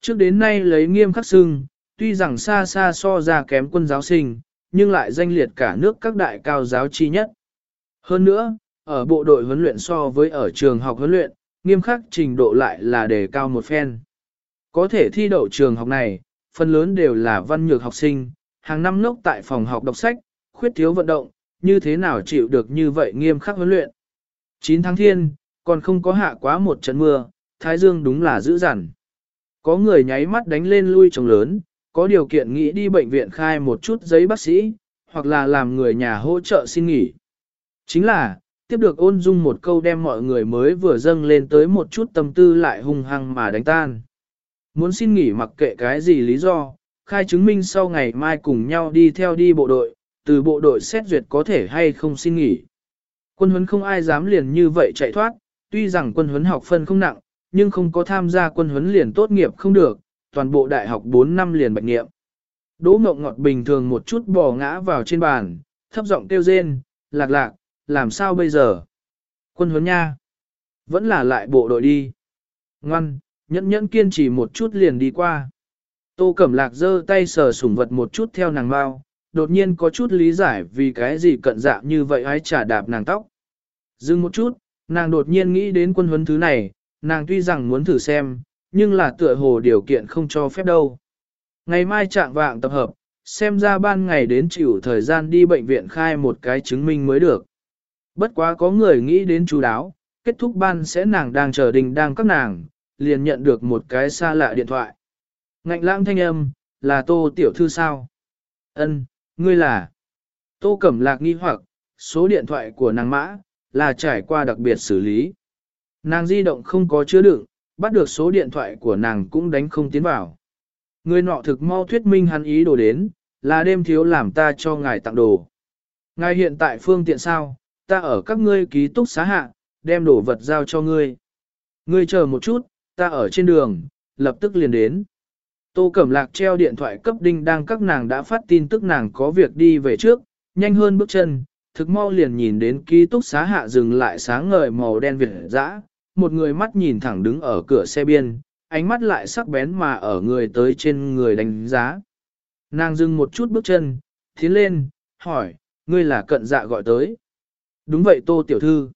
trước đến nay lấy nghiêm khắc xưng, tuy rằng xa xa so ra kém quân giáo sinh, nhưng lại danh liệt cả nước các đại cao giáo chi nhất. Hơn nữa, ở bộ đội huấn luyện so với ở trường học huấn luyện, nghiêm khắc trình độ lại là đề cao một phen. Có thể thi đậu trường học này, phần lớn đều là văn nhược học sinh, hàng năm nốc tại phòng học đọc sách, khuyết thiếu vận động, như thế nào chịu được như vậy nghiêm khắc huấn luyện. 9 tháng thiên, còn không có hạ quá một trận mưa, thái dương đúng là dữ dằn. Có người nháy mắt đánh lên lui chồng lớn, có điều kiện nghĩ đi bệnh viện khai một chút giấy bác sĩ, hoặc là làm người nhà hỗ trợ xin nghỉ. Chính là, tiếp được ôn dung một câu đem mọi người mới vừa dâng lên tới một chút tâm tư lại hung hăng mà đánh tan. Muốn xin nghỉ mặc kệ cái gì lý do, khai chứng minh sau ngày mai cùng nhau đi theo đi bộ đội, từ bộ đội xét duyệt có thể hay không xin nghỉ. Quân huấn không ai dám liền như vậy chạy thoát, tuy rằng quân huấn học phân không nặng, nhưng không có tham gia quân huấn liền tốt nghiệp không được, toàn bộ đại học 4 năm liền bạch nghiệm. Đỗ Mộng Ngọt bình thường một chút bò ngã vào trên bàn, thấp giọng kêu rên, lạc lạc, làm sao bây giờ? Quân huấn nha. Vẫn là lại bộ đội đi. Ngoan, nhẫn nhẫn kiên trì một chút liền đi qua. Tô Cẩm Lạc giơ tay sờ sủng vật một chút theo nàng bao, đột nhiên có chút lý giải vì cái gì cận dạ như vậy ai trả đạp nàng tóc. Dừng một chút, nàng đột nhiên nghĩ đến quân huấn thứ này, nàng tuy rằng muốn thử xem, nhưng là tựa hồ điều kiện không cho phép đâu. Ngày mai trạng vạng tập hợp, xem ra ban ngày đến chịu thời gian đi bệnh viện khai một cái chứng minh mới được. Bất quá có người nghĩ đến chú đáo, kết thúc ban sẽ nàng đang chờ đình đang các nàng, liền nhận được một cái xa lạ điện thoại. Ngạnh lãng thanh âm, là tô tiểu thư sao? Ân, ngươi là? Tô cẩm lạc nghi hoặc, số điện thoại của nàng mã, là trải qua đặc biệt xử lý. Nàng di động không có chứa đựng, bắt được số điện thoại của nàng cũng đánh không tiến vào. Người nọ thực mau thuyết minh hắn ý đồ đến, là đêm thiếu làm ta cho ngài tặng đồ. Ngài hiện tại phương tiện sao, ta ở các ngươi ký túc xá hạ, đem đồ vật giao cho ngươi. Ngươi chờ một chút, ta ở trên đường, lập tức liền đến. Tô Cẩm Lạc treo điện thoại cấp đinh đang các nàng đã phát tin tức nàng có việc đi về trước, nhanh hơn bước chân, thực mau liền nhìn đến ký túc xá hạ dừng lại sáng ngời màu đen việt dã, một người mắt nhìn thẳng đứng ở cửa xe biên, ánh mắt lại sắc bén mà ở người tới trên người đánh giá. Nàng dừng một chút bước chân, tiến lên, hỏi, ngươi là cận dạ gọi tới. Đúng vậy tô tiểu thư.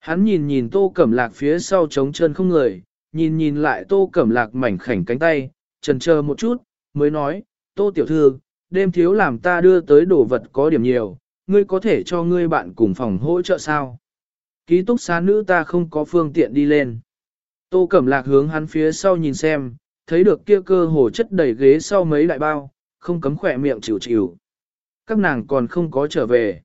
Hắn nhìn nhìn tô cẩm lạc phía sau trống chân không người, nhìn nhìn lại tô cẩm lạc mảnh khảnh cánh tay, trần chờ một chút, mới nói, tô tiểu thư, đêm thiếu làm ta đưa tới đồ vật có điểm nhiều, ngươi có thể cho ngươi bạn cùng phòng hỗ trợ sao? Ký túc xá nữ ta không có phương tiện đi lên. Tô Cẩm Lạc hướng hắn phía sau nhìn xem, thấy được kia cơ hồ chất đầy ghế sau mấy đại bao, không cấm khỏe miệng chịu chịu. Các nàng còn không có trở về.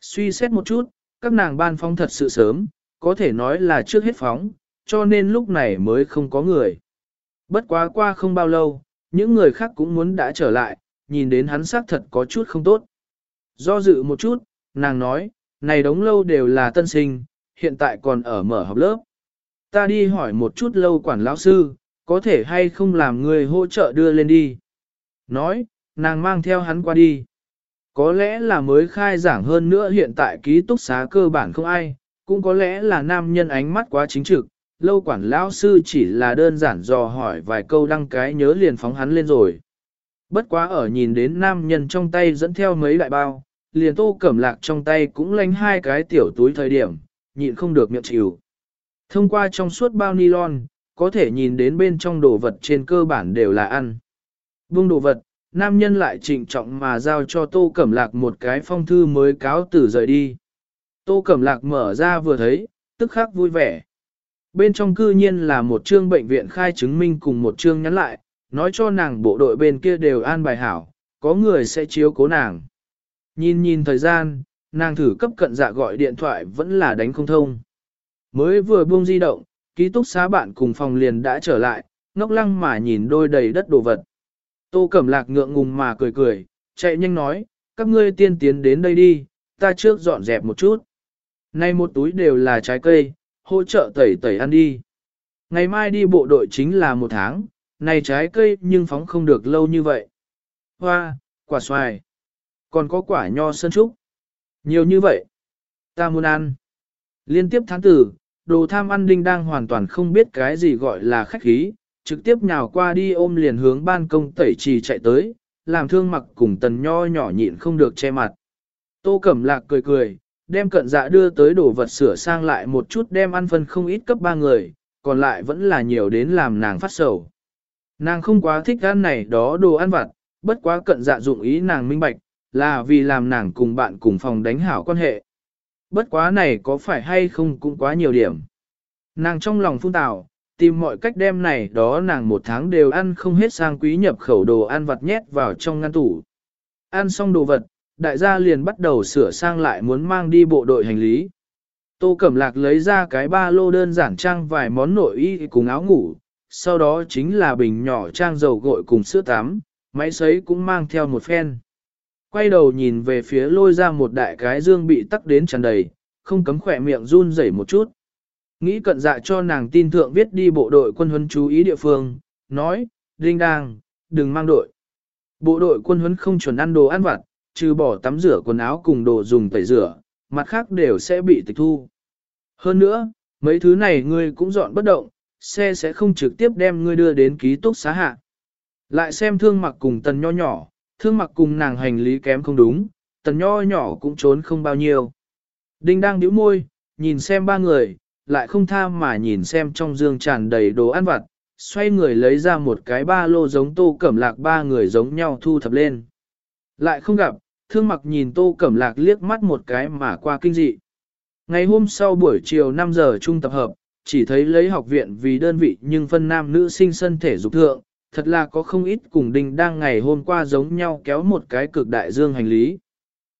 Suy xét một chút, các nàng ban phóng thật sự sớm, có thể nói là trước hết phóng, cho nên lúc này mới không có người. Bất quá qua không bao lâu, những người khác cũng muốn đã trở lại, nhìn đến hắn xác thật có chút không tốt. Do dự một chút, nàng nói, này đống lâu đều là tân sinh, hiện tại còn ở mở học lớp. Ta đi hỏi một chút lâu quản lão sư, có thể hay không làm người hỗ trợ đưa lên đi. Nói, nàng mang theo hắn qua đi. Có lẽ là mới khai giảng hơn nữa hiện tại ký túc xá cơ bản không ai, cũng có lẽ là nam nhân ánh mắt quá chính trực, lâu quản lão sư chỉ là đơn giản dò hỏi vài câu đăng cái nhớ liền phóng hắn lên rồi. Bất quá ở nhìn đến nam nhân trong tay dẫn theo mấy đại bao, liền tô cẩm lạc trong tay cũng lánh hai cái tiểu túi thời điểm, nhịn không được miệng chịu. Thông qua trong suốt bao nylon, có thể nhìn đến bên trong đồ vật trên cơ bản đều là ăn. Buông đồ vật, nam nhân lại trịnh trọng mà giao cho tô cẩm lạc một cái phong thư mới cáo tử rời đi. Tô cẩm lạc mở ra vừa thấy, tức khắc vui vẻ. Bên trong cư nhiên là một chương bệnh viện khai chứng minh cùng một chương nhắn lại, nói cho nàng bộ đội bên kia đều an bài hảo, có người sẽ chiếu cố nàng. Nhìn nhìn thời gian, nàng thử cấp cận dạ gọi điện thoại vẫn là đánh không thông. Mới vừa buông di động, ký túc xá bạn cùng phòng liền đã trở lại, ngốc lăng mà nhìn đôi đầy đất đồ vật. Tô Cẩm Lạc ngượng ngùng mà cười cười, chạy nhanh nói, các ngươi tiên tiến đến đây đi, ta trước dọn dẹp một chút. Nay một túi đều là trái cây, hỗ trợ tẩy tẩy ăn đi. Ngày mai đi bộ đội chính là một tháng, này trái cây nhưng phóng không được lâu như vậy. Hoa, quả xoài, còn có quả nho sơn trúc. Nhiều như vậy. Ta muốn ăn. Liên tiếp tháng tử, đồ tham ăn đinh đang hoàn toàn không biết cái gì gọi là khách khí, trực tiếp nhào qua đi ôm liền hướng ban công tẩy trì chạy tới, làm thương mặc cùng tần nho nhỏ nhịn không được che mặt. Tô Cẩm Lạc cười cười, đem cận dạ đưa tới đồ vật sửa sang lại một chút đem ăn phân không ít cấp ba người, còn lại vẫn là nhiều đến làm nàng phát sầu. Nàng không quá thích ăn này đó đồ ăn vặt, bất quá cận dạ dụng ý nàng minh bạch, là vì làm nàng cùng bạn cùng phòng đánh hảo quan hệ. Bất quá này có phải hay không cũng quá nhiều điểm. Nàng trong lòng phun tào, tìm mọi cách đem này đó nàng một tháng đều ăn không hết sang quý nhập khẩu đồ ăn vặt nhét vào trong ngăn tủ. Ăn xong đồ vật, đại gia liền bắt đầu sửa sang lại muốn mang đi bộ đội hành lý. Tô Cẩm Lạc lấy ra cái ba lô đơn giản trang vài món nội y cùng áo ngủ, sau đó chính là bình nhỏ trang dầu gội cùng sữa tắm, máy sấy cũng mang theo một phen. Quay đầu nhìn về phía lôi ra một đại cái dương bị tắc đến tràn đầy, không cấm khỏe miệng run rẩy một chút. Nghĩ cận dạ cho nàng tin thượng viết đi bộ đội quân huấn chú ý địa phương, nói, Đinh Đang, đừng mang đội. Bộ đội quân huấn không chuẩn ăn đồ ăn vặt, trừ bỏ tắm rửa quần áo cùng đồ dùng tẩy rửa, mặt khác đều sẽ bị tịch thu. Hơn nữa, mấy thứ này ngươi cũng dọn bất động, xe sẽ không trực tiếp đem ngươi đưa đến ký túc xá hạ. Lại xem thương mặc cùng tần nho nhỏ, thương mặc cùng nàng hành lý kém không đúng, tần nho nhỏ cũng trốn không bao nhiêu. Đinh đang nhíu môi, nhìn xem ba người, lại không tha mà nhìn xem trong dương tràn đầy đồ ăn vặt, xoay người lấy ra một cái ba lô giống tô cẩm lạc ba người giống nhau thu thập lên. Lại không gặp, thương mặc nhìn tô cẩm lạc liếc mắt một cái mà qua kinh dị. Ngày hôm sau buổi chiều 5 giờ trung tập hợp, chỉ thấy lấy học viện vì đơn vị nhưng phân nam nữ sinh sân thể dục thượng, thật là có không ít cùng đình đang ngày hôm qua giống nhau kéo một cái cực đại dương hành lý.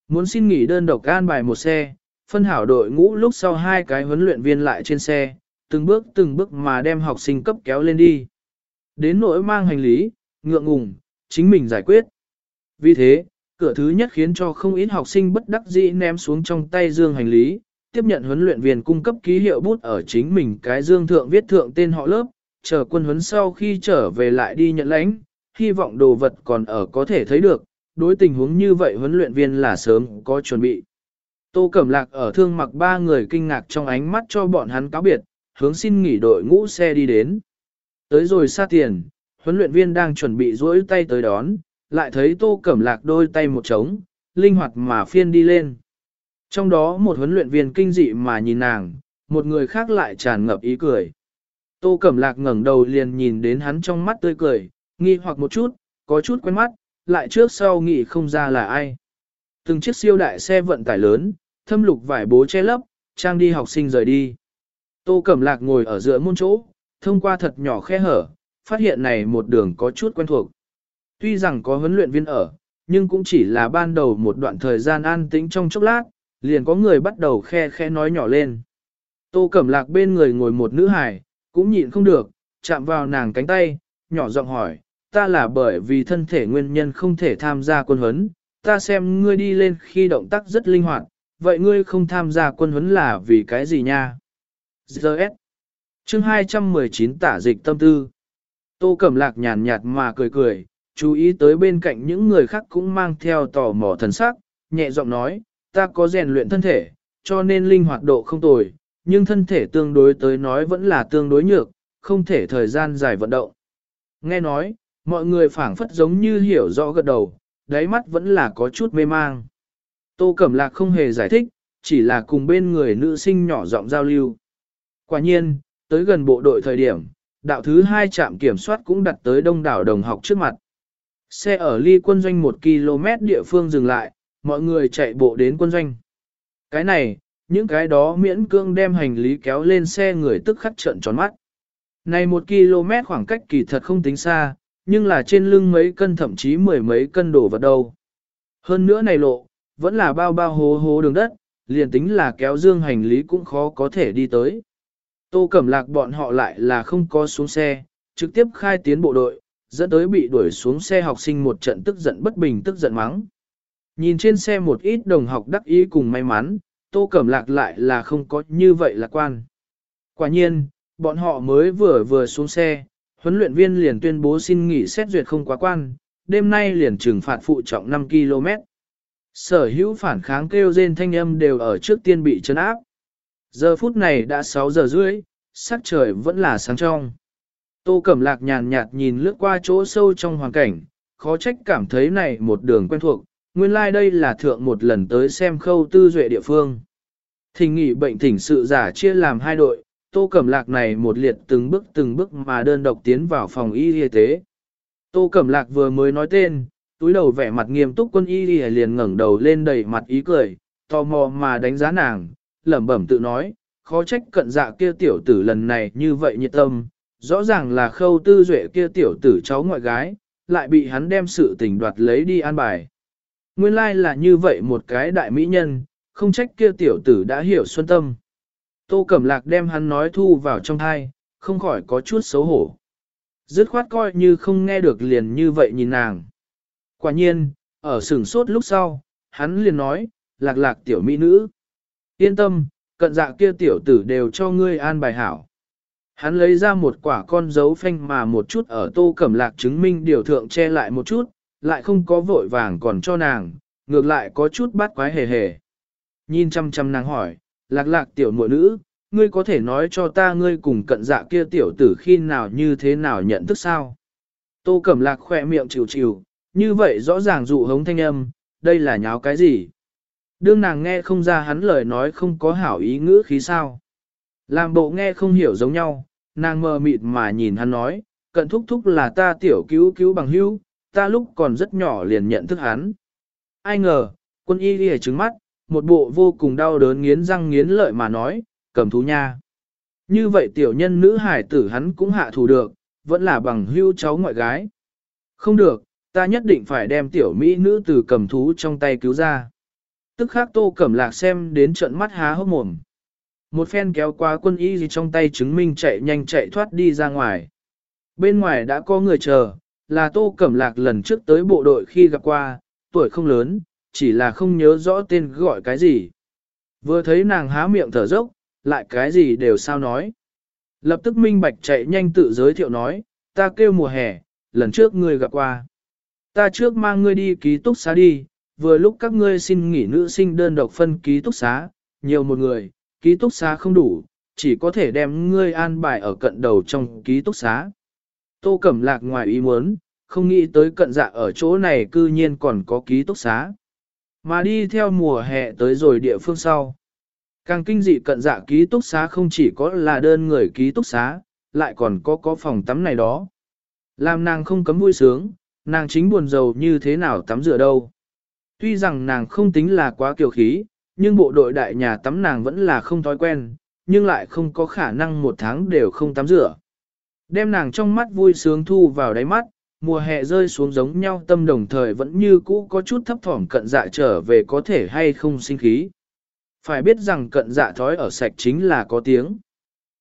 Muốn xin nghỉ đơn độc an bài một xe, phân hảo đội ngũ lúc sau hai cái huấn luyện viên lại trên xe, từng bước từng bước mà đem học sinh cấp kéo lên đi. Đến nỗi mang hành lý, ngượng ngùng, chính mình giải quyết. Vì thế, cửa thứ nhất khiến cho không ít học sinh bất đắc dĩ ném xuống trong tay dương hành lý, tiếp nhận huấn luyện viên cung cấp ký hiệu bút ở chính mình cái dương thượng viết thượng tên họ lớp, chờ quân huấn sau khi trở về lại đi nhận lãnh, hy vọng đồ vật còn ở có thể thấy được, đối tình huống như vậy huấn luyện viên là sớm có chuẩn bị. Tô Cẩm Lạc ở thương mặc ba người kinh ngạc trong ánh mắt cho bọn hắn cáo biệt, hướng xin nghỉ đội ngũ xe đi đến. Tới rồi xa tiền, huấn luyện viên đang chuẩn bị duỗi tay tới đón, lại thấy Tô Cẩm Lạc đôi tay một trống, linh hoạt mà phiên đi lên. Trong đó một huấn luyện viên kinh dị mà nhìn nàng, một người khác lại tràn ngập ý cười. Tô Cẩm Lạc ngẩng đầu liền nhìn đến hắn trong mắt tươi cười, nghi hoặc một chút, có chút quen mắt, lại trước sau nghĩ không ra là ai. Từng chiếc siêu đại xe vận tải lớn, thâm lục vải bố che lấp, trang đi học sinh rời đi. Tô Cẩm Lạc ngồi ở giữa môn chỗ, thông qua thật nhỏ khe hở, phát hiện này một đường có chút quen thuộc. Tuy rằng có huấn luyện viên ở, nhưng cũng chỉ là ban đầu một đoạn thời gian an tĩnh trong chốc lát, liền có người bắt đầu khe khe nói nhỏ lên. Tô Cẩm Lạc bên người ngồi một nữ hài, cũng nhịn không được, chạm vào nàng cánh tay, nhỏ giọng hỏi, ta là bởi vì thân thể nguyên nhân không thể tham gia quân huấn, ta xem ngươi đi lên khi động tác rất linh hoạt, vậy ngươi không tham gia quân huấn là vì cái gì nha? G.S. Chương 219 tả dịch tâm tư. Tô Cẩm Lạc nhàn nhạt mà cười cười, chú ý tới bên cạnh những người khác cũng mang theo tò mò thần sắc, nhẹ giọng nói, ta có rèn luyện thân thể, cho nên linh hoạt độ không tồi, nhưng thân thể tương đối tới nói vẫn là tương đối nhược, không thể thời gian dài vận động. Nghe nói, mọi người phảng phất giống như hiểu rõ gật đầu, đáy mắt vẫn là có chút mê mang. Tô Cẩm Lạc không hề giải thích, chỉ là cùng bên người nữ sinh nhỏ giọng giao lưu. Quả nhiên, tới gần bộ đội thời điểm, đạo thứ hai trạm kiểm soát cũng đặt tới đông đảo đồng học trước mặt. Xe ở ly quân doanh 1 km địa phương dừng lại, mọi người chạy bộ đến quân doanh. Cái này, những cái đó miễn cương đem hành lý kéo lên xe người tức khắc trợn tròn mắt. Này một km khoảng cách kỳ thật không tính xa, nhưng là trên lưng mấy cân thậm chí mười mấy cân đổ vật đầu. Hơn nữa này lộ, vẫn là bao bao hố hố đường đất, liền tính là kéo dương hành lý cũng khó có thể đi tới. Tô Cẩm Lạc bọn họ lại là không có xuống xe, trực tiếp khai tiến bộ đội, dẫn tới bị đuổi xuống xe học sinh một trận tức giận bất bình tức giận mắng. Nhìn trên xe một ít đồng học đắc ý cùng may mắn, Tô Cẩm Lạc lại là không có như vậy lạc quan. Quả nhiên, bọn họ mới vừa vừa xuống xe, huấn luyện viên liền tuyên bố xin nghỉ xét duyệt không quá quan, đêm nay liền trừng phạt phụ trọng 5 km. Sở hữu phản kháng kêu rên thanh âm đều ở trước tiên bị chấn áp. Giờ phút này đã 6 giờ rưỡi, sắc trời vẫn là sáng trong. Tô Cẩm Lạc nhàn nhạt nhìn lướt qua chỗ sâu trong hoàn cảnh, khó trách cảm thấy này một đường quen thuộc, nguyên lai like đây là thượng một lần tới xem khâu tư duệ địa phương. Thỉnh nghỉ bệnh thỉnh sự giả chia làm hai đội, Tô Cẩm Lạc này một liệt từng bước từng bước mà đơn độc tiến vào phòng y y tế. Tô Cẩm Lạc vừa mới nói tên, túi đầu vẻ mặt nghiêm túc quân y y liền ngẩng đầu lên đầy mặt ý cười, tò mò mà đánh giá nàng, lẩm bẩm tự nói, khó trách cận dạ kia tiểu tử lần này như vậy nhiệt tâm, rõ ràng là khâu tư duệ kia tiểu tử cháu ngoại gái, lại bị hắn đem sự tình đoạt lấy đi an bài. Nguyên lai là như vậy một cái đại mỹ nhân, không trách kia tiểu tử đã hiểu xuân tâm. Tô Cẩm Lạc đem hắn nói thu vào trong thai, không khỏi có chút xấu hổ. Dứt khoát coi như không nghe được liền như vậy nhìn nàng. Quả nhiên, ở sửng sốt lúc sau, hắn liền nói, lạc lạc tiểu mỹ nữ. Yên tâm, cận dạ kia tiểu tử đều cho ngươi an bài hảo. Hắn lấy ra một quả con dấu phanh mà một chút ở tô cẩm lạc chứng minh điều thượng che lại một chút, lại không có vội vàng còn cho nàng, ngược lại có chút bắt quái hề hề. Nhìn chăm chăm nàng hỏi, lạc lạc tiểu muội nữ, ngươi có thể nói cho ta ngươi cùng cận dạ kia tiểu tử khi nào như thế nào nhận thức sao? Tô Cẩm Lạc khỏe miệng chịu chịu, như vậy rõ ràng dụ hống thanh âm, đây là nháo cái gì? Đương nàng nghe không ra hắn lời nói không có hảo ý ngữ khí sao. Làm bộ nghe không hiểu giống nhau, nàng mờ mịt mà nhìn hắn nói, cận thúc thúc là ta tiểu cứu cứu bằng hữu, ta lúc còn rất nhỏ liền nhận thức hắn. Ai ngờ, quân y ghi trứng mắt, một bộ vô cùng đau đớn nghiến răng nghiến lợi mà nói, cầm thú nha. Như vậy tiểu nhân nữ hải tử hắn cũng hạ thủ được, vẫn là bằng hưu cháu ngoại gái. Không được, ta nhất định phải đem tiểu mỹ nữ từ cầm thú trong tay cứu ra. Tức khắc tô cẩm lạc xem đến trận mắt há hốc mồm. Một phen kéo qua quân y gì trong tay chứng minh chạy nhanh chạy thoát đi ra ngoài. Bên ngoài đã có người chờ, là tô cẩm lạc lần trước tới bộ đội khi gặp qua, tuổi không lớn, chỉ là không nhớ rõ tên gọi cái gì. Vừa thấy nàng há miệng thở dốc, lại cái gì đều sao nói. Lập tức minh bạch chạy nhanh tự giới thiệu nói, ta kêu mùa hè, lần trước ngươi gặp qua. Ta trước mang ngươi đi ký túc xá đi, vừa lúc các ngươi xin nghỉ nữ sinh đơn độc phân ký túc xá, nhiều một người, ký túc xá không đủ, chỉ có thể đem ngươi an bài ở cận đầu trong ký túc xá. Tô Cẩm Lạc ngoài ý muốn, không nghĩ tới cận dạ ở chỗ này cư nhiên còn có ký túc xá. Mà đi theo mùa hè tới rồi địa phương sau. Càng kinh dị cận dạ ký túc xá không chỉ có là đơn người ký túc xá, lại còn có có phòng tắm này đó. Làm nàng không cấm vui sướng, nàng chính buồn giàu như thế nào tắm rửa đâu. Tuy rằng nàng không tính là quá kiều khí, nhưng bộ đội đại nhà tắm nàng vẫn là không thói quen, nhưng lại không có khả năng một tháng đều không tắm rửa. Đem nàng trong mắt vui sướng thu vào đáy mắt, mùa hè rơi xuống giống nhau tâm đồng thời vẫn như cũ có chút thấp thỏm cận dạ trở về có thể hay không sinh khí. Phải biết rằng cận dạ thói ở sạch chính là có tiếng.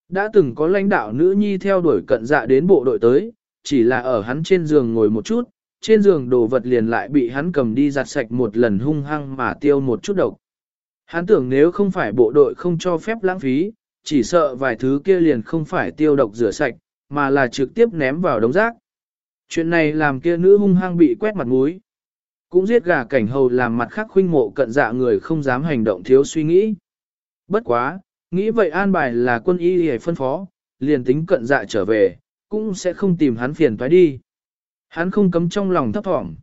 Đã từng có lãnh đạo nữ nhi theo đuổi cận dạ đến bộ đội tới, chỉ là ở hắn trên giường ngồi một chút, trên giường đồ vật liền lại bị hắn cầm đi giặt sạch một lần hung hăng mà tiêu một chút độc. Hắn tưởng nếu không phải bộ đội không cho phép lãng phí, chỉ sợ vài thứ kia liền không phải tiêu độc rửa sạch, mà là trực tiếp ném vào đống rác. Chuyện này làm kia nữ hung hăng bị quét mặt mũi. Cũng giết gà cảnh hầu làm mặt khác khuynh mộ cận dạ người không dám hành động thiếu suy nghĩ. Bất quá, nghĩ vậy an bài là quân y hề phân phó, liền tính cận dạ trở về, cũng sẽ không tìm hắn phiền toái đi. Hắn không cấm trong lòng thấp thỏm.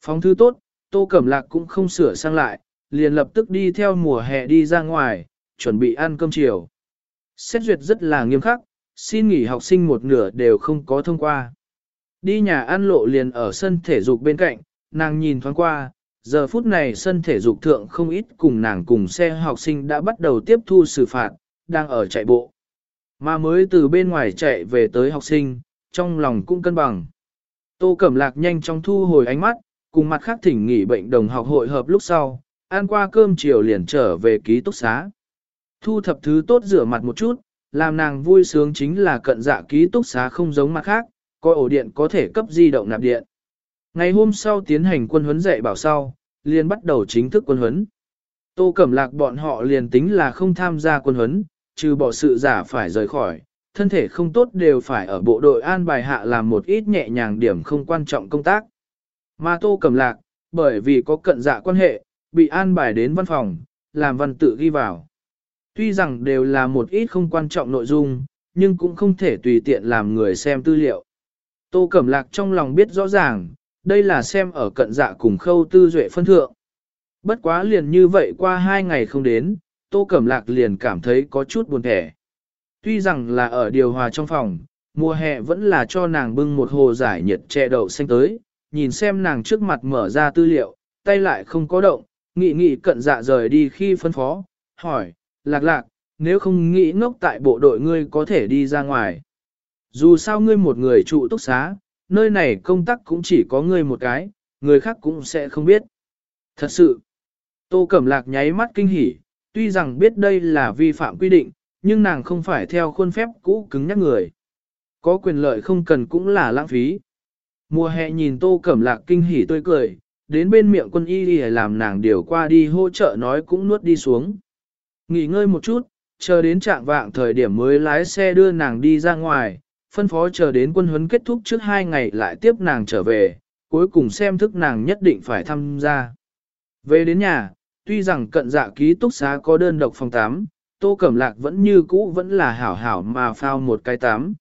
Phóng thư tốt, tô cẩm lạc cũng không sửa sang lại, liền lập tức đi theo mùa hè đi ra ngoài, chuẩn bị ăn cơm chiều. Xét duyệt rất là nghiêm khắc, xin nghỉ học sinh một nửa đều không có thông qua. Đi nhà ăn lộ liền ở sân thể dục bên cạnh, nàng nhìn thoáng qua, giờ phút này sân thể dục thượng không ít cùng nàng cùng xe học sinh đã bắt đầu tiếp thu xử phạt, đang ở chạy bộ. Mà mới từ bên ngoài chạy về tới học sinh, trong lòng cũng cân bằng. Tô Cẩm Lạc nhanh chóng thu hồi ánh mắt, cùng mặt khác thỉnh nghỉ bệnh đồng học hội hợp lúc sau, ăn qua cơm chiều liền trở về ký túc xá. Thu thập thứ tốt rửa mặt một chút, làm nàng vui sướng chính là cận dạ ký túc xá không giống mặt khác, có ổ điện có thể cấp di động nạp điện. Ngày hôm sau tiến hành quân huấn dạy bảo sau, liền bắt đầu chính thức quân huấn. Tô Cẩm Lạc bọn họ liền tính là không tham gia quân huấn, trừ bỏ sự giả phải rời khỏi, thân thể không tốt đều phải ở bộ đội an bài hạ làm một ít nhẹ nhàng điểm không quan trọng công tác. Mà Tô Cẩm Lạc, bởi vì có cận dạ quan hệ, bị an bài đến văn phòng, làm văn tự ghi vào. Tuy rằng đều là một ít không quan trọng nội dung, nhưng cũng không thể tùy tiện làm người xem tư liệu. Tô Cẩm Lạc trong lòng biết rõ ràng, đây là xem ở cận dạ cùng khâu tư duệ phân thượng. Bất quá liền như vậy qua hai ngày không đến, Tô Cẩm Lạc liền cảm thấy có chút buồn thẻ. Tuy rằng là ở điều hòa trong phòng, mùa hè vẫn là cho nàng bưng một hồ giải nhiệt chè đậu xanh tới, nhìn xem nàng trước mặt mở ra tư liệu, tay lại không có động, nghị nghị cận dạ rời đi khi phân phó, hỏi, lạc lạc, nếu không nghĩ ngốc tại bộ đội ngươi có thể đi ra ngoài. Dù sao ngươi một người trụ túc xá, nơi này công tác cũng chỉ có ngươi một cái, người khác cũng sẽ không biết. Thật sự, Tô Cẩm Lạc nháy mắt kinh hỉ, tuy rằng biết đây là vi phạm quy định, nhưng nàng không phải theo khuôn phép cũ cứng nhắc người. Có quyền lợi không cần cũng là lãng phí. Mùa hè nhìn Tô Cẩm Lạc kinh hỉ tươi cười, đến bên miệng quân y đi làm nàng điều qua đi hỗ trợ nói cũng nuốt đi xuống. Nghỉ ngơi một chút, chờ đến trạng vạng thời điểm mới lái xe đưa nàng đi ra ngoài, phân phó chờ đến quân huấn kết thúc trước hai ngày lại tiếp nàng trở về, cuối cùng xem thức nàng nhất định phải tham gia. Về đến nhà, tuy rằng cận dạ ký túc xá có đơn độc phòng 8, Tô Cẩm Lạc vẫn như cũ vẫn là hảo hảo mà phao một cái tắm.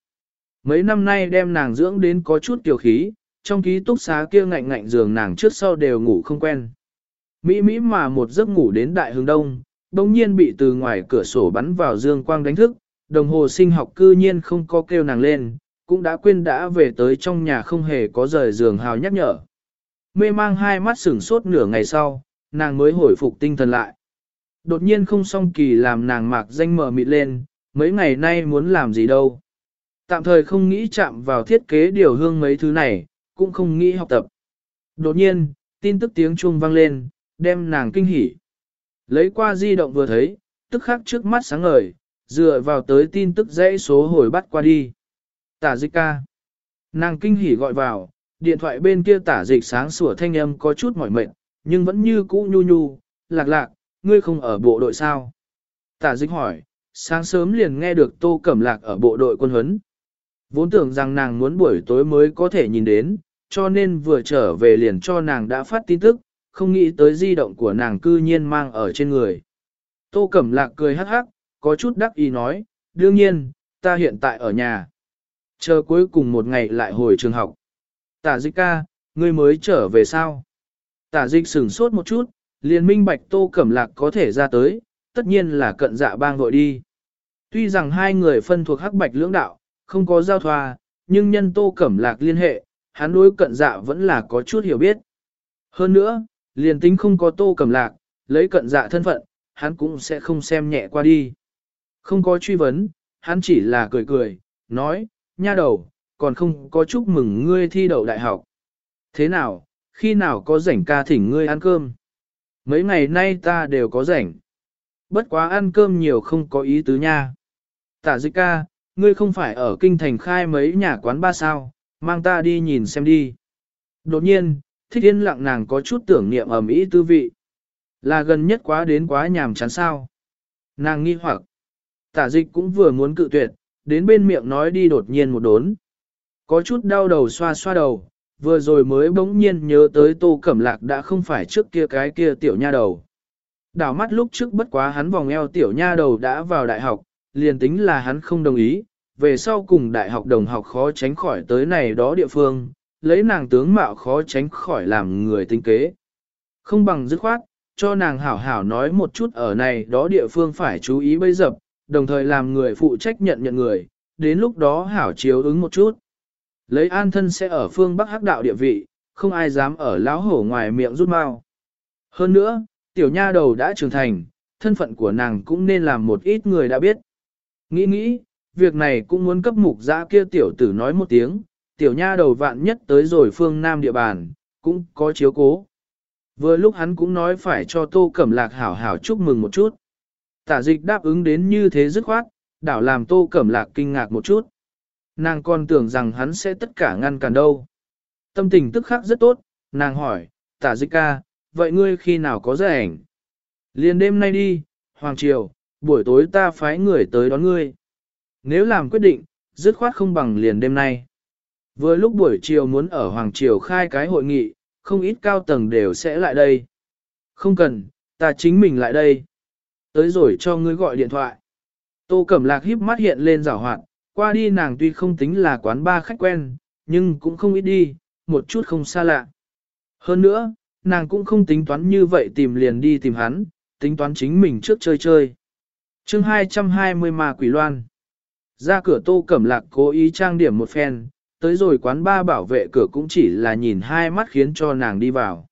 Mấy năm nay đem nàng dưỡng đến có chút kiều khí, trong ký túc xá kia ngạnh ngạnh giường nàng trước sau đều ngủ không quen. Mỹ Mỹ mà một giấc ngủ đến đại hướng đông, đồng nhiên bị từ ngoài cửa sổ bắn vào dương quang đánh thức, đồng hồ sinh học cư nhiên không có kêu nàng lên, cũng đã quên đã về tới trong nhà không hề có rời giường hào nhắc nhở. Mê mang hai mắt sửng sốt nửa ngày sau, nàng mới hồi phục tinh thần lại. Đột nhiên không song kỳ làm nàng mạc danh mở mịt lên, mấy ngày nay muốn làm gì đâu. Tạm thời không nghĩ chạm vào thiết kế điều hương mấy thứ này, cũng không nghĩ học tập. Đột nhiên, tin tức tiếng chuông vang lên, đem nàng kinh hỉ. Lấy qua di động vừa thấy, tức khắc trước mắt sáng ngời, dựa vào tới tin tức dãy số hồi bắt qua đi. Tả dịch ca. Nàng kinh hỉ gọi vào, điện thoại bên kia tả dịch sáng sủa thanh âm có chút mỏi mệt, nhưng vẫn như cũ nhu nhu, lạc lạc, ngươi không ở bộ đội sao? Tả dịch hỏi, sáng sớm liền nghe được tô cẩm lạc ở bộ đội quân huấn. Vốn tưởng rằng nàng muốn buổi tối mới có thể nhìn đến, cho nên vừa trở về liền cho nàng đã phát tin tức, không nghĩ tới di động của nàng cư nhiên mang ở trên người. Tô Cẩm Lạc cười hắc hắc, có chút đắc ý nói, đương nhiên, ta hiện tại ở nhà. Chờ cuối cùng một ngày lại hồi trường học. Tả dịch ca, ngươi mới trở về sao? Tả dịch sửng sốt một chút, liền minh bạch Tô Cẩm Lạc có thể ra tới, tất nhiên là cận dạ bang vội đi. Tuy rằng hai người phân thuộc hắc bạch lưỡng đạo, không có giao thoa, nhưng nhân Tô Cẩm Lạc liên hệ, hắn đối cận dạ vẫn là có chút hiểu biết. Hơn nữa, liền tính không có Tô cầm Lạc, lấy cận dạ thân phận, hắn cũng sẽ không xem nhẹ qua đi. Không có truy vấn, hắn chỉ là cười cười, nói, nha đầu, còn không có chúc mừng ngươi thi đậu đại học. Thế nào, khi nào có rảnh ca thỉnh ngươi ăn cơm? Mấy ngày nay ta đều có rảnh. Bất quá ăn cơm nhiều không có ý tứ nha. Tả dịch ca, ngươi không phải ở kinh thành khai mấy nhà quán ba sao, mang ta đi nhìn xem đi. Đột nhiên, thích yên lặng nàng có chút tưởng niệm ẩm ý tư vị. Là gần nhất quá đến quá nhàm chán sao. Nàng nghi hoặc, tả dịch cũng vừa muốn cự tuyệt, đến bên miệng nói đi đột nhiên một đốn. Có chút đau đầu xoa xoa đầu, vừa rồi mới bỗng nhiên nhớ tới tô cẩm lạc đã không phải trước kia cái kia tiểu nha đầu. Đảo mắt lúc trước bất quá hắn vòng eo tiểu nha đầu đã vào đại học, liền tính là hắn không đồng ý, về sau cùng đại học đồng học khó tránh khỏi tới này đó địa phương, lấy nàng tướng mạo khó tránh khỏi làm người tinh kế. Không bằng dứt khoát, cho nàng hảo hảo nói một chút ở này đó địa phương phải chú ý bây dập, đồng thời làm người phụ trách nhận nhận người, đến lúc đó hảo chiếu ứng một chút. Lấy an thân sẽ ở phương Bắc hắc đạo địa vị, không ai dám ở lão hổ ngoài miệng rút mau. Hơn nữa, tiểu nha đầu đã trưởng thành, thân phận của nàng cũng nên làm một ít người đã biết. Nghĩ nghĩ, việc này cũng muốn cấp mục giã kia tiểu tử nói một tiếng, tiểu nha đầu vạn nhất tới rồi phương Nam địa bàn, cũng có chiếu cố. Vừa lúc hắn cũng nói phải cho Tô Cẩm Lạc hảo hảo chúc mừng một chút. Tả dịch đáp ứng đến như thế dứt khoát, đảo làm Tô Cẩm Lạc kinh ngạc một chút. Nàng còn tưởng rằng hắn sẽ tất cả ngăn cản đâu. Tâm tình tức khắc rất tốt, nàng hỏi, tả dịch ca, vậy ngươi khi nào có rảnh? Liền đêm nay đi, Hoàng Triều, buổi tối ta phái người tới đón ngươi. Nếu làm quyết định, dứt khoát không bằng liền đêm nay. Vừa lúc buổi chiều muốn ở Hoàng Triều khai cái hội nghị, không ít cao tầng đều sẽ lại đây. Không cần, ta chính mình lại đây. Tới rồi cho ngươi gọi điện thoại. Tô Cẩm Lạc híp mắt hiện lên rào hoạt, qua đi nàng tuy không tính là quán ba khách quen, nhưng cũng không ít đi, một chút không xa lạ. Hơn nữa, nàng cũng không tính toán như vậy tìm liền đi tìm hắn, tính toán chính mình trước chơi chơi. chương 220 mà quỷ loan. Ra cửa tô cẩm lạc cố ý trang điểm một phen, tới rồi quán ba bảo vệ cửa cũng chỉ là nhìn hai mắt khiến cho nàng đi vào.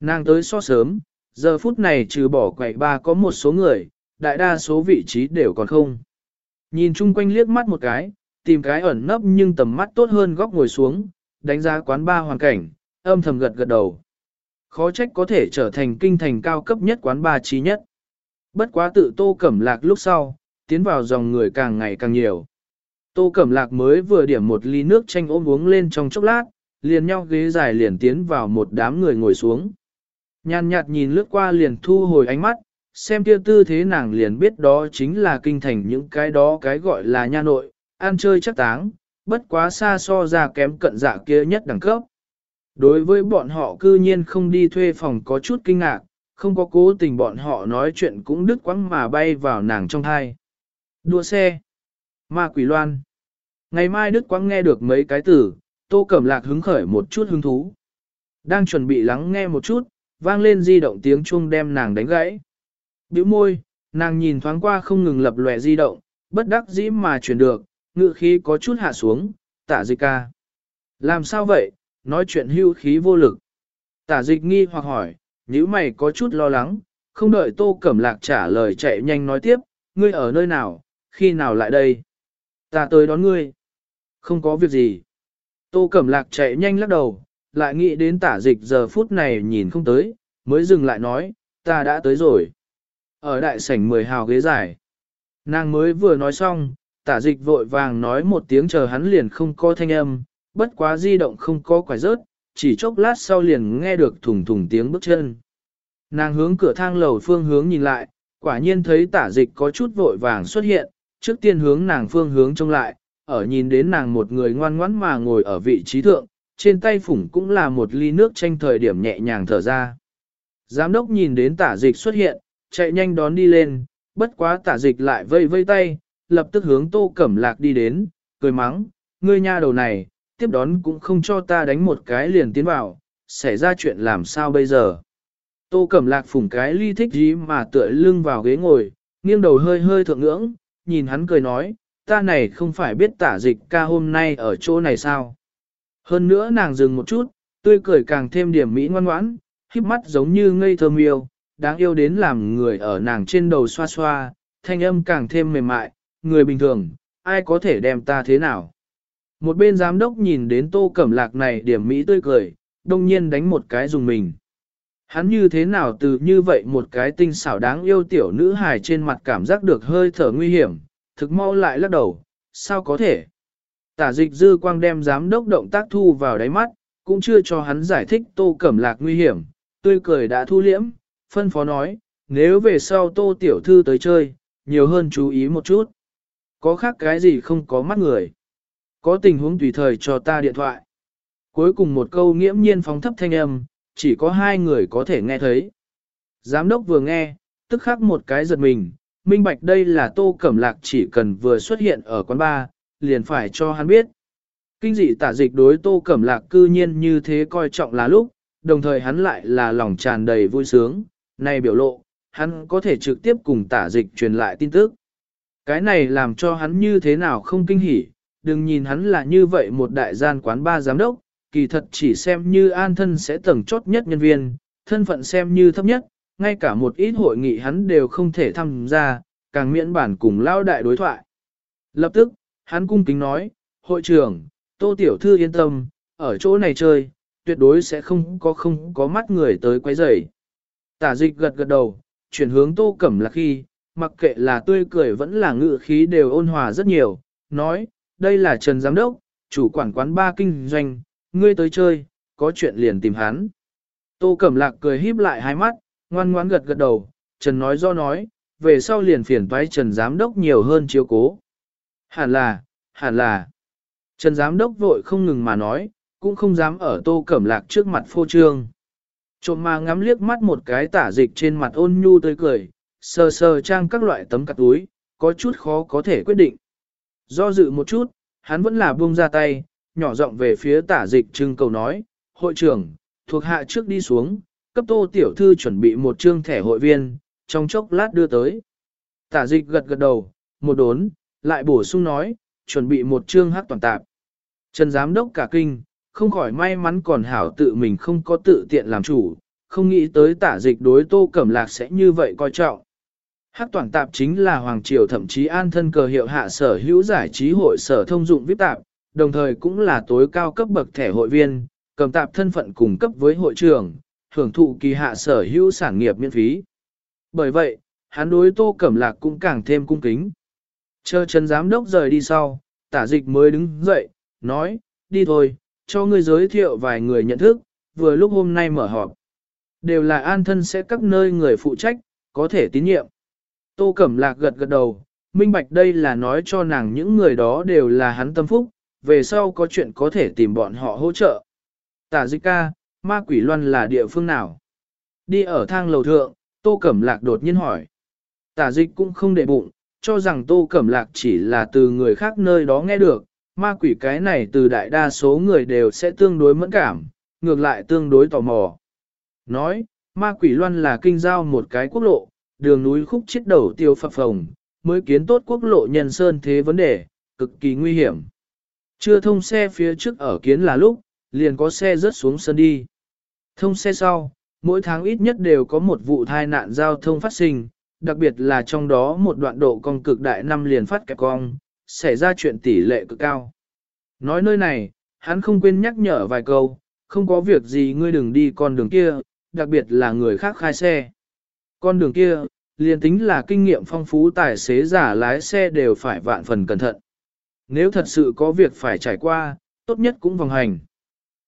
Nàng tới so sớm, giờ phút này trừ bỏ quậy ba có một số người, đại đa số vị trí đều còn không. Nhìn chung quanh liếc mắt một cái, tìm cái ẩn nấp nhưng tầm mắt tốt hơn góc ngồi xuống, đánh giá quán ba hoàn cảnh, âm thầm gật gật đầu. Khó trách có thể trở thành kinh thành cao cấp nhất quán ba trí nhất. Bất quá tự tô cẩm lạc lúc sau, tiến vào dòng người càng ngày càng nhiều. Tô cẩm lạc mới vừa điểm một ly nước chanh ôm uống lên trong chốc lát, liền nhau ghế dài liền tiến vào một đám người ngồi xuống. Nhàn nhạt nhìn lướt qua liền thu hồi ánh mắt, xem kia tư thế nàng liền biết đó chính là kinh thành những cái đó cái gọi là nha nội, ăn chơi chắc táng, bất quá xa so ra kém cận dạ kia nhất đẳng cấp. Đối với bọn họ cư nhiên không đi thuê phòng có chút kinh ngạc, không có cố tình bọn họ nói chuyện cũng đứt quãng mà bay vào nàng trong thai. Đua xe. Ma quỷ loan. Ngày mai đứt quãng nghe được mấy cái từ, tô cẩm lạc hứng khởi một chút hứng thú. Đang chuẩn bị lắng nghe một chút, vang lên di động tiếng chuông đem nàng đánh gãy. Biểu môi, nàng nhìn thoáng qua không ngừng lập lòe di động, bất đắc dĩ mà chuyển được, ngự khí có chút hạ xuống, tả dịch ca. Làm sao vậy, nói chuyện hưu khí vô lực. Tả dịch nghi hoặc hỏi, nếu mày có chút lo lắng, không đợi tô cẩm lạc trả lời chạy nhanh nói tiếp, ngươi ở nơi nào, khi nào lại đây? Ta tới đón ngươi. Không có việc gì. Tô cẩm lạc chạy nhanh lắc đầu, lại nghĩ đến tả dịch giờ phút này nhìn không tới, mới dừng lại nói, ta đã tới rồi. Ở đại sảnh mười hào ghế dài. Nàng mới vừa nói xong, tả dịch vội vàng nói một tiếng chờ hắn liền không có thanh âm, bất quá di động không có quải rớt, chỉ chốc lát sau liền nghe được thùng thùng tiếng bước chân. Nàng hướng cửa thang lầu phương hướng nhìn lại, quả nhiên thấy tả dịch có chút vội vàng xuất hiện, trước tiên hướng nàng phương hướng trông lại, ở nhìn đến nàng một người ngoan ngoãn mà ngồi ở vị trí thượng, trên tay phủng cũng là một ly nước tranh thời điểm nhẹ nhàng thở ra. Giám đốc nhìn đến tả dịch xuất hiện, chạy nhanh đón đi lên, bất quá tả dịch lại vây vây tay, lập tức hướng tô cẩm lạc đi đến, cười mắng, ngươi nha đầu này, tiếp đón cũng không cho ta đánh một cái liền tiến vào, xảy ra chuyện làm sao bây giờ. Tô cẩm lạc phủng cái ly thích gì mà tựa lưng vào ghế ngồi, nghiêng đầu hơi hơi thượng ngưỡng, nhìn hắn cười nói, ta này không phải biết tả dịch ca hôm nay ở chỗ này sao. Hơn nữa nàng dừng một chút, tươi cười càng thêm điểm mỹ ngoan ngoãn, híp mắt giống như ngây thơ miêu, đáng yêu đến làm người ở nàng trên đầu xoa xoa, thanh âm càng thêm mềm mại, người bình thường, ai có thể đem ta thế nào. Một bên giám đốc nhìn đến tô cẩm lạc này điểm mỹ tươi cười, đông nhiên đánh một cái dùng mình. Hắn như thế nào từ như vậy một cái tinh xảo đáng yêu tiểu nữ hài trên mặt cảm giác được hơi thở nguy hiểm, thực mau lại lắc đầu, sao có thể. Tả dịch dư quang đem giám đốc động tác thu vào đáy mắt, cũng chưa cho hắn giải thích tô cẩm lạc nguy hiểm, tươi cười đã thu liễm, phân phó nói, nếu về sau tô tiểu thư tới chơi, nhiều hơn chú ý một chút. Có khác cái gì không có mắt người. Có tình huống tùy thời cho ta điện thoại. Cuối cùng một câu nghiễm nhiên phóng thấp thanh âm, chỉ có hai người có thể nghe thấy. Giám đốc vừa nghe, tức khắc một cái giật mình, minh bạch đây là tô cẩm lạc chỉ cần vừa xuất hiện ở quán bar, liền phải cho hắn biết. Kinh dị tả dịch đối tô cẩm lạc cư nhiên như thế coi trọng là lúc, đồng thời hắn lại là lòng tràn đầy vui sướng, này biểu lộ, hắn có thể trực tiếp cùng tả dịch truyền lại tin tức. Cái này làm cho hắn như thế nào không kinh hỉ, đừng nhìn hắn là như vậy một đại gian quán ba giám đốc, kỳ thật chỉ xem như an thân sẽ tầng chốt nhất nhân viên, thân phận xem như thấp nhất, ngay cả một ít hội nghị hắn đều không thể tham gia, càng miễn bản cùng lao đại đối thoại. Lập tức, hắn cung kính nói, hội trưởng, tô tiểu thư yên tâm, ở chỗ này chơi, tuyệt đối sẽ không có không có mắt người tới quấy rầy. Tả dịch gật gật đầu, chuyển hướng tô cẩm lạc khi, mặc kệ là tươi cười vẫn là ngự khí đều ôn hòa rất nhiều, nói, đây là Trần Giám Đốc, chủ quản quán ba kinh doanh, ngươi tới chơi, có chuyện liền tìm hắn. Tô Cẩm Lạc cười híp lại hai mắt, ngoan ngoãn gật gật đầu, Trần nói do nói, về sau liền phiền toái Trần Giám Đốc nhiều hơn chiếu cố. Hẳn là, hẳn là. Trần Giám Đốc vội không ngừng mà nói, cũng không dám ở Tô Cẩm Lạc trước mặt phô trương. Trộm mà ngắm liếc mắt một cái tả dịch trên mặt ôn nhu tươi cười, sờ sờ trang các loại tấm cắt túi, có chút khó có thể quyết định. Do dự một chút, hắn vẫn là buông ra tay, nhỏ giọng về phía tả dịch trưng cầu nói, hội trưởng, thuộc hạ trước đi xuống, cấp tô tiểu thư chuẩn bị một trương thẻ hội viên, trong chốc lát đưa tới. Tả dịch gật gật đầu, một đốn, lại bổ sung nói, chuẩn bị một trương hát toàn tạp. Trần giám đốc cả kinh, không khỏi may mắn còn hảo tự mình không có tự tiện làm chủ, không nghĩ tới tả dịch đối tô cẩm lạc sẽ như vậy coi trọng. hát toàn tạp chính là Hoàng Triều thậm chí an thân cờ hiệu hạ sở hữu giải trí hội sở thông dụng viết tạp, đồng thời cũng là tối cao cấp bậc thẻ hội viên, cầm tạp thân phận cùng cấp với hội trưởng, hưởng thụ kỳ hạ sở hữu sản nghiệp miễn phí. Bởi vậy, hắn đối tô cẩm lạc cũng càng thêm cung kính. Chờ Trần Giám Đốc rời đi sau, tả dịch mới đứng dậy, nói, đi thôi, cho ngươi giới thiệu vài người nhận thức, vừa lúc hôm nay mở họp. Đều là an thân sẽ các nơi người phụ trách, có thể tín nhiệm. Tô Cẩm Lạc gật gật đầu, minh bạch đây là nói cho nàng những người đó đều là hắn tâm phúc, về sau có chuyện có thể tìm bọn họ hỗ trợ. Tả dịch ca, ma quỷ loan là địa phương nào? Đi ở thang lầu thượng, Tô Cẩm Lạc đột nhiên hỏi. Tả dịch cũng không để bụng, cho rằng Tô Cẩm Lạc chỉ là từ người khác nơi đó nghe được, ma quỷ cái này từ đại đa số người đều sẽ tương đối mẫn cảm, ngược lại tương đối tò mò. Nói, ma quỷ loan là kinh giao một cái quốc lộ, đường núi khúc chết đầu tiêu phập phồng, mới kiến tốt quốc lộ nhân sơn thế vấn đề, cực kỳ nguy hiểm. Chưa thông xe phía trước ở kiến là lúc, liền có xe rớt xuống sân đi. Thông xe sau, mỗi tháng ít nhất đều có một vụ tai nạn giao thông phát sinh, đặc biệt là trong đó một đoạn độ cong cực đại năm liền phát kẹp cong, xảy ra chuyện tỷ lệ cực cao. Nói nơi này, hắn không quên nhắc nhở vài câu, không có việc gì ngươi đừng đi con đường kia, đặc biệt là người khác khai xe. Con đường kia, liền tính là kinh nghiệm phong phú tài xế giả lái xe đều phải vạn phần cẩn thận. Nếu thật sự có việc phải trải qua, tốt nhất cũng vòng hành.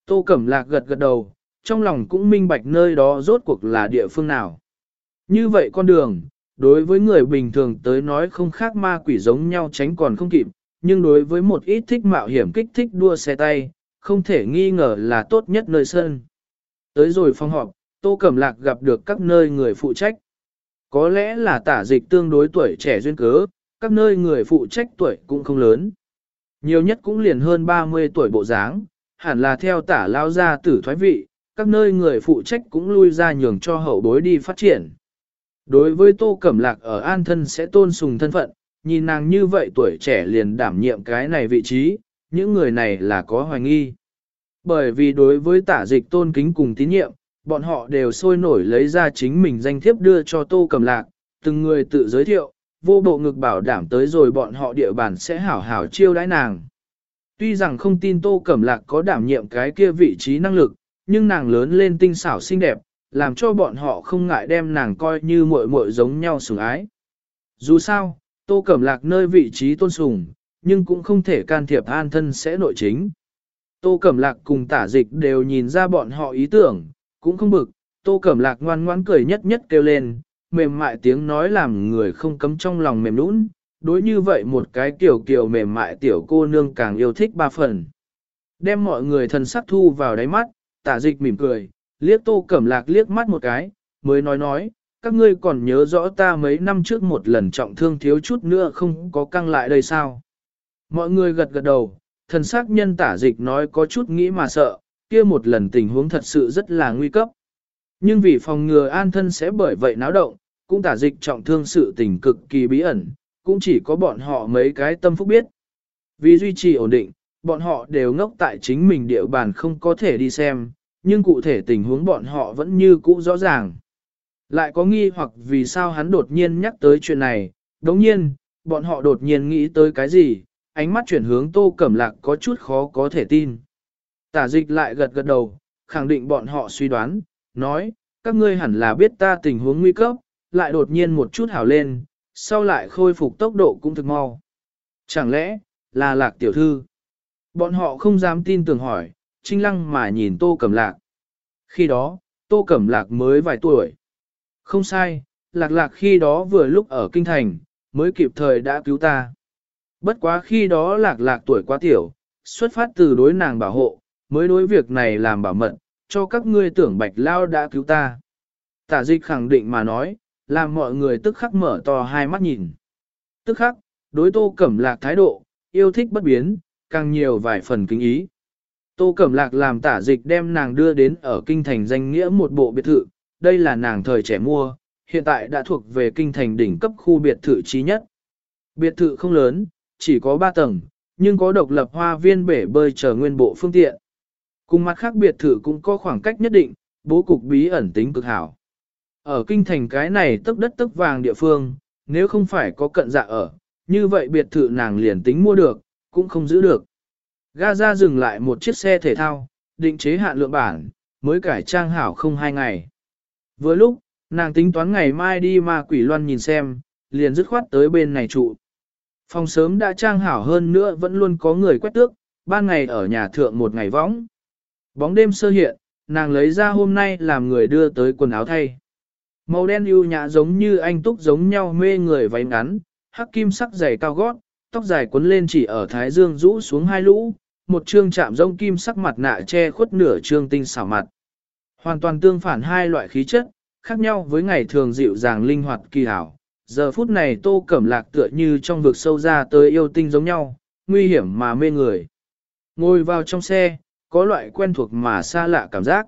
Tô Cẩm Lạc gật gật đầu, trong lòng cũng minh bạch nơi đó rốt cuộc là địa phương nào. Như vậy con đường, đối với người bình thường tới nói không khác ma quỷ giống nhau tránh còn không kịp, nhưng đối với một ít thích mạo hiểm kích thích đua xe tay, không thể nghi ngờ là tốt nhất nơi sân. Tới rồi phong họp, Tô Cẩm Lạc gặp được các nơi người phụ trách. Có lẽ là tả dịch tương đối tuổi trẻ duyên cớ, các nơi người phụ trách tuổi cũng không lớn. Nhiều nhất cũng liền hơn 30 tuổi bộ dáng, hẳn là theo tả lao ra tử thoái vị, các nơi người phụ trách cũng lui ra nhường cho hậu bối đi phát triển. Đối với Tô Cẩm Lạc ở an thân sẽ tôn sùng thân phận, nhìn nàng như vậy tuổi trẻ liền đảm nhiệm cái này vị trí, những người này là có hoài nghi. Bởi vì đối với tả dịch tôn kính cùng tín nhiệm, bọn họ đều sôi nổi lấy ra chính mình danh thiếp đưa cho Tô Cẩm Lạc, từng người tự giới thiệu, vô bộ ngực bảo đảm tới rồi bọn họ địa bàn sẽ hảo hảo chiêu đãi nàng. Tuy rằng không tin Tô Cẩm Lạc có đảm nhiệm cái kia vị trí năng lực, nhưng nàng lớn lên tinh xảo xinh đẹp, làm cho bọn họ không ngại đem nàng coi như muội muội giống nhau sủng ái. Dù sao, Tô Cẩm Lạc nơi vị trí tôn sùng, nhưng cũng không thể can thiệp an thân sẽ nội chính. Tô Cẩm Lạc cùng tả dịch đều nhìn ra bọn họ ý tưởng, cũng không bực, Tô Cẩm Lạc ngoan ngoãn cười nhất nhất kêu lên, mềm mại tiếng nói làm người không cấm trong lòng mềm nũng, đối như vậy một cái kiểu kiểu mềm mại tiểu cô nương càng yêu thích ba phần. Đem mọi người thần sắc thu vào đáy mắt, tả dịch mỉm cười, liếc Tô Cẩm Lạc liếc mắt một cái, mới nói nói, các ngươi còn nhớ rõ ta mấy năm trước một lần trọng thương thiếu chút nữa không có căng lại đây sao. Mọi người gật gật đầu, thần sắc nhân tả dịch nói có chút nghĩ mà sợ, kia một lần tình huống thật sự rất là nguy cấp. Nhưng vì phòng ngừa an thân sẽ bởi vậy náo động, cũng tả dịch trọng thương sự tình cực kỳ bí ẩn, cũng chỉ có bọn họ mấy cái tâm phúc biết. Vì duy trì ổn định, bọn họ đều ngốc tại chính mình địa bàn không có thể đi xem, nhưng cụ thể tình huống bọn họ vẫn như cũ rõ ràng. Lại có nghi hoặc vì sao hắn đột nhiên nhắc tới chuyện này, đồng nhiên, bọn họ đột nhiên nghĩ tới cái gì, ánh mắt chuyển hướng tô cẩm lạc có chút khó có thể tin. Tả dịch lại gật gật đầu, khẳng định bọn họ suy đoán, nói, các ngươi hẳn là biết ta tình huống nguy cấp, lại đột nhiên một chút hảo lên, sau lại khôi phục tốc độ cũng thực mau. Chẳng lẽ, là lạc tiểu thư? Bọn họ không dám tin tưởng hỏi, trinh lăng mà nhìn tô cẩm lạc. Khi đó, tô cẩm lạc mới vài tuổi. Không sai, lạc lạc khi đó vừa lúc ở kinh thành, mới kịp thời đã cứu ta. Bất quá khi đó lạc lạc tuổi quá tiểu, xuất phát từ đối nàng bảo hộ, mới đối việc này làm bảo mật, cho các ngươi tưởng bạch lao đã cứu ta. Tả dịch khẳng định mà nói, làm mọi người tức khắc mở to hai mắt nhìn. Tức khắc, đối tô cẩm lạc thái độ, yêu thích bất biến, càng nhiều vài phần kính ý. Tô Cẩm Lạc làm tả dịch đem nàng đưa đến ở kinh thành danh nghĩa một bộ biệt thự, đây là nàng thời trẻ mua, hiện tại đã thuộc về kinh thành đỉnh cấp khu biệt thự trí nhất. Biệt thự không lớn, chỉ có 3 tầng, nhưng có độc lập hoa viên bể bơi chờ nguyên bộ phương tiện. Cùng mặt khác biệt thự cũng có khoảng cách nhất định, bố cục bí ẩn tính cực hảo. Ở kinh thành cái này tức đất tức vàng địa phương, nếu không phải có cận dạ ở, như vậy biệt thự nàng liền tính mua được, cũng không giữ được. Gaza dừng lại một chiếc xe thể thao, định chế hạn lượng bản, mới cải trang hảo không hai ngày. Vừa lúc, nàng tính toán ngày mai đi ma quỷ loan nhìn xem, liền dứt khoát tới bên này trụ. Phòng sớm đã trang hảo hơn nữa vẫn luôn có người quét tước, ban ngày ở nhà thượng một ngày võng. Bóng đêm sơ hiện, nàng lấy ra hôm nay làm người đưa tới quần áo thay. Màu đen ưu nhã giống như anh túc giống nhau mê người váy ngắn, hắc kim sắc dày cao gót, tóc dài cuốn lên chỉ ở thái dương rũ xuống hai lũ, một trương chạm rông kim sắc mặt nạ che khuất nửa trương tinh xảo mặt. Hoàn toàn tương phản hai loại khí chất, khác nhau với ngày thường dịu dàng linh hoạt kỳ hảo. Giờ phút này tô cẩm lạc tựa như trong vực sâu ra tới yêu tinh giống nhau, nguy hiểm mà mê người. Ngồi vào trong xe, có loại quen thuộc mà xa lạ cảm giác.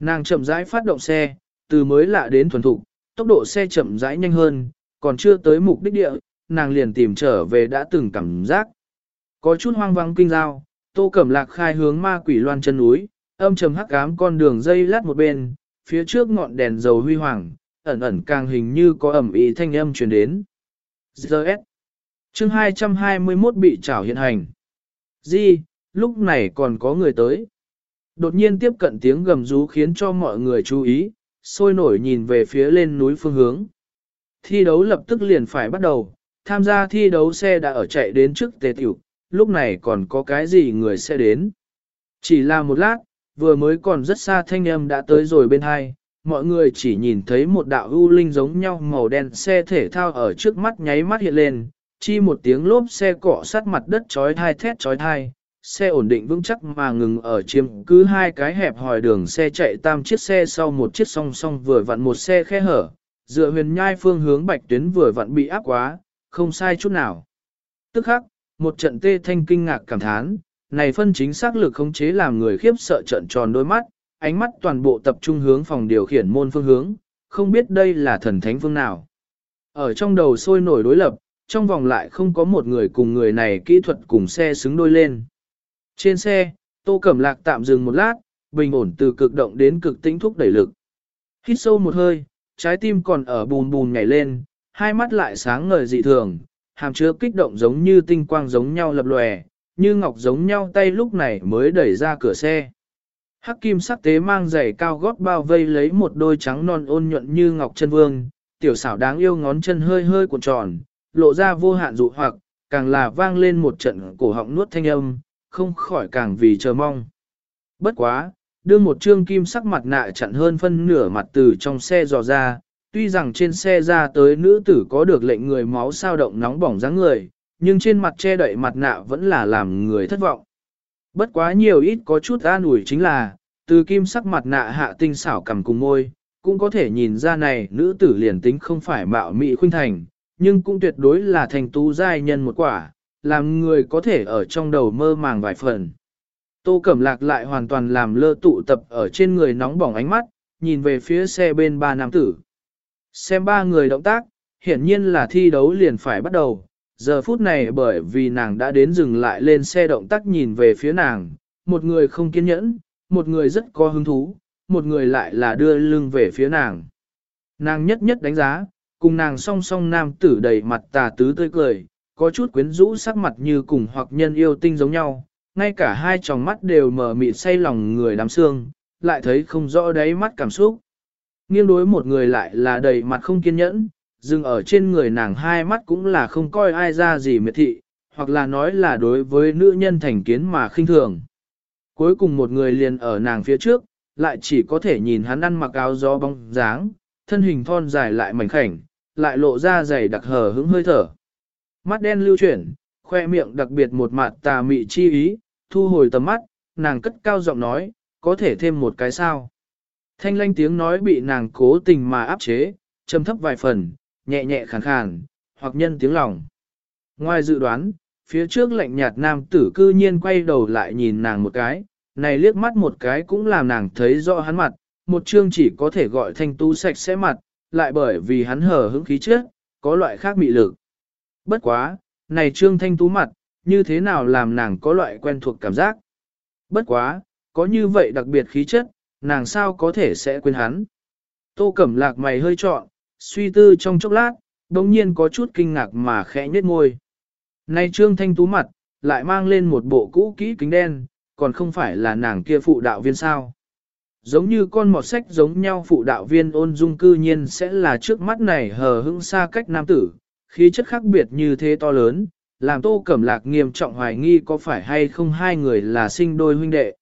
Nàng chậm rãi phát động xe, từ mới lạ đến thuần thục, tốc độ xe chậm rãi nhanh hơn, còn chưa tới mục đích địa, nàng liền tìm trở về đã từng cảm giác. Có chút hoang vắng kinh giao, tô cẩm lạc khai hướng ma quỷ loan chân núi, âm trầm hắc ám con đường dây lát một bên, phía trước ngọn đèn dầu huy hoàng, ẩn ẩn càng hình như có ẩm ý thanh âm truyền đến. ZS chương 221 bị trảo hiện hành. Di, lúc này còn có người tới. Đột nhiên tiếp cận tiếng gầm rú khiến cho mọi người chú ý, sôi nổi nhìn về phía lên núi phương hướng. Thi đấu lập tức liền phải bắt đầu, tham gia thi đấu xe đã ở chạy đến trước tề tiểu, lúc này còn có cái gì người sẽ đến. Chỉ là một lát, vừa mới còn rất xa thanh âm đã tới rồi bên hai, mọi người chỉ nhìn thấy một đạo hưu linh giống nhau màu đen xe thể thao ở trước mắt nháy mắt hiện lên, chi một tiếng lốp xe cọ sát mặt đất chói thai thét chói thai, xe ổn định vững chắc mà ngừng ở chiếm cứ hai cái hẹp hòi đường xe chạy tam chiếc xe sau một chiếc song song vừa vặn một xe khe hở, dựa huyền nhai phương hướng bạch tuyến vừa vặn bị áp quá, không sai chút nào. Tức khắc, một trận tê thanh kinh ngạc cảm thán, này phân chính xác lực khống chế làm người khiếp sợ trận tròn đôi mắt, ánh mắt toàn bộ tập trung hướng phòng điều khiển môn phương hướng, không biết đây là thần thánh phương nào. Ở trong đầu sôi nổi đối lập, trong vòng lại không có một người cùng người này kỹ thuật cùng xe xứng đôi lên. Trên xe, Tô Cẩm Lạc tạm dừng một lát, bình ổn từ cực động đến cực tĩnh thúc đẩy lực. Hít sâu một hơi, trái tim còn ở bùn bùn nhảy lên, hai mắt lại sáng ngời dị thường, hàm chứa kích động giống như tinh quang giống nhau lập lòe, như ngọc giống nhau tay lúc này mới đẩy ra cửa xe. Hắc kim sắc tế mang giày cao gót bao vây lấy một đôi trắng non ôn nhuận như ngọc chân vương, tiểu xảo đáng yêu ngón chân hơi hơi cuộn tròn, lộ ra vô hạn dụ hoặc, càng là vang lên một trận cổ họng nuốt thanh âm, không khỏi càng vì chờ mong. Bất quá, đưa một trương kim sắc mặt nạ chặn hơn phân nửa mặt từ trong xe dò ra, tuy rằng trên xe ra tới nữ tử có được lệnh người máu sao động nóng bỏng dáng người, nhưng trên mặt che đậy mặt nạ vẫn là làm người thất vọng. Bất quá nhiều ít có chút an ủi chính là, từ kim sắc mặt nạ hạ tinh xảo cầm cùng môi, cũng có thể nhìn ra này nữ tử liền tính không phải mạo mị khuynh thành, nhưng cũng tuyệt đối là thành tú giai nhân một quả, làm người có thể ở trong đầu mơ màng vài phần. Tô Cẩm Lạc lại hoàn toàn làm lơ tụ tập ở trên người nóng bỏng ánh mắt, nhìn về phía xe bên ba nam tử. Xem ba người động tác, hiển nhiên là thi đấu liền phải bắt đầu. Giờ phút này bởi vì nàng đã đến dừng lại lên xe động tác nhìn về phía nàng, một người không kiên nhẫn, một người rất có hứng thú, một người lại là đưa lưng về phía nàng. Nàng nhất nhất đánh giá, cùng nàng song song nam tử đầy mặt tà tứ tươi cười, có chút quyến rũ sắc mặt như cùng hoặc nhân yêu tinh giống nhau, ngay cả hai tròng mắt đều mở mịt say lòng người đám xương, lại thấy không rõ đáy mắt cảm xúc. Nghiêng đối một người lại là đầy mặt không kiên nhẫn, dừng ở trên người nàng hai mắt cũng là không coi ai ra gì miệt thị, hoặc là nói là đối với nữ nhân thành kiến mà khinh thường. Cuối cùng một người liền ở nàng phía trước, lại chỉ có thể nhìn hắn ăn mặc áo gió bóng dáng, thân hình thon dài lại mảnh khảnh, lại lộ ra dày đặc hở hững hơi thở. Mắt đen lưu chuyển, khoe miệng đặc biệt một mặt tà mị chi ý, thu hồi tầm mắt, nàng cất cao giọng nói, có thể thêm một cái sao. Thanh lanh tiếng nói bị nàng cố tình mà áp chế, trầm thấp vài phần, nhẹ nhẹ khàn khàn, hoặc nhân tiếng lòng. Ngoài dự đoán, phía trước lạnh nhạt nam tử cư nhiên quay đầu lại nhìn nàng một cái, này liếc mắt một cái cũng làm nàng thấy rõ hắn mặt, một chương chỉ có thể gọi thanh tu sạch sẽ mặt, lại bởi vì hắn hở hững khí trước, có loại khác mị lực. Bất quá, này trương thanh tú mặt, như thế nào làm nàng có loại quen thuộc cảm giác. Bất quá, có như vậy đặc biệt khí chất, nàng sao có thể sẽ quên hắn. Tô Cẩm Lạc mày hơi trọn, suy tư trong chốc lát, đồng nhiên có chút kinh ngạc mà khẽ nhếch môi. Này trương thanh tú mặt, lại mang lên một bộ cũ kỹ kính đen, còn không phải là nàng kia phụ đạo viên sao. Giống như con mọt sách giống nhau phụ đạo viên ôn dung cư nhiên sẽ là trước mắt này hờ hững xa cách nam tử, khí chất khác biệt như thế to lớn, làm tô cẩm lạc nghiêm trọng hoài nghi có phải hay không hai người là sinh đôi huynh đệ.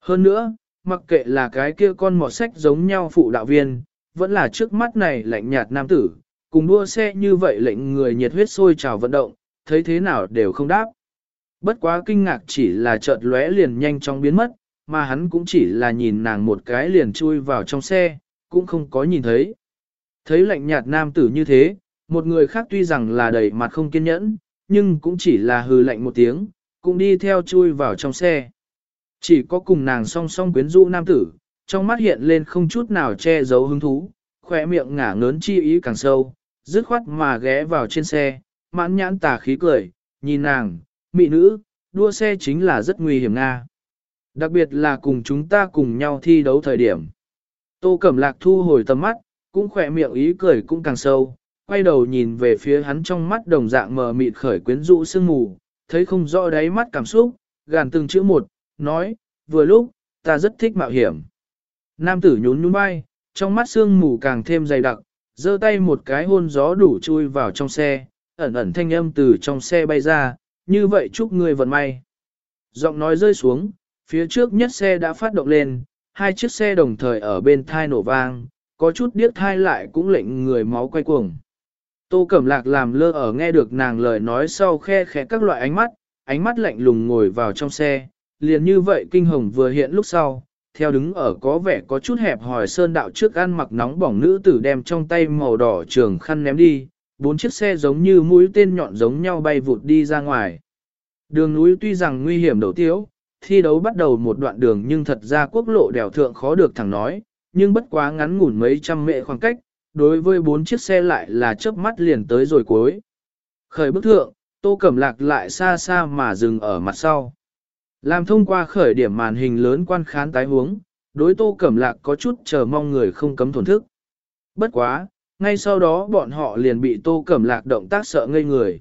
Hơn nữa, mặc kệ là cái kia con mọt sách giống nhau phụ đạo viên, vẫn là trước mắt này lạnh nhạt nam tử, cùng đua xe như vậy lệnh người nhiệt huyết sôi trào vận động, thấy thế nào đều không đáp. Bất quá kinh ngạc chỉ là chợt lóe liền nhanh chóng biến mất, mà hắn cũng chỉ là nhìn nàng một cái liền chui vào trong xe, cũng không có nhìn thấy. Thấy lạnh nhạt nam tử như thế, một người khác tuy rằng là đầy mặt không kiên nhẫn, nhưng cũng chỉ là hừ lạnh một tiếng, cũng đi theo chui vào trong xe. Chỉ có cùng nàng song song quyến rũ nam tử, trong mắt hiện lên không chút nào che giấu hứng thú, khỏe miệng ngả ngớn chi ý càng sâu, dứt khoát mà ghé vào trên xe, mãn nhãn tà khí cười, nhìn nàng, mị nữ, đua xe chính là rất nguy hiểm nga. Đặc biệt là cùng chúng ta cùng nhau thi đấu thời điểm. Tô Cẩm Lạc thu hồi tầm mắt, cũng khỏe miệng ý cười cũng càng sâu, quay đầu nhìn về phía hắn trong mắt đồng dạng mờ mịt khởi quyến rũ sương mù, thấy không rõ đáy mắt cảm xúc, gàn từng chữ một, nói, vừa lúc, ta rất thích mạo hiểm. Nam tử nhún nhún bay, trong mắt sương mù càng thêm dày đặc, giơ tay một cái hôn gió đủ chui vào trong xe, ẩn ẩn thanh âm từ trong xe bay ra, như vậy chúc người vận may. Giọng nói rơi xuống, phía trước nhất xe đã phát động lên, hai chiếc xe đồng thời ở bên thai nổ vang, có chút điếc thai lại cũng lệnh người máu quay cuồng. Tô Cẩm Lạc làm lơ ở nghe được nàng lời nói sau khe khẽ các loại ánh mắt, ánh mắt lạnh lùng ngồi vào trong xe, liền như vậy kinh hồng vừa hiện lúc sau, theo đứng ở có vẻ có chút hẹp hỏi sơn đạo trước ăn mặc nóng bỏng nữ tử đem trong tay màu đỏ trường khăn ném đi, bốn chiếc xe giống như mũi tên nhọn giống nhau bay vụt đi ra ngoài. Đường núi tuy rằng nguy hiểm đầu tiếu, thi đấu bắt đầu một đoạn đường nhưng thật ra quốc lộ đèo thượng khó được thẳng nói, nhưng bất quá ngắn ngủn mấy trăm mệ khoảng cách, đối với bốn chiếc xe lại là chớp mắt liền tới rồi cuối. Khởi bức thượng, tô cẩm lạc lại xa xa mà dừng ở mặt sau. Làm thông qua khởi điểm màn hình lớn quan khán tái huống, đối tô cẩm lạc có chút chờ mong người không cấm thổn thức. Bất quá, ngay sau đó bọn họ liền bị tô cẩm lạc động tác sợ ngây người.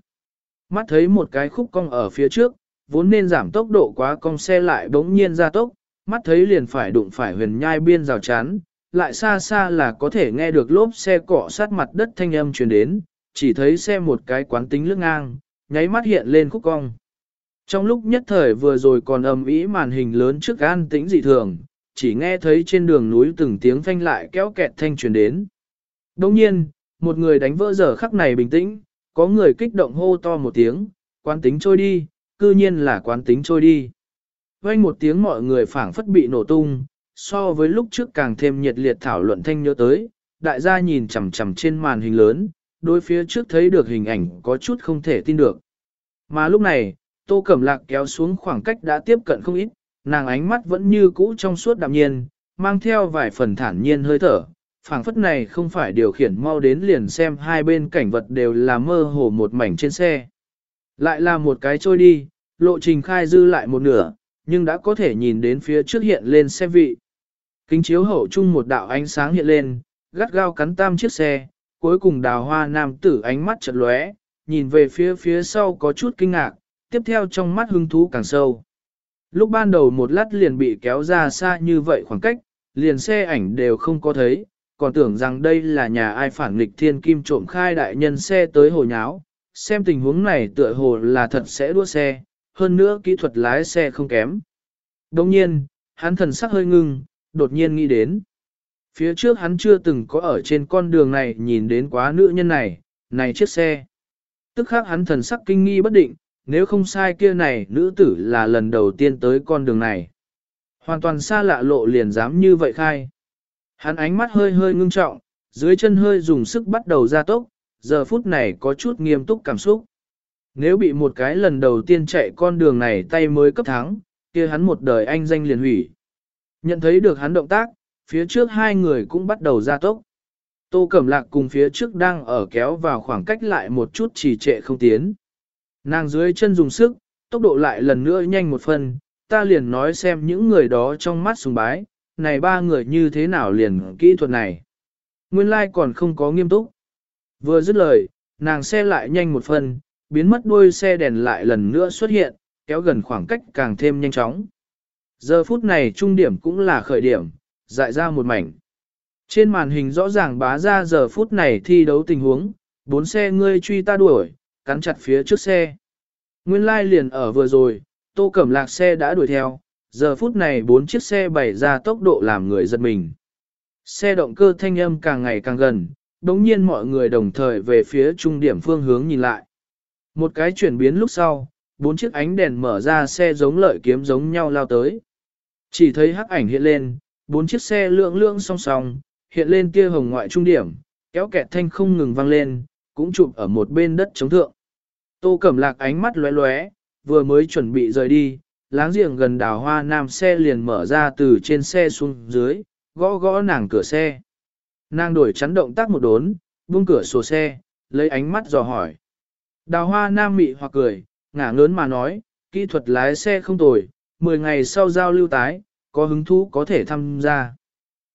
Mắt thấy một cái khúc cong ở phía trước, vốn nên giảm tốc độ quá cong xe lại bỗng nhiên ra tốc, mắt thấy liền phải đụng phải huyền nhai biên rào chắn, lại xa xa là có thể nghe được lốp xe cọ sát mặt đất thanh âm truyền đến, chỉ thấy xe một cái quán tính lướt ngang, nháy mắt hiện lên khúc cong. Trong lúc nhất thời vừa rồi còn ầm ĩ màn hình lớn trước an tĩnh dị thường, chỉ nghe thấy trên đường núi từng tiếng phanh lại kéo kẹt thanh truyền đến. Đồng nhiên, một người đánh vỡ giờ khắc này bình tĩnh, có người kích động hô to một tiếng, quán tính trôi đi, cư nhiên là quán tính trôi đi. Vang một tiếng mọi người phảng phất bị nổ tung, so với lúc trước càng thêm nhiệt liệt thảo luận thanh nhớ tới, đại gia nhìn chằm chằm trên màn hình lớn, đối phía trước thấy được hình ảnh có chút không thể tin được. Mà lúc này, Tô Cẩm Lạc kéo xuống khoảng cách đã tiếp cận không ít, nàng ánh mắt vẫn như cũ trong suốt đạm nhiên, mang theo vài phần thản nhiên hơi thở. phảng phất này không phải điều khiển mau đến liền xem hai bên cảnh vật đều là mơ hồ một mảnh trên xe. Lại là một cái trôi đi, lộ trình khai dư lại một nửa, nhưng đã có thể nhìn đến phía trước hiện lên xe vị. Kính chiếu hậu chung một đạo ánh sáng hiện lên, gắt gao cắn tam chiếc xe, cuối cùng đào hoa nam tử ánh mắt chật lóe, nhìn về phía phía sau có chút kinh ngạc, tiếp theo trong mắt hứng thú càng sâu. Lúc ban đầu một lát liền bị kéo ra xa như vậy khoảng cách, liền xe ảnh đều không có thấy, còn tưởng rằng đây là nhà ai phản nghịch thiên kim trộm khai đại nhân xe tới hồ nháo, xem tình huống này tựa hồ là thật sẽ đua xe, hơn nữa kỹ thuật lái xe không kém. Đồng nhiên, hắn thần sắc hơi ngưng, đột nhiên nghĩ đến. Phía trước hắn chưa từng có ở trên con đường này nhìn đến quá nữ nhân này, này chiếc xe. Tức khác hắn thần sắc kinh nghi bất định, nếu không sai kia này nữ tử là lần đầu tiên tới con đường này. Hoàn toàn xa lạ lộ liền dám như vậy khai. Hắn ánh mắt hơi hơi ngưng trọng, dưới chân hơi dùng sức bắt đầu ra tốc, giờ phút này có chút nghiêm túc cảm xúc. Nếu bị một cái lần đầu tiên chạy con đường này tay mới cấp thắng, kia hắn một đời anh danh liền hủy. Nhận thấy được hắn động tác, phía trước hai người cũng bắt đầu ra tốc. Tô Cẩm Lạc cùng phía trước đang ở kéo vào khoảng cách lại một chút trì trệ không tiến. Nàng dưới chân dùng sức, tốc độ lại lần nữa nhanh một phần, ta liền nói xem những người đó trong mắt sùng bái, này ba người như thế nào liền kỹ thuật này. Nguyên lai like còn không có nghiêm túc. Vừa dứt lời, nàng xe lại nhanh một phần, biến mất đuôi xe đèn lại lần nữa xuất hiện, kéo gần khoảng cách càng thêm nhanh chóng. Giờ phút này trung điểm cũng là khởi điểm, dại ra một mảnh. Trên màn hình rõ ràng bá ra giờ phút này thi đấu tình huống, bốn xe ngươi truy ta đuổi, cắn chặt phía trước xe. Nguyên lai liền ở vừa rồi, tô cẩm lạc xe đã đuổi theo, giờ phút này bốn chiếc xe bày ra tốc độ làm người giật mình. Xe động cơ thanh âm càng ngày càng gần, đống nhiên mọi người đồng thời về phía trung điểm phương hướng nhìn lại. Một cái chuyển biến lúc sau, bốn chiếc ánh đèn mở ra xe giống lợi kiếm giống nhau lao tới. Chỉ thấy hắc ảnh hiện lên, bốn chiếc xe lượng lượng song song, hiện lên kia hồng ngoại trung điểm, kéo kẹt thanh không ngừng vang lên, cũng chụp ở một bên đất chống thượng. Tô Cẩm Lạc ánh mắt lóe lóe, vừa mới chuẩn bị rời đi, láng giềng gần đào hoa nam xe liền mở ra từ trên xe xuống dưới, gõ gõ nàng cửa xe. Nàng đổi chắn động tác một đốn, buông cửa sổ xe, lấy ánh mắt dò hỏi. Đào hoa nam mị hoặc cười, ngả ngớn mà nói, kỹ thuật lái xe không tồi, 10 ngày sau giao lưu tái, có hứng thú có thể tham gia.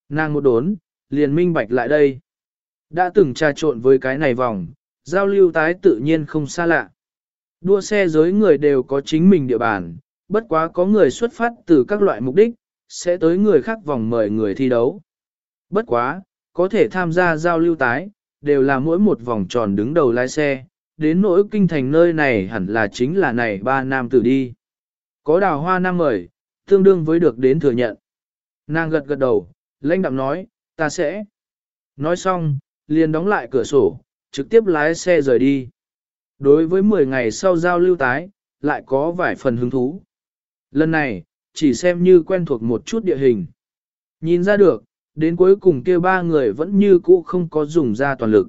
Nàng một đốn, liền minh bạch lại đây. Đã từng trà trộn với cái này vòng, giao lưu tái tự nhiên không xa lạ. Đua xe giới người đều có chính mình địa bàn, bất quá có người xuất phát từ các loại mục đích, sẽ tới người khác vòng mời người thi đấu. Bất quá, có thể tham gia giao lưu tái, đều là mỗi một vòng tròn đứng đầu lái xe, đến nỗi kinh thành nơi này hẳn là chính là này ba nam tử đi. Có đào hoa nam mời, tương đương với được đến thừa nhận. Nàng gật gật đầu, lãnh đạm nói, ta sẽ. Nói xong, liền đóng lại cửa sổ, trực tiếp lái xe rời đi. Đối với 10 ngày sau giao lưu tái, lại có vài phần hứng thú. Lần này, chỉ xem như quen thuộc một chút địa hình. Nhìn ra được, đến cuối cùng kia ba người vẫn như cũ không có dùng ra toàn lực.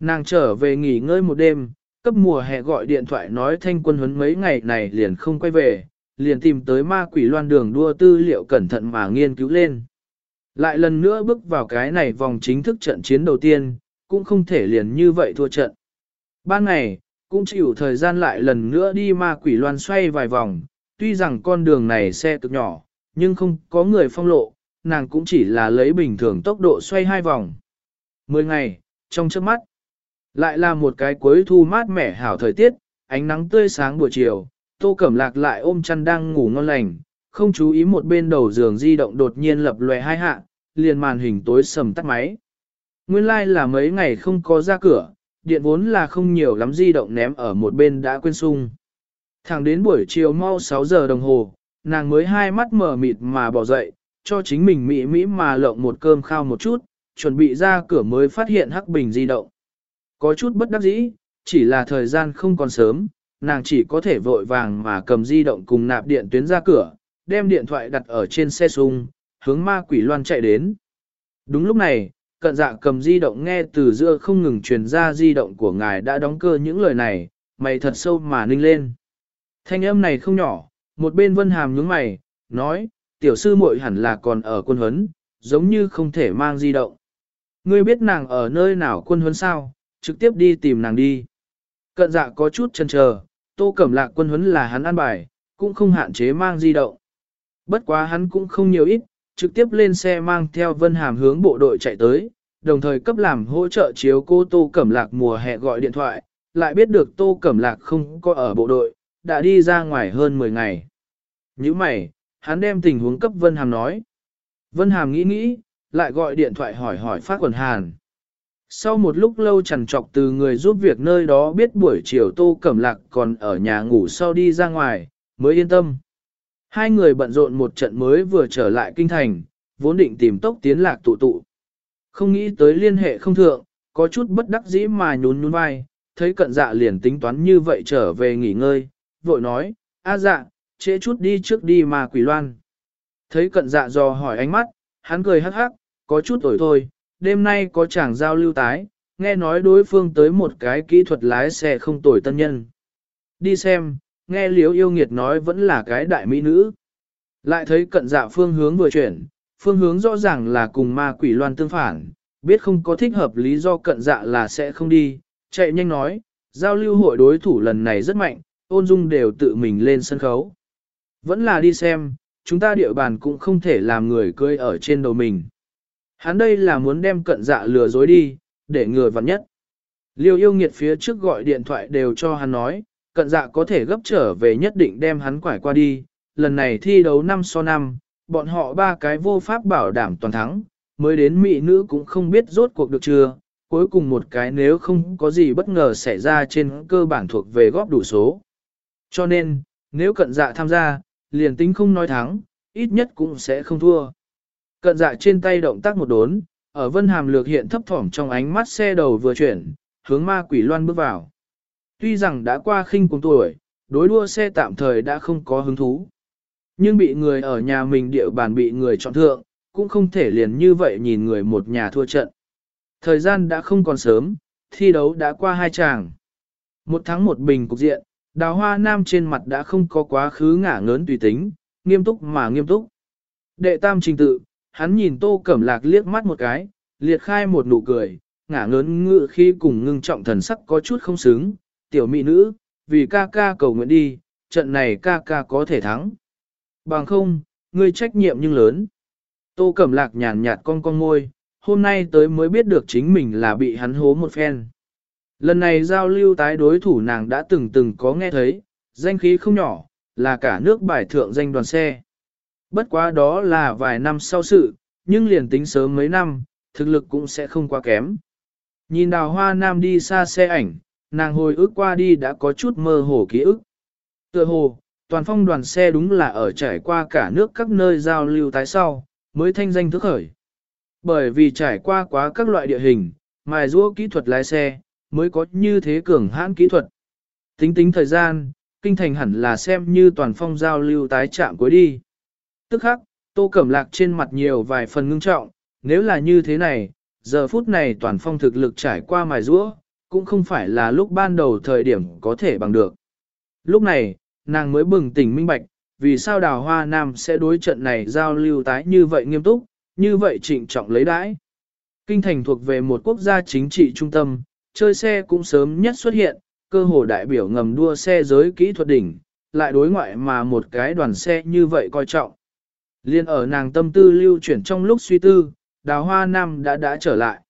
Nàng trở về nghỉ ngơi một đêm, cấp mùa hè gọi điện thoại nói thanh quân huấn mấy ngày này liền không quay về, liền tìm tới ma quỷ loan đường đua tư liệu cẩn thận mà nghiên cứu lên. Lại lần nữa bước vào cái này vòng chính thức trận chiến đầu tiên, cũng không thể liền như vậy thua trận. Ban ngày, cũng chịu thời gian lại lần nữa đi ma quỷ loan xoay vài vòng, tuy rằng con đường này xe cực nhỏ, nhưng không có người phong lộ, nàng cũng chỉ là lấy bình thường tốc độ xoay hai vòng. Mười ngày, trong trước mắt, lại là một cái cuối thu mát mẻ hảo thời tiết, ánh nắng tươi sáng buổi chiều, tô cẩm lạc lại ôm chăn đang ngủ ngon lành, không chú ý một bên đầu giường di động đột nhiên lập lòe hai hạ, liền màn hình tối sầm tắt máy. Nguyên lai like là mấy ngày không có ra cửa, điện vốn là không nhiều lắm di động ném ở một bên đã quên sung. Thẳng đến buổi chiều mau 6 giờ đồng hồ, nàng mới hai mắt mở mịt mà bỏ dậy, cho chính mình mỹ mỹ mà lộng một cơm khao một chút, chuẩn bị ra cửa mới phát hiện hắc bình di động. Có chút bất đắc dĩ, chỉ là thời gian không còn sớm, nàng chỉ có thể vội vàng mà cầm di động cùng nạp điện tuyến ra cửa, đem điện thoại đặt ở trên xe sung, hướng ma quỷ loan chạy đến. Đúng lúc này, cận dạ cầm di động nghe từ giữa không ngừng truyền ra di động của ngài đã đóng cơ những lời này, mày thật sâu mà ninh lên. Thanh âm này không nhỏ, một bên vân hàm nhướng mày, nói, tiểu sư muội hẳn là còn ở quân huấn, giống như không thể mang di động. Ngươi biết nàng ở nơi nào quân huấn sao, trực tiếp đi tìm nàng đi. Cận dạ có chút chần chờ, tô cẩm lạc quân huấn là hắn ăn bài, cũng không hạn chế mang di động. Bất quá hắn cũng không nhiều ít, trực tiếp lên xe mang theo vân hàm hướng bộ đội chạy tới, đồng thời cấp làm hỗ trợ chiếu cô tô cẩm lạc mùa hè gọi điện thoại, lại biết được tô cẩm lạc không có ở bộ đội, đã đi ra ngoài hơn 10 ngày. Như mày, hắn đem tình huống cấp Vân Hàm nói. Vân Hàm nghĩ nghĩ, lại gọi điện thoại hỏi hỏi phát quần hàn. Sau một lúc lâu chằn trọc từ người giúp việc nơi đó biết buổi chiều Tô Cẩm Lạc còn ở nhà ngủ sau đi ra ngoài, mới yên tâm. Hai người bận rộn một trận mới vừa trở lại kinh thành, vốn định tìm tốc tiến lạc tụ tụ. Không nghĩ tới liên hệ không thượng, có chút bất đắc dĩ mà nhún nhún vai, thấy cận dạ liền tính toán như vậy trở về nghỉ ngơi, vội nói, a dạ, trễ chút đi trước đi mà quỷ loan. Thấy cận dạ dò hỏi ánh mắt, hắn cười hắc hắc, có chút ổi thôi, đêm nay có chàng giao lưu tái, nghe nói đối phương tới một cái kỹ thuật lái xe không tồi tân nhân. đi xem, nghe liếu yêu nghiệt nói vẫn là cái đại mỹ nữ. Lại thấy cận dạ phương hướng vừa chuyển, phương hướng rõ ràng là cùng ma quỷ loan tương phản, biết không có thích hợp lý do cận dạ là sẽ không đi, chạy nhanh nói, giao lưu hội đối thủ lần này rất mạnh, ôn dung đều tự mình lên sân khấu. Vẫn là đi xem, chúng ta địa bàn cũng không thể làm người cười ở trên đầu mình. Hắn đây là muốn đem cận dạ lừa dối đi, để ngừa vặn nhất. Liêu yêu nghiệt phía trước gọi điện thoại đều cho hắn nói, cận dạ có thể gấp trở về nhất định đem hắn quải qua đi. Lần này thi đấu 5 so 5, bọn họ ba cái vô pháp bảo đảm toàn thắng, mới đến mỹ nữ cũng không biết rốt cuộc được chưa. Cuối cùng một cái nếu không có gì bất ngờ xảy ra trên cơ bản thuộc về góp đủ số. Cho nên, nếu cận dạ tham gia, liền tính không nói thắng, ít nhất cũng sẽ không thua. Cận dạ trên tay động tác một đốn, ở vân hàm lược hiện thấp thỏm trong ánh mắt xe đầu vừa chuyển, hướng ma quỷ loan bước vào. Tuy rằng đã qua khinh cùng tuổi, đối đua xe tạm thời đã không có hứng thú. Nhưng bị người ở nhà mình địa bàn bị người chọn thượng, cũng không thể liền như vậy nhìn người một nhà thua trận. Thời gian đã không còn sớm, thi đấu đã qua hai tràng. Một tháng một bình cục diện, đào hoa nam trên mặt đã không có quá khứ ngả ngớn tùy tính, nghiêm túc mà nghiêm túc. Đệ tam trình tự, hắn nhìn tô cẩm lạc liếc mắt một cái, liệt khai một nụ cười, ngả ngớn ngự khi cùng ngưng trọng thần sắc có chút không xứng, tiểu mỹ nữ, vì ca ca cầu nguyện đi, trận này ca ca có thể thắng. Bằng không, ngươi trách nhiệm nhưng lớn. Tô Cẩm Lạc nhàn nhạt con con môi, hôm nay tới mới biết được chính mình là bị hắn hố một phen. Lần này giao lưu tái đối thủ nàng đã từng từng có nghe thấy, danh khí không nhỏ, là cả nước bài thượng danh đoàn xe. Bất quá đó là vài năm sau sự, nhưng liền tính sớm mấy năm, thực lực cũng sẽ không quá kém. Nhìn đào hoa nam đi xa xe ảnh, nàng hồi ức qua đi đã có chút mơ hồ ký ức. Tựa hồ, toàn phong đoàn xe đúng là ở trải qua cả nước các nơi giao lưu tái sau, mới thanh danh thức khởi. Bởi vì trải qua quá các loại địa hình, mài rũa kỹ thuật lái xe, mới có như thế cường hãn kỹ thuật. Tính tính thời gian, kinh thành hẳn là xem như toàn phong giao lưu tái chạm cuối đi. Tức khắc, tô cẩm lạc trên mặt nhiều vài phần ngưng trọng, nếu là như thế này, giờ phút này toàn phong thực lực trải qua mài rũa, cũng không phải là lúc ban đầu thời điểm có thể bằng được. Lúc này, nàng mới bừng tỉnh minh bạch, vì sao đào hoa nam sẽ đối trận này giao lưu tái như vậy nghiêm túc, như vậy trịnh trọng lấy đãi. Kinh thành thuộc về một quốc gia chính trị trung tâm, chơi xe cũng sớm nhất xuất hiện, cơ hồ đại biểu ngầm đua xe giới kỹ thuật đỉnh, lại đối ngoại mà một cái đoàn xe như vậy coi trọng. Liên ở nàng tâm tư lưu chuyển trong lúc suy tư, đào hoa nam đã đã trở lại.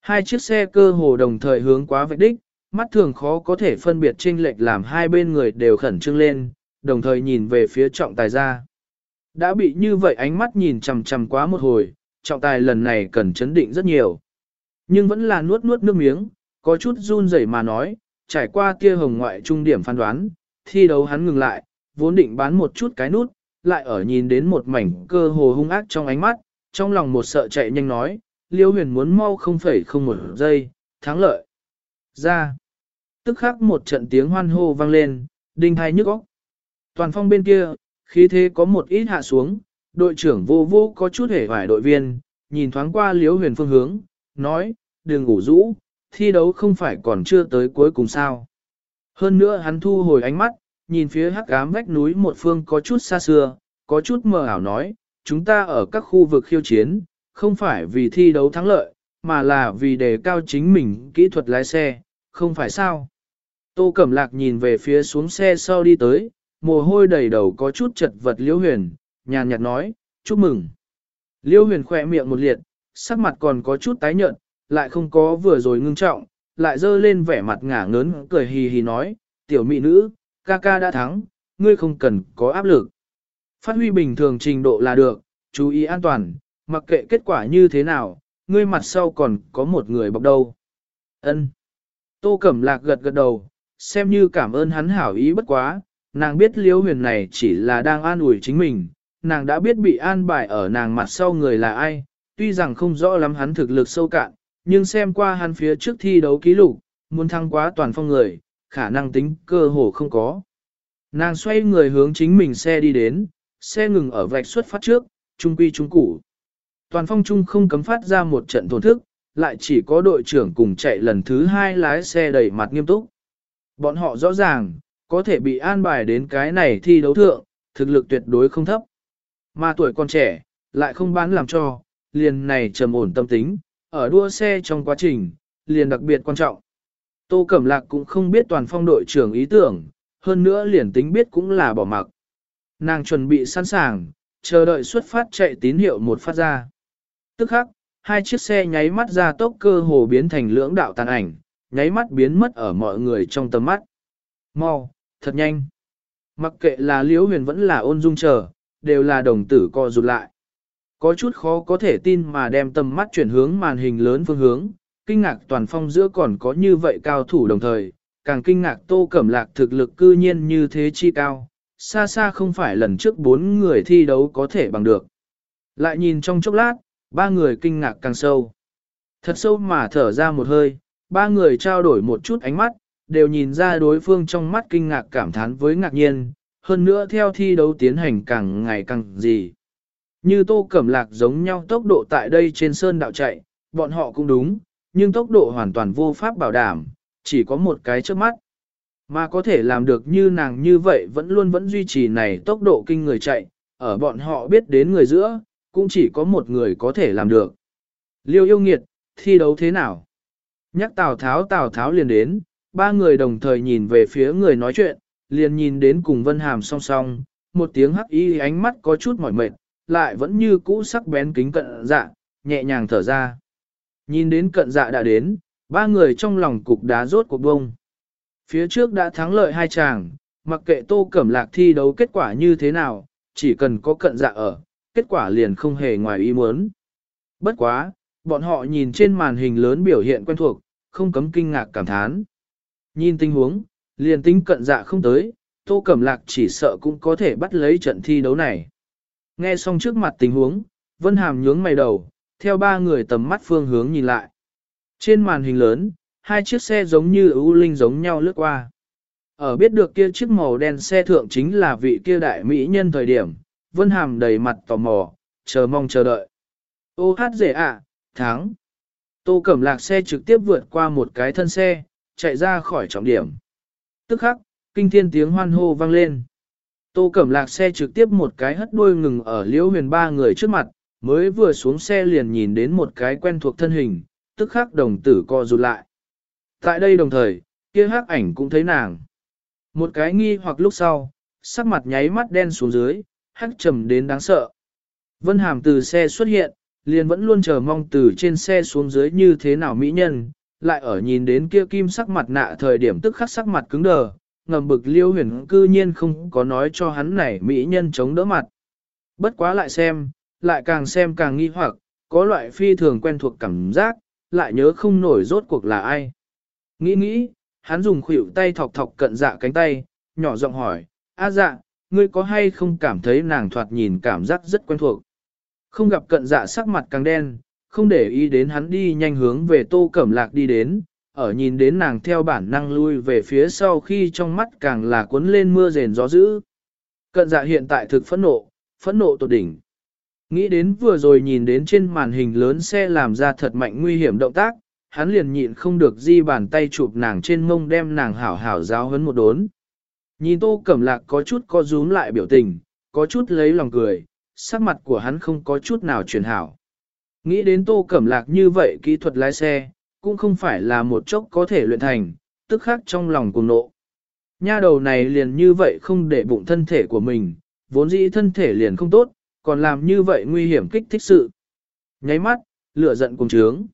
Hai chiếc xe cơ hồ đồng thời hướng quá vạch đích, mắt thường khó có thể phân biệt chênh lệch làm hai bên người đều khẩn trương lên, đồng thời nhìn về phía trọng tài ra. Đã bị như vậy ánh mắt nhìn chằm chằm quá một hồi, trọng tài lần này cần chấn định rất nhiều. Nhưng vẫn là nuốt nuốt nước miếng, có chút run rẩy mà nói, trải qua kia hồng ngoại trung điểm phán đoán, thi đấu hắn ngừng lại, vốn định bán một chút cái nút, lại ở nhìn đến một mảnh cơ hồ hung ác trong ánh mắt, trong lòng một sợ chạy nhanh nói, liêu huyền muốn mau không phải không một giây, thắng lợi. Ra. Tức khắc một trận tiếng hoan hô vang lên, đinh hai nhức óc. Toàn phong bên kia, khí thế có một ít hạ xuống, đội trưởng vô vô có chút hề hoài đội viên, nhìn thoáng qua liêu huyền phương hướng, nói, đừng ngủ rũ, thi đấu không phải còn chưa tới cuối cùng sao. Hơn nữa hắn thu hồi ánh mắt, nhìn phía hắc ám vách núi một phương có chút xa xưa, có chút mờ ảo nói, chúng ta ở các khu vực khiêu chiến, không phải vì thi đấu thắng lợi, mà là vì đề cao chính mình kỹ thuật lái xe, không phải sao. Tô Cẩm Lạc nhìn về phía xuống xe sau đi tới, mồ hôi đầy đầu có chút chật vật Liễu Huyền, nhàn nhạt nói, chúc mừng. Liễu Huyền khỏe miệng một liệt, sắc mặt còn có chút tái nhợt, lại không có vừa rồi ngưng trọng, lại dơ lên vẻ mặt ngả ngớn cười hì hì nói, tiểu mỹ nữ, ca ca đã thắng, ngươi không cần có áp lực. Phát huy bình thường trình độ là được, chú ý an toàn, mặc kệ kết quả như thế nào, ngươi mặt sau còn có một người bọc đâu. Ân. Tô Cẩm Lạc gật gật đầu, xem như cảm ơn hắn hảo ý bất quá, nàng biết liễu huyền này chỉ là đang an ủi chính mình, nàng đã biết bị an bài ở nàng mặt sau người là ai, tuy rằng không rõ lắm hắn thực lực sâu cạn, nhưng xem qua hắn phía trước thi đấu ký lục, muốn thăng quá toàn phong người, khả năng tính cơ hồ không có. Nàng xoay người hướng chính mình xe đi đến, xe ngừng ở vạch xuất phát trước, trung quy trung củ. Toàn phong trung không cấm phát ra một trận thổn thức, lại chỉ có đội trưởng cùng chạy lần thứ hai lái xe đẩy mặt nghiêm túc. Bọn họ rõ ràng, có thể bị an bài đến cái này thi đấu thượng, thực lực tuyệt đối không thấp. Mà tuổi còn trẻ, lại không bán làm cho, liền này trầm ổn tâm tính, ở đua xe trong quá trình, liền đặc biệt quan trọng. Tô Cẩm Lạc cũng không biết toàn phong đội trưởng ý tưởng, hơn nữa liền tính biết cũng là bỏ mặc. Nàng chuẩn bị sẵn sàng, chờ đợi xuất phát chạy tín hiệu một phát ra. Tức khắc, hai chiếc xe nháy mắt ra tốc cơ hồ biến thành lưỡng đạo tàn ảnh, nháy mắt biến mất ở mọi người trong tầm mắt. Mau, thật nhanh. Mặc kệ là Liễu Huyền vẫn là ôn dung chờ, đều là đồng tử co rụt lại. Có chút khó có thể tin mà đem tầm mắt chuyển hướng màn hình lớn phương hướng, kinh ngạc toàn phong giữa còn có như vậy cao thủ đồng thời, càng kinh ngạc tô cẩm lạc thực lực cư nhiên như thế chi cao, xa xa không phải lần trước bốn người thi đấu có thể bằng được. Lại nhìn trong chốc lát, ba người kinh ngạc càng sâu. Thật sâu mà thở ra một hơi, ba người trao đổi một chút ánh mắt, đều nhìn ra đối phương trong mắt kinh ngạc cảm thán với ngạc nhiên, hơn nữa theo thi đấu tiến hành càng ngày càng gì. Như tô cẩm lạc giống nhau tốc độ tại đây trên sơn đạo chạy, bọn họ cũng đúng, nhưng tốc độ hoàn toàn vô pháp bảo đảm, chỉ có một cái trước mắt. Mà có thể làm được như nàng như vậy vẫn luôn vẫn duy trì này tốc độ kinh người chạy, ở bọn họ biết đến người giữa, cũng chỉ có một người có thể làm được. Liêu yêu nghiệt, thi đấu thế nào? Nhắc Tào Tháo Tào Tháo liền đến, ba người đồng thời nhìn về phía người nói chuyện, liền nhìn đến cùng Vân Hàm song song, một tiếng hắc y ánh mắt có chút mỏi mệt, lại vẫn như cũ sắc bén kính cận dạ, nhẹ nhàng thở ra. Nhìn đến cận dạ đã đến, ba người trong lòng cục đá rốt cuộc bông. Phía trước đã thắng lợi hai chàng, mặc kệ tô cẩm lạc thi đấu kết quả như thế nào, chỉ cần có cận dạ ở, kết quả liền không hề ngoài ý muốn. Bất quá, bọn họ nhìn trên màn hình lớn biểu hiện quen thuộc, không cấm kinh ngạc cảm thán. Nhìn tình huống, liền tính cận dạ không tới, tô cẩm lạc chỉ sợ cũng có thể bắt lấy trận thi đấu này. Nghe xong trước mặt tình huống, Vân Hàm nhướng mày đầu, theo ba người tầm mắt phương hướng nhìn lại. Trên màn hình lớn, hai chiếc xe giống như ưu linh giống nhau lướt qua. Ở biết được kia chiếc màu đen xe thượng chính là vị kia đại mỹ nhân thời điểm, Vân Hàm đầy mặt tò mò, chờ mong chờ đợi. Ô hát dễ ạ, à. Tô Cẩm Lạc xe trực tiếp vượt qua một cái thân xe, chạy ra khỏi trọng điểm. Tức khắc, kinh thiên tiếng hoan hô vang lên. Tô Cẩm Lạc xe trực tiếp một cái hất đuôi ngừng ở liễu huyền ba người trước mặt, mới vừa xuống xe liền nhìn đến một cái quen thuộc thân hình, tức khắc đồng tử co rụt lại. Tại đây đồng thời, kia hắc ảnh cũng thấy nàng. Một cái nghi hoặc lúc sau, sắc mặt nháy mắt đen xuống dưới, hắc trầm đến đáng sợ. Vân Hàm từ xe xuất hiện, liền vẫn luôn chờ mong từ trên xe xuống dưới như thế nào mỹ nhân, lại ở nhìn đến kia kim sắc mặt nạ thời điểm tức khắc sắc mặt cứng đờ, ngầm bực liêu huyền cư nhiên không có nói cho hắn này mỹ nhân chống đỡ mặt. Bất quá lại xem, lại càng xem càng nghi hoặc, có loại phi thường quen thuộc cảm giác, lại nhớ không nổi rốt cuộc là ai. Nghĩ nghĩ, hắn dùng khuỷu tay thọc thọc cận dạ cánh tay, nhỏ giọng hỏi, a dạ, ngươi có hay không cảm thấy nàng thoạt nhìn cảm giác rất quen thuộc. Không gặp cận dạ sắc mặt càng đen, không để ý đến hắn đi nhanh hướng về tô cẩm lạc đi đến, ở nhìn đến nàng theo bản năng lui về phía sau khi trong mắt càng là cuốn lên mưa rền gió dữ. Cận dạ hiện tại thực phẫn nộ, phẫn nộ tột đỉnh. Nghĩ đến vừa rồi nhìn đến trên màn hình lớn xe làm ra thật mạnh nguy hiểm động tác, hắn liền nhịn không được di bàn tay chụp nàng trên mông đem nàng hảo hảo giáo hấn một đốn. Nhìn tô cẩm lạc có chút co rúm lại biểu tình, có chút lấy lòng cười, sắc mặt của hắn không có chút nào chuyển hảo. Nghĩ đến tô cẩm lạc như vậy kỹ thuật lái xe, cũng không phải là một chốc có thể luyện thành, tức khác trong lòng cùng nộ. Nha đầu này liền như vậy không để bụng thân thể của mình, vốn dĩ thân thể liền không tốt, còn làm như vậy nguy hiểm kích thích sự. Nháy mắt, lửa giận cùng trướng.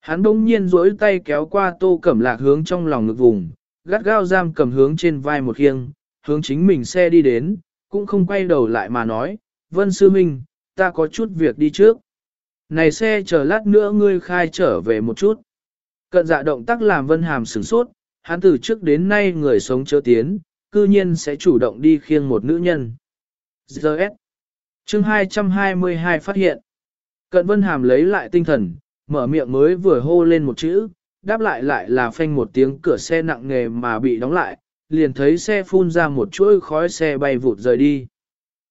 Hắn bỗng nhiên duỗi tay kéo qua tô cẩm lạc hướng trong lòng ngực vùng, gắt gao giam cầm hướng trên vai một khiêng, hướng chính mình xe đi đến, cũng không quay đầu lại mà nói, Vân Sư Minh, ta có chút việc đi trước. Này xe chờ lát nữa ngươi khai trở về một chút. Cận dạ động tác làm Vân Hàm sửng sốt, hắn từ trước đến nay người sống chớ tiến, cư nhiên sẽ chủ động đi khiêng một nữ nhân. Giờ S. Chương 222 phát hiện. Cận Vân Hàm lấy lại tinh thần, mở miệng mới vừa hô lên một chữ, đáp lại lại là phanh một tiếng cửa xe nặng nghề mà bị đóng lại, liền thấy xe phun ra một chuỗi khói xe bay vụt rời đi.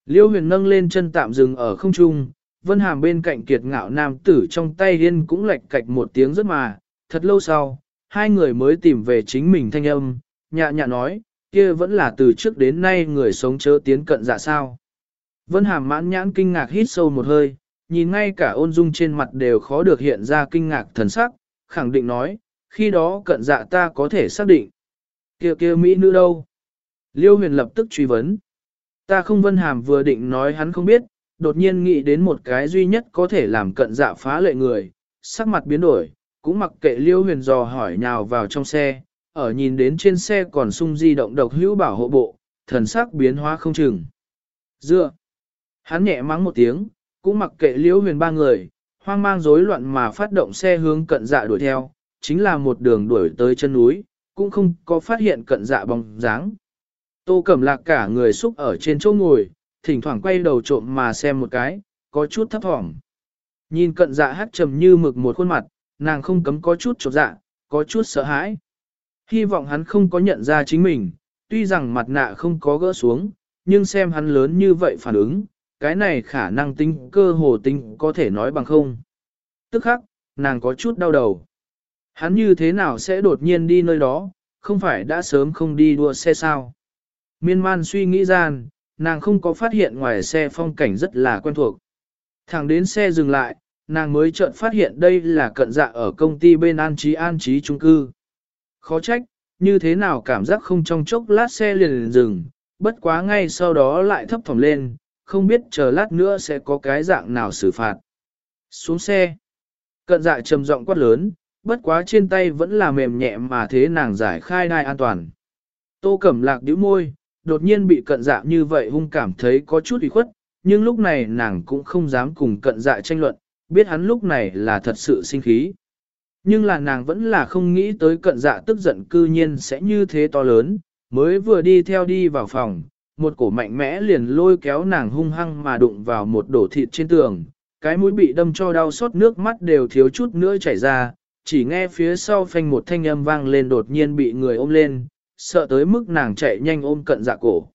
Liêu huyền nâng lên chân tạm dừng ở không trung, Vân Hàm bên cạnh kiệt ngạo nam tử trong tay hiên cũng lệch cạch một tiếng rất mà, thật lâu sau, hai người mới tìm về chính mình thanh âm, nhạ nhạ nói, Kia vẫn là từ trước đến nay người sống chớ tiến cận dạ sao. Vân Hàm mãn nhãn kinh ngạc hít sâu một hơi, nhìn ngay cả ôn dung trên mặt đều khó được hiện ra kinh ngạc thần sắc, khẳng định nói, khi đó cận dạ ta có thể xác định. kia kia Mỹ nữ đâu? Liêu huyền lập tức truy vấn. Ta không Vân Hàm vừa định nói hắn không biết, đột nhiên nghĩ đến một cái duy nhất có thể làm cận dạ phá lệ người, sắc mặt biến đổi, cũng mặc kệ Liêu huyền dò hỏi nhào vào trong xe, ở nhìn đến trên xe còn sung di động độc hữu bảo hộ bộ, thần sắc biến hóa không chừng. Dựa. Hắn nhẹ mắng một tiếng, cũng mặc kệ liễu huyền ba người, hoang mang rối loạn mà phát động xe hướng cận dạ đuổi theo, chính là một đường đuổi tới chân núi, cũng không có phát hiện cận dạ bóng dáng. Tô Cẩm Lạc cả người xúc ở trên chỗ ngồi, thỉnh thoảng quay đầu trộm mà xem một cái, có chút thấp thỏm. Nhìn cận dạ hát trầm như mực một khuôn mặt, nàng không cấm có chút chột dạ, có chút sợ hãi. Hy vọng hắn không có nhận ra chính mình, tuy rằng mặt nạ không có gỡ xuống, nhưng xem hắn lớn như vậy phản ứng, cái này khả năng tính cơ hồ tính có thể nói bằng không. Tức khắc, nàng có chút đau đầu. Hắn như thế nào sẽ đột nhiên đi nơi đó, không phải đã sớm không đi đua xe sao? Miên man suy nghĩ gian, nàng không có phát hiện ngoài xe phong cảnh rất là quen thuộc. Thẳng đến xe dừng lại, nàng mới chợt phát hiện đây là cận dạ ở công ty bên an trí an trí trung cư. Khó trách, như thế nào cảm giác không trong chốc lát xe liền, liền dừng, bất quá ngay sau đó lại thấp thỏm lên, không biết chờ lát nữa sẽ có cái dạng nào xử phạt. Xuống xe. Cận dạ trầm giọng quát lớn, bất quá trên tay vẫn là mềm nhẹ mà thế nàng giải khai đai an toàn. Tô Cẩm Lạc điếu môi, đột nhiên bị cận dạ như vậy hung cảm thấy có chút ủy khuất, nhưng lúc này nàng cũng không dám cùng cận dạ tranh luận, biết hắn lúc này là thật sự sinh khí. Nhưng là nàng vẫn là không nghĩ tới cận dạ tức giận cư nhiên sẽ như thế to lớn, mới vừa đi theo đi vào phòng, một cổ mạnh mẽ liền lôi kéo nàng hung hăng mà đụng vào một đổ thịt trên tường, cái mũi bị đâm cho đau xót nước mắt đều thiếu chút nữa chảy ra, chỉ nghe phía sau phanh một thanh âm vang lên đột nhiên bị người ôm lên, sợ tới mức nàng chạy nhanh ôm cận dạ cổ.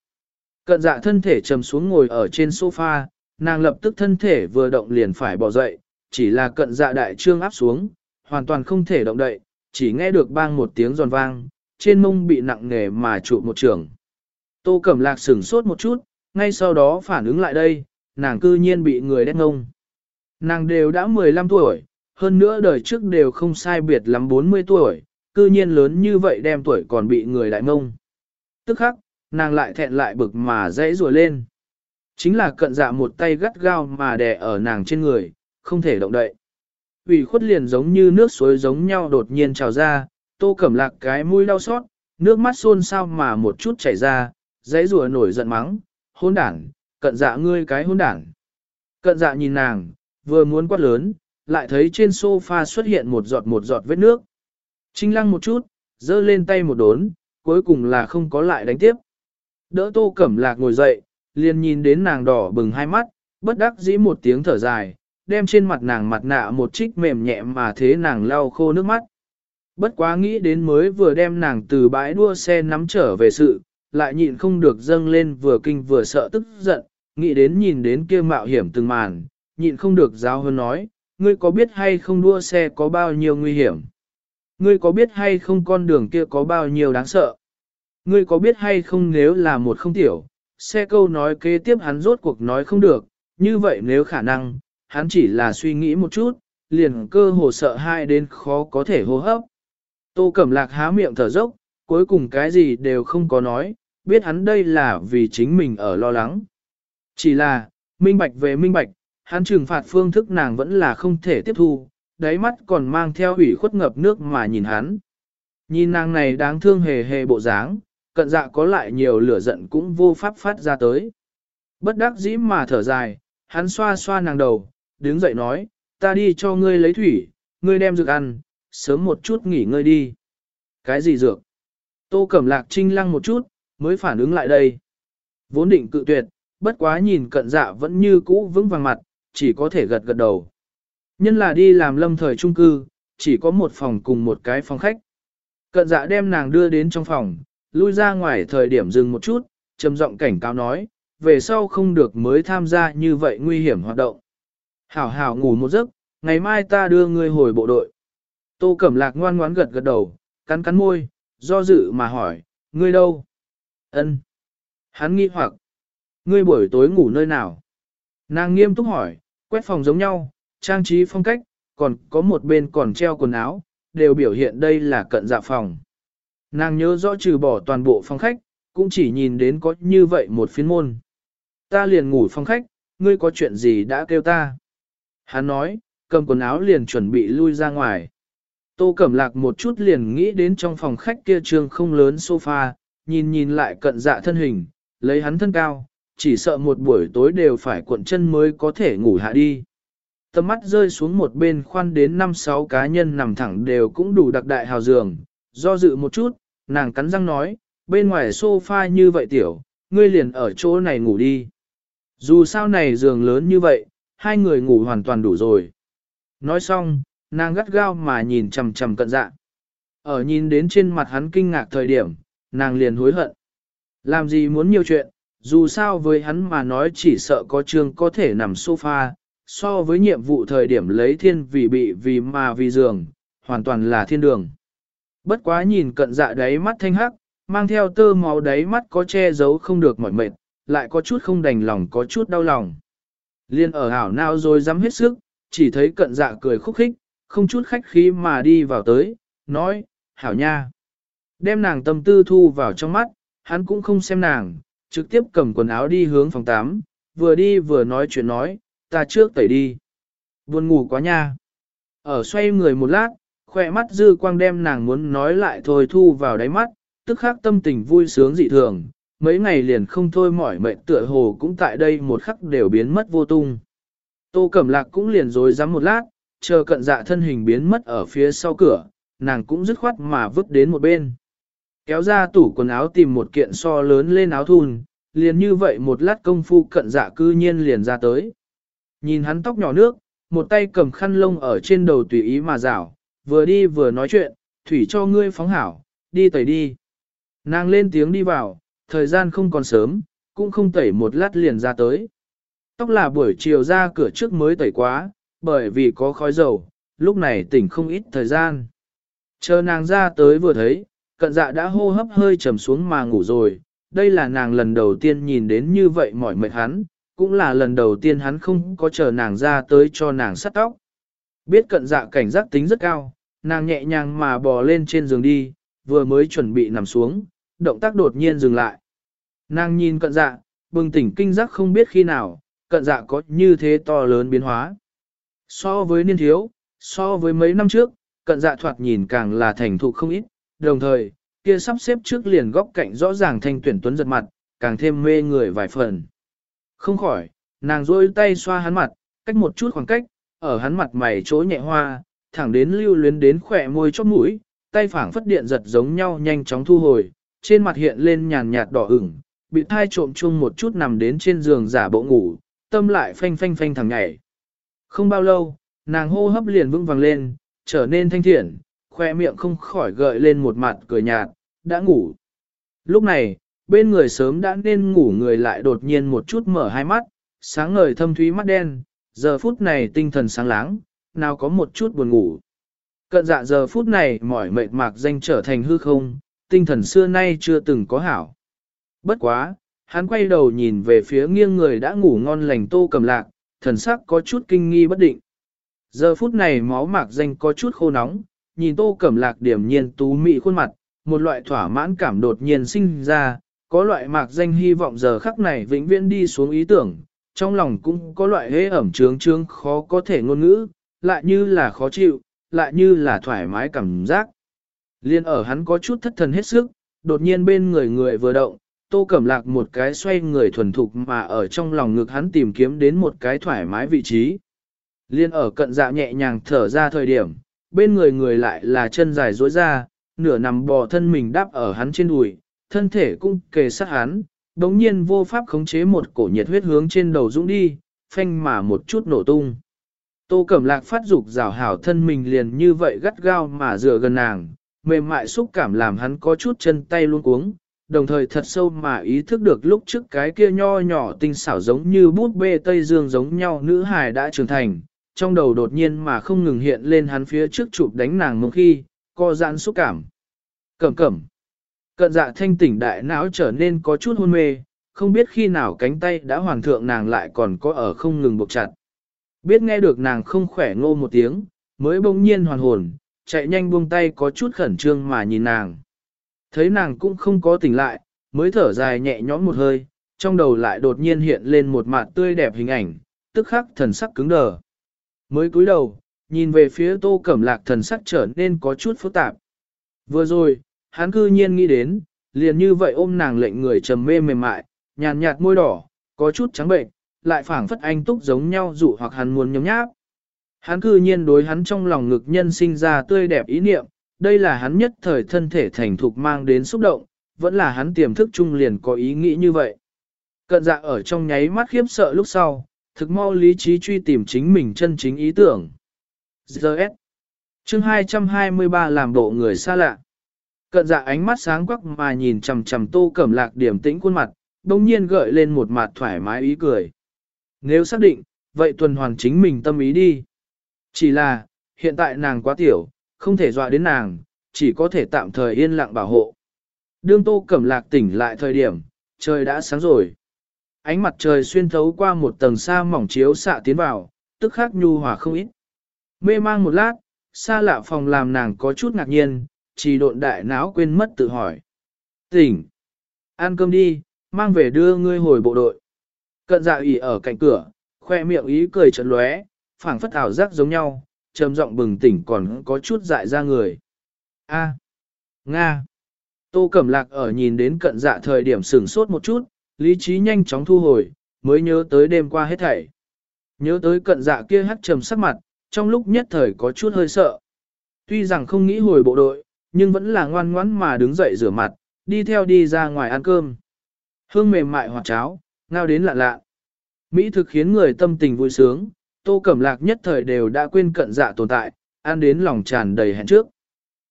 Cận dạ thân thể trầm xuống ngồi ở trên sofa, nàng lập tức thân thể vừa động liền phải bỏ dậy, chỉ là cận dạ đại trương áp xuống, hoàn toàn không thể động đậy, chỉ nghe được bang một tiếng giòn vang, trên mông bị nặng nề mà trụ một trường. Tô Cẩm Lạc sửng sốt một chút, ngay sau đó phản ứng lại đây, nàng cư nhiên bị người đét ngông. Nàng đều đã 15 tuổi, hơn nữa đời trước đều không sai biệt lắm 40 tuổi, cư nhiên lớn như vậy đem tuổi còn bị người đại ngông. Tức khắc, nàng lại thẹn lại bực mà dãy rùa lên. Chính là cận dạ một tay gắt gao mà đè ở nàng trên người, không thể động đậy. ủy khuất liền giống như nước suối giống nhau đột nhiên trào ra, tô cẩm lạc cái mũi đau xót, nước mắt xôn sao mà một chút chảy ra, dãy rùa nổi giận mắng, hôn đảng, cận dạ ngươi cái hôn đảng. Cận dạ nhìn nàng, vừa muốn quát lớn, lại thấy trên sofa xuất hiện một giọt một giọt vết nước. Trinh lăng một chút, giơ lên tay một đốn, cuối cùng là không có lại đánh tiếp. Đỡ tô cẩm lạc ngồi dậy, liền nhìn đến nàng đỏ bừng hai mắt, bất đắc dĩ một tiếng thở dài, đem trên mặt nàng mặt nạ một trích mềm nhẹ mà thế nàng lau khô nước mắt. Bất quá nghĩ đến mới vừa đem nàng từ bãi đua xe nắm trở về sự, lại nhịn không được dâng lên vừa kinh vừa sợ tức giận, nghĩ đến nhìn đến kia mạo hiểm từng màn, nhịn không được giáo hơn nói, ngươi có biết hay không đua xe có bao nhiêu nguy hiểm? Ngươi có biết hay không con đường kia có bao nhiêu đáng sợ? Ngươi có biết hay không nếu là một không tiểu, xe câu nói kế tiếp hắn rốt cuộc nói không được, như vậy nếu khả năng, hắn chỉ là suy nghĩ một chút, liền cơ hồ sợ hai đến khó có thể hô hấp. Tô Cẩm Lạc há miệng thở dốc, cuối cùng cái gì đều không có nói, biết hắn đây là vì chính mình ở lo lắng. Chỉ là, minh bạch về minh bạch, hắn trừng phạt phương thức nàng vẫn là không thể tiếp thu, đáy mắt còn mang theo ủy khuất ngập nước mà nhìn hắn. Nhìn nàng này đáng thương hề hề bộ dáng, cận dạ có lại nhiều lửa giận cũng vô pháp phát ra tới. Bất đắc dĩ mà thở dài, hắn xoa xoa nàng đầu, đứng dậy nói, ta đi cho ngươi lấy thủy, ngươi đem dược ăn, sớm một chút nghỉ ngơi đi. Cái gì dược? Tô Cẩm Lạc trinh lăng một chút, mới phản ứng lại đây. Vốn định cự tuyệt, bất quá nhìn cận dạ vẫn như cũ vững vàng mặt, chỉ có thể gật gật đầu. Nhân là đi làm lâm thời trung cư, chỉ có một phòng cùng một cái phòng khách. Cận dạ đem nàng đưa đến trong phòng, lui ra ngoài thời điểm dừng một chút, trầm giọng cảnh cáo nói, về sau không được mới tham gia như vậy nguy hiểm hoạt động. Hảo hảo ngủ một giấc, ngày mai ta đưa ngươi hồi bộ đội. Tô Cẩm Lạc ngoan ngoãn gật gật đầu, cắn cắn môi, do dự mà hỏi, ngươi đâu? Ân. Hắn nghi hoặc, ngươi buổi tối ngủ nơi nào? Nàng nghiêm túc hỏi, quét phòng giống nhau, trang trí phong cách, còn có một bên còn treo quần áo, đều biểu hiện đây là cận dạ phòng. Nàng nhớ rõ trừ bỏ toàn bộ phòng khách, cũng chỉ nhìn đến có như vậy một phiến môn. Ta liền ngủ phòng khách, ngươi có chuyện gì đã kêu ta. Hắn nói, cầm quần áo liền chuẩn bị lui ra ngoài. Tô Cẩm Lạc một chút liền nghĩ đến trong phòng khách kia trường không lớn sofa, nhìn nhìn lại cận dạ thân hình, lấy hắn thân cao, chỉ sợ một buổi tối đều phải cuộn chân mới có thể ngủ hạ đi. Tầm mắt rơi xuống một bên khoan đến 5-6 cá nhân nằm thẳng đều cũng đủ đặc đại hào giường, do dự một chút, nàng cắn răng nói, bên ngoài sofa như vậy tiểu, ngươi liền ở chỗ này ngủ đi. Dù sao này giường lớn như vậy, hai người ngủ hoàn toàn đủ rồi. Nói xong, nàng gắt gao mà nhìn chằm chằm cận dạ. Ở nhìn đến trên mặt hắn kinh ngạc thời điểm, nàng liền hối hận. Làm gì muốn nhiều chuyện, dù sao với hắn mà nói chỉ sợ có trường có thể nằm sofa, so với nhiệm vụ thời điểm lấy thiên vì bị vì mà vì giường, hoàn toàn là thiên đường. Bất quá nhìn cận dạ đáy mắt thanh hắc, mang theo tơ máu đáy mắt có che giấu không được mỏi mệt, lại có chút không đành lòng có chút đau lòng. Liên ở hảo nào rồi dám hết sức, chỉ thấy cận dạ cười khúc khích, không chút khách khí mà đi vào tới, nói, hảo nha. Đem nàng tâm tư thu vào trong mắt, hắn cũng không xem nàng, trực tiếp cầm quần áo đi hướng phòng 8, vừa đi vừa nói chuyện nói, ta trước tẩy đi. Buồn ngủ quá nha. Ở xoay người một lát, khỏe mắt dư quang đem nàng muốn nói lại thôi thu vào đáy mắt, tức khắc tâm tình vui sướng dị thường, mấy ngày liền không thôi mỏi mệt tựa hồ cũng tại đây một khắc đều biến mất vô tung. Tô Cẩm Lạc cũng liền rồi dám một lát, chờ cận dạ thân hình biến mất ở phía sau cửa, nàng cũng dứt khoát mà vứt đến một bên. Kéo ra tủ quần áo tìm một kiện so lớn lên áo thun, liền như vậy một lát công phu cận dạ cư nhiên liền ra tới. Nhìn hắn tóc nhỏ nước, một tay cầm khăn lông ở trên đầu tùy ý mà rảo, vừa đi vừa nói chuyện, thủy cho ngươi phóng hảo, đi tẩy đi. Nàng lên tiếng đi vào, thời gian không còn sớm, cũng không tẩy một lát liền ra tới. Tóc là buổi chiều ra cửa trước mới tẩy quá, bởi vì có khói dầu, lúc này tỉnh không ít thời gian. Chờ nàng ra tới vừa thấy, cận dạ đã hô hấp hơi trầm xuống mà ngủ rồi, đây là nàng lần đầu tiên nhìn đến như vậy mỏi mệt hắn, cũng là lần đầu tiên hắn không có chờ nàng ra tới cho nàng sắt tóc. Biết cận dạ cảnh giác tính rất cao, nàng nhẹ nhàng mà bò lên trên giường đi, vừa mới chuẩn bị nằm xuống, động tác đột nhiên dừng lại. Nàng nhìn cận dạ, bừng tỉnh kinh giác không biết khi nào, cận dạ có như thế to lớn biến hóa. So với niên thiếu, so với mấy năm trước, cận dạ thoạt nhìn càng là thành thục không ít, đồng thời, kia sắp xếp trước liền góc cạnh rõ ràng thanh tuyển tuấn giật mặt, càng thêm mê người vài phần. Không khỏi, nàng rôi tay xoa hắn mặt, cách một chút khoảng cách, ở hắn mặt mày chỗ nhẹ hoa, thẳng đến lưu luyến đến khỏe môi chót mũi, tay phảng phất điện giật giống nhau nhanh chóng thu hồi, trên mặt hiện lên nhàn nhạt đỏ ửng, bị thai trộm chung một chút nằm đến trên giường giả bộ ngủ, tâm lại phanh phanh phanh thẳng nhảy. Không bao lâu, nàng hô hấp liền vững vàng lên, trở nên thanh thiện, khoe miệng không khỏi gợi lên một mặt cười nhạt, đã ngủ. Lúc này, bên người sớm đã nên ngủ người lại đột nhiên một chút mở hai mắt, sáng ngời thâm thúy mắt đen, giờ phút này tinh thần sáng láng, nào có một chút buồn ngủ. Cận dạ giờ phút này mỏi mệt mạc danh trở thành hư không, tinh thần xưa nay chưa từng có hảo. Bất quá, hắn quay đầu nhìn về phía nghiêng người đã ngủ ngon lành tô cầm lạc, thần sắc có chút kinh nghi bất định. Giờ phút này máu mạc danh có chút khô nóng, nhìn tô cẩm lạc điểm nhiên tú mị khuôn mặt, một loại thỏa mãn cảm đột nhiên sinh ra, có loại mạc danh hy vọng giờ khắc này vĩnh viễn đi xuống ý tưởng, trong lòng cũng có loại hế ẩm trướng trướng khó có thể ngôn ngữ, lại như là khó chịu, lại như là thoải mái cảm giác. Liên ở hắn có chút thất thần hết sức, đột nhiên bên người người vừa động, tô cẩm lạc một cái xoay người thuần thục mà ở trong lòng ngực hắn tìm kiếm đến một cái thoải mái vị trí. Liên ở cận dạ nhẹ nhàng thở ra thời điểm, bên người người lại là chân dài dối ra, nửa nằm bò thân mình đáp ở hắn trên đùi, thân thể cũng kề sát hắn, đống nhiên vô pháp khống chế một cổ nhiệt huyết hướng trên đầu dũng đi, phanh mà một chút nổ tung. Tô Cẩm Lạc phát dục rào hảo thân mình liền như vậy gắt gao mà dựa gần nàng, mềm mại xúc cảm làm hắn có chút chân tay luôn cuống, đồng thời thật sâu mà ý thức được lúc trước cái kia nho nhỏ tinh xảo giống như bút bê Tây Dương giống nhau nữ hài đã trưởng thành, trong đầu đột nhiên mà không ngừng hiện lên hắn phía trước chụp đánh nàng một khi, co giãn xúc cảm. Cẩm cẩm. Cận dạ thanh tỉnh đại não trở nên có chút hôn mê, không biết khi nào cánh tay đã hoàn thượng nàng lại còn có ở không ngừng buộc chặt. Biết nghe được nàng không khỏe ngô một tiếng, mới bỗng nhiên hoàn hồn, chạy nhanh buông tay có chút khẩn trương mà nhìn nàng. Thấy nàng cũng không có tỉnh lại, mới thở dài nhẹ nhõm một hơi, trong đầu lại đột nhiên hiện lên một mặt tươi đẹp hình ảnh, tức khắc thần sắc cứng đờ. Mới cúi đầu, nhìn về phía tô cẩm lạc thần sắc trở nên có chút phức tạp. Vừa rồi, hắn cư nhiên nghĩ đến, liền như vậy ôm nàng lệnh người trầm mê mềm mại, nhàn nhạt môi đỏ, có chút trắng bệnh, lại phảng phất anh túc giống nhau dụ hoặc hắn muốn nhấm nháp. Hắn cư nhiên đối hắn trong lòng ngực nhân sinh ra tươi đẹp ý niệm, đây là hắn nhất thời thân thể thành thục mang đến xúc động, vẫn là hắn tiềm thức trung liền có ý nghĩ như vậy. Cận dạ ở trong nháy mắt khiếp sợ lúc sau, thực mau lý trí truy tìm chính mình chân chính ý tưởng. G.S. Chương 223 làm bộ người xa lạ. Cận dạ ánh mắt sáng quắc mà nhìn chầm chầm tô cẩm lạc điểm tĩnh khuôn mặt, đồng nhiên gợi lên một mặt thoải mái ý cười. Nếu xác định, vậy tuần hoàn chính mình tâm ý đi. Chỉ là, hiện tại nàng quá tiểu, không thể dọa đến nàng, chỉ có thể tạm thời yên lặng bảo hộ. Đương tô cẩm lạc tỉnh lại thời điểm, trời đã sáng rồi. Ánh mặt trời xuyên thấu qua một tầng sa mỏng chiếu xạ tiến vào, tức khắc nhu hòa không ít. Mê mang một lát, xa lạ phòng làm nàng có chút ngạc nhiên, chỉ độn đại não quên mất tự hỏi. Tỉnh! Ăn cơm đi, mang về đưa ngươi hồi bộ đội. Cận dạ ỉ ở cạnh cửa, khoe miệng ý cười trật lóe, phảng phất ảo giác giống nhau, trầm giọng bừng tỉnh còn có chút dại ra người. A. Nga. Tô Cẩm Lạc ở nhìn đến cận dạ thời điểm sửng sốt một chút, lý trí nhanh chóng thu hồi, mới nhớ tới đêm qua hết thảy. Nhớ tới cận dạ kia hắt trầm sắc mặt, trong lúc nhất thời có chút hơi sợ. Tuy rằng không nghĩ hồi bộ đội, nhưng vẫn là ngoan ngoãn mà đứng dậy rửa mặt, đi theo đi ra ngoài ăn cơm. Hương mềm mại hoặc cháo, ngao đến lạ lạ. Mỹ thực khiến người tâm tình vui sướng, tô cẩm lạc nhất thời đều đã quên cận dạ tồn tại, ăn đến lòng tràn đầy hẹn trước.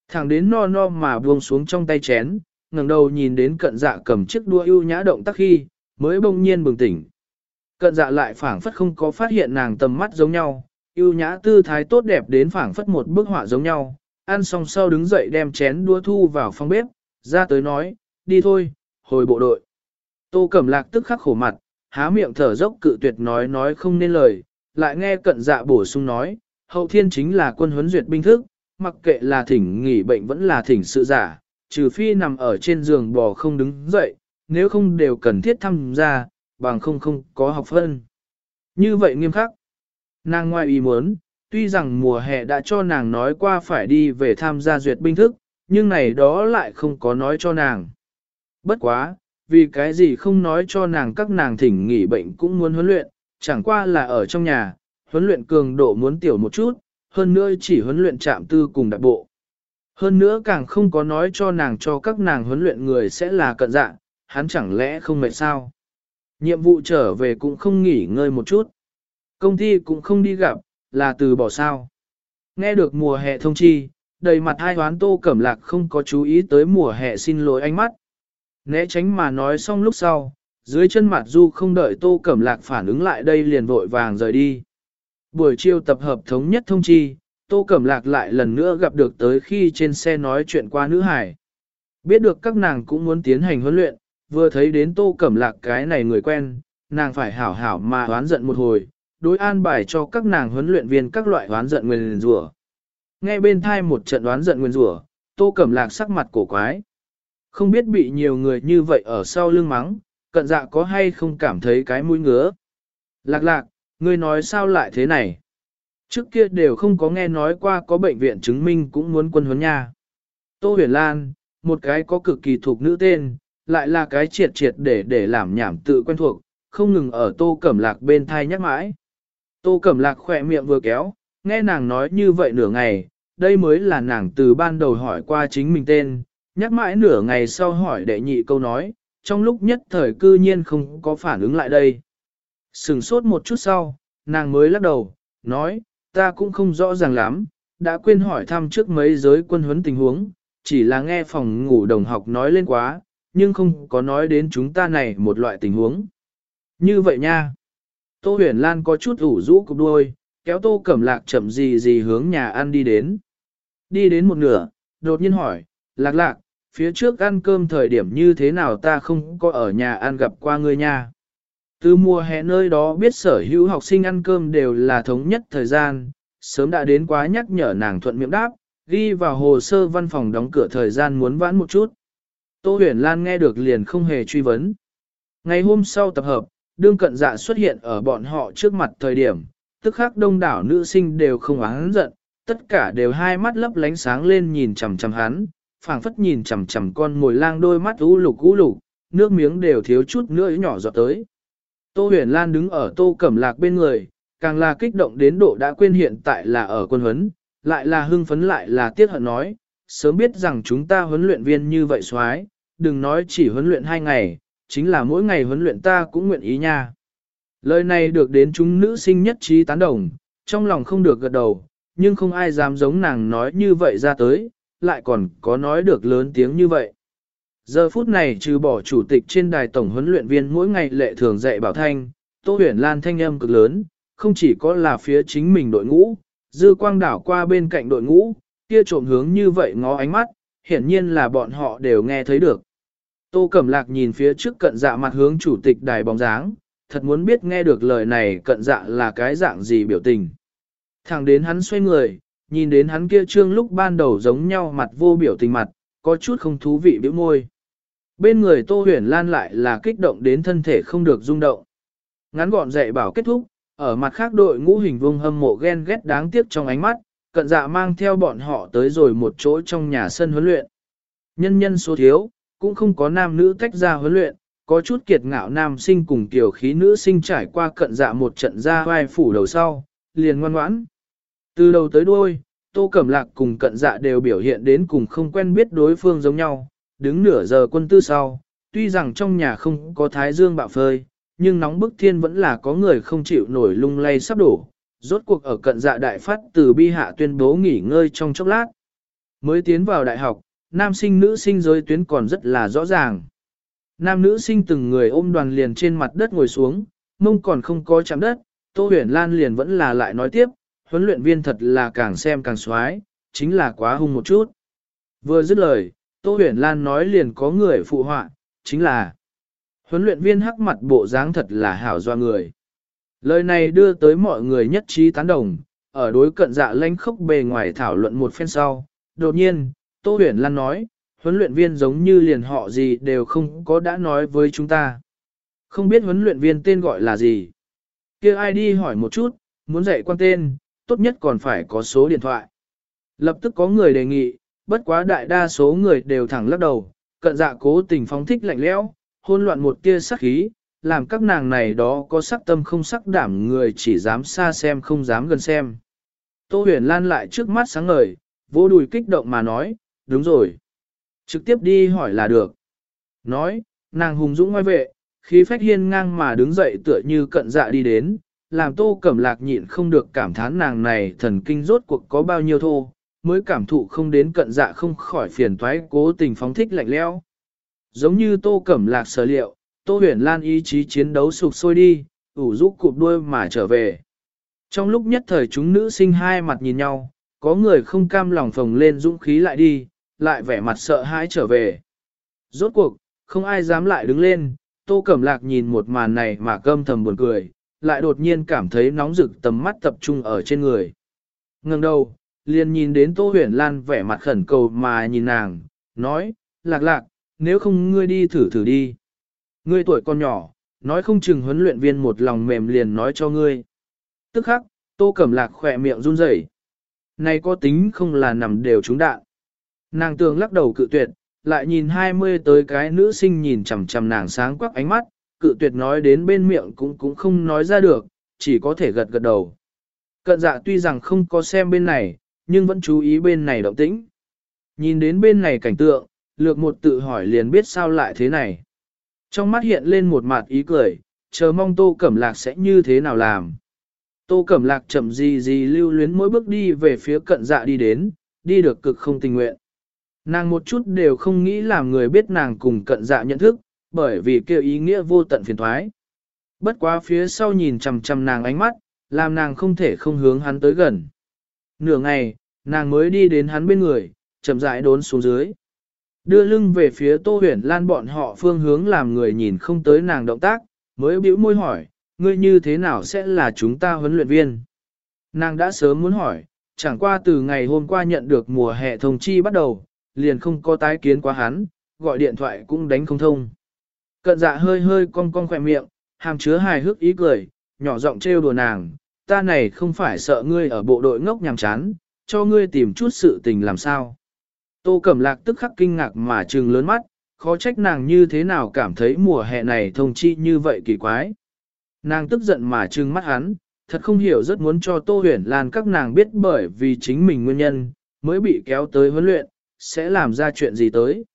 Thẳng đến no no mà buông xuống trong tay chén, ngẩng đầu nhìn đến cận dạ cầm chiếc đua ưu nhã động tác khi, mới bỗng nhiên bừng tỉnh. Cận dạ lại phảng phất không có phát hiện nàng tầm mắt giống nhau, ưu nhã tư thái tốt đẹp đến phảng phất một bức họa giống nhau, ăn xong sau đứng dậy đem chén đua thu vào phòng bếp, ra tới nói, đi thôi, hồi bộ đội. Tô Cẩm Lạc tức khắc khổ mặt, há miệng thở dốc cự tuyệt nói nói không nên lời, lại nghe cận dạ bổ sung nói, hậu thiên chính là quân huấn duyệt binh thức, mặc kệ là thỉnh nghỉ bệnh vẫn là thỉnh sự giả, trừ phi nằm ở trên giường bò không đứng dậy, nếu không đều cần thiết tham gia, bằng không không có học phân. Như vậy nghiêm khắc. Nàng ngoài ý muốn, tuy rằng mùa hè đã cho nàng nói qua phải đi về tham gia duyệt binh thức, nhưng này đó lại không có nói cho nàng. Bất quá, vì cái gì không nói cho nàng các nàng thỉnh nghỉ bệnh cũng muốn huấn luyện, chẳng qua là ở trong nhà, huấn luyện cường độ muốn tiểu một chút, hơn nữa chỉ huấn luyện chạm tư cùng đại bộ. Hơn nữa càng không có nói cho nàng cho các nàng huấn luyện người sẽ là cận dạng, hắn chẳng lẽ không mệt sao. Nhiệm vụ trở về cũng không nghỉ ngơi một chút. Công ty cũng không đi gặp, là từ bỏ sao. Nghe được mùa hè thông chi, đầy mặt hai hoán tô cẩm lạc không có chú ý tới mùa hè xin lỗi ánh mắt. Né tránh mà nói xong lúc sau, dưới chân mặt du không đợi tô cẩm lạc phản ứng lại đây liền vội vàng rời đi. Buổi chiều tập hợp thống nhất thông chi, tô cẩm lạc lại lần nữa gặp được tới khi trên xe nói chuyện qua nữ hải. Biết được các nàng cũng muốn tiến hành huấn luyện, vừa thấy đến tô cẩm lạc cái này người quen, nàng phải hảo hảo mà oán giận một hồi, đối an bài cho các nàng huấn luyện viên các loại oán giận nguyên rủa. Nghe bên thai một trận oán giận nguyên rủa, tô cẩm lạc sắc mặt cổ quái. Không biết bị nhiều người như vậy ở sau lưng mắng, cận dạ có hay không cảm thấy cái mũi ngứa. Lạc lạc, ngươi nói sao lại thế này? Trước kia đều không có nghe nói qua có bệnh viện chứng minh cũng muốn quân huấn nha. Tô huyền lan, một cái có cực kỳ thuộc nữ tên, lại là cái triệt triệt để để làm nhảm tự quen thuộc, không ngừng ở tô cẩm lạc bên thai nhắc mãi. Tô cẩm lạc khỏe miệng vừa kéo, nghe nàng nói như vậy nửa ngày, đây mới là nàng từ ban đầu hỏi qua chính mình tên, nhắc mãi nửa ngày sau hỏi đệ nhị câu nói, trong lúc nhất thời cư nhiên không có phản ứng lại đây. Sừng sốt một chút sau, nàng mới lắc đầu, nói, ta cũng không rõ ràng lắm, đã quên hỏi thăm trước mấy giới quân huấn tình huống, chỉ là nghe phòng ngủ đồng học nói lên quá, nhưng không có nói đến chúng ta này một loại tình huống. Như vậy nha. Tô huyền Lan có chút ủ rũ cục đuôi, kéo tô cẩm lạc chậm gì gì hướng nhà ăn đi đến. Đi đến một nửa, đột nhiên hỏi, lạc lạc, phía trước ăn cơm thời điểm như thế nào ta không có ở nhà ăn gặp qua ngươi nha. Từ mùa hè nơi đó biết sở hữu học sinh ăn cơm đều là thống nhất thời gian, sớm đã đến quá nhắc nhở nàng thuận miệng đáp, ghi vào hồ sơ văn phòng đóng cửa thời gian muốn vãn một chút. Tô huyền Lan nghe được liền không hề truy vấn. Ngày hôm sau tập hợp, đương cận dạ xuất hiện ở bọn họ trước mặt thời điểm, tức khắc đông đảo nữ sinh đều không oán giận, tất cả đều hai mắt lấp lánh sáng lên nhìn chằm chằm hắn, phảng phất nhìn chằm chằm con ngồi lang đôi mắt u lục u lục, nước miếng đều thiếu chút nữa nhỏ giọt tới. Tô huyền Lan đứng ở tô cẩm lạc bên người, càng là kích động đến độ đã quên hiện tại là ở quân huấn, lại là hưng phấn lại là tiếc hận nói, sớm biết rằng chúng ta huấn luyện viên như vậy xoái, đừng nói chỉ huấn luyện hai ngày, chính là mỗi ngày huấn luyện ta cũng nguyện ý nha. Lời này được đến chúng nữ sinh nhất trí tán đồng, trong lòng không được gật đầu, nhưng không ai dám giống nàng nói như vậy ra tới, lại còn có nói được lớn tiếng như vậy. Giờ phút này trừ bỏ chủ tịch trên đài tổng huấn luyện viên mỗi ngày lệ thường dạy bảo thanh, Tô huyền lan thanh âm cực lớn, không chỉ có là phía chính mình đội ngũ, dư quang đảo qua bên cạnh đội ngũ, kia trộm hướng như vậy ngó ánh mắt, hiển nhiên là bọn họ đều nghe thấy được. Tô Cẩm Lạc nhìn phía trước cận dạ mặt hướng chủ tịch đài bóng dáng, thật muốn biết nghe được lời này cận dạ là cái dạng gì biểu tình. Thẳng đến hắn xoay người, nhìn đến hắn kia trương lúc ban đầu giống nhau mặt vô biểu tình mặt, có chút không thú vị biểu môi. Bên người Tô Huyền Lan lại là kích động đến thân thể không được rung động. Ngắn gọn dạy bảo kết thúc, ở mặt khác đội ngũ hình vương hâm mộ ghen ghét đáng tiếc trong ánh mắt, cận dạ mang theo bọn họ tới rồi một chỗ trong nhà sân huấn luyện. Nhân nhân số thiếu, cũng không có nam nữ tách ra huấn luyện, có chút kiệt ngạo nam sinh cùng tiểu khí nữ sinh trải qua cận dạ một trận ra vai phủ đầu sau, liền ngoan ngoãn. Từ đầu tới đuôi, Tô Cẩm Lạc cùng cận dạ đều biểu hiện đến cùng không quen biết đối phương giống nhau, đứng nửa giờ quân tư sau, tuy rằng trong nhà không có thái dương bạo phơi, nhưng nóng bức thiên vẫn là có người không chịu nổi lung lay sắp đổ. Rốt cuộc ở cận dạ đại phát từ bi hạ tuyên bố nghỉ ngơi trong chốc lát. Mới tiến vào đại học, nam sinh nữ sinh giới tuyến còn rất là rõ ràng. Nam nữ sinh từng người ôm đoàn liền trên mặt đất ngồi xuống, mông còn không có chạm đất, Tô Huyền Lan liền vẫn là lại nói tiếp, huấn luyện viên thật là càng xem càng xoái, chính là quá hung một chút. Vừa dứt lời, Tô Huyền Lan nói liền có người phụ họa, chính là huấn luyện viên hắc mặt bộ dáng thật là hảo doa người. Lời này đưa tới mọi người nhất trí tán đồng, ở đối cận dạ lanh khốc bề ngoài thảo luận một phen sau. Đột nhiên, Tô Huyền Lan nói, huấn luyện viên giống như liền họ gì đều không có đã nói với chúng ta. Không biết huấn luyện viên tên gọi là gì. kia ai đi hỏi một chút, muốn dạy quan tên, tốt nhất còn phải có số điện thoại. Lập tức có người đề nghị, bất quá đại đa số người đều thẳng lắc đầu, cận dạ cố tình phóng thích lạnh lẽo, hôn loạn một tia sắc khí, làm các nàng này đó có sắc tâm không sắc đảm người chỉ dám xa xem không dám gần xem. Tô huyền lan lại trước mắt sáng ngời, vô đùi kích động mà nói, đúng rồi. Trực tiếp đi hỏi là được. Nói, nàng hùng dũng ngoài vệ, khí phách hiên ngang mà đứng dậy tựa như cận dạ đi đến, làm tô cẩm lạc nhịn không được cảm thán nàng này thần kinh rốt cuộc có bao nhiêu thô, mới cảm thụ không đến cận dạ không khỏi phiền toái cố tình phóng thích lạnh lẽo. Giống như tô cẩm lạc sở liệu, tô huyền lan ý chí chiến đấu sụp sôi đi, ủ rũ cụp đuôi mà trở về. Trong lúc nhất thời chúng nữ sinh hai mặt nhìn nhau, có người không cam lòng phồng lên dũng khí lại đi, lại vẻ mặt sợ hãi trở về. Rốt cuộc, không ai dám lại đứng lên, tô cẩm lạc nhìn một màn này mà câm thầm buồn cười, lại đột nhiên cảm thấy nóng rực tầm mắt tập trung ở trên người. Ngừng đầu, liền nhìn đến Tô Huyền Lan vẻ mặt khẩn cầu mà nhìn nàng, nói, lạc lạc, nếu không ngươi đi thử thử đi. Ngươi tuổi còn nhỏ, nói không chừng huấn luyện viên một lòng mềm liền nói cho ngươi. Tức khắc, Tô Cẩm Lạc khỏe miệng run rẩy. Này có tính không là nằm đều trúng đạn. Nàng tường lắc đầu cự tuyệt, lại nhìn hai mươi tới cái nữ sinh nhìn chằm chằm nàng sáng quắc ánh mắt, cự tuyệt nói đến bên miệng cũng cũng không nói ra được, chỉ có thể gật gật đầu. Cận dạ tuy rằng không có xem bên này, nhưng vẫn chú ý bên này động tĩnh. Nhìn đến bên này cảnh tượng, lược một tự hỏi liền biết sao lại thế này. Trong mắt hiện lên một mặt ý cười, chờ mong tô cẩm lạc sẽ như thế nào làm. Tô cẩm lạc chậm gì gì lưu luyến mỗi bước đi về phía cận dạ đi đến, đi được cực không tình nguyện. Nàng một chút đều không nghĩ làm người biết nàng cùng cận dạ nhận thức, bởi vì kêu ý nghĩa vô tận phiền thoái. Bất quá phía sau nhìn chằm chằm nàng ánh mắt, làm nàng không thể không hướng hắn tới gần. Nửa ngày, nàng mới đi đến hắn bên người, chậm rãi đốn xuống dưới. Đưa lưng về phía Tô Huyền Lan bọn họ phương hướng làm người nhìn không tới nàng động tác, mới bĩu môi hỏi, ngươi như thế nào sẽ là chúng ta huấn luyện viên? Nàng đã sớm muốn hỏi, chẳng qua từ ngày hôm qua nhận được mùa hè thông chi bắt đầu, liền không có tái kiến qua hắn, gọi điện thoại cũng đánh không thông. Cận dạ hơi hơi cong cong khỏe miệng, hàm chứa hài hước ý cười, nhỏ giọng trêu đùa nàng, ta này không phải sợ ngươi ở bộ đội ngốc nhàm chán, cho ngươi tìm chút sự tình làm sao. Tô Cẩm Lạc tức khắc kinh ngạc mà trừng lớn mắt, khó trách nàng như thế nào cảm thấy mùa hè này thông chi như vậy kỳ quái. Nàng tức giận mà trừng mắt hắn, thật không hiểu rất muốn cho Tô Huyền Lan các nàng biết bởi vì chính mình nguyên nhân, mới bị kéo tới huấn luyện, sẽ làm ra chuyện gì tới.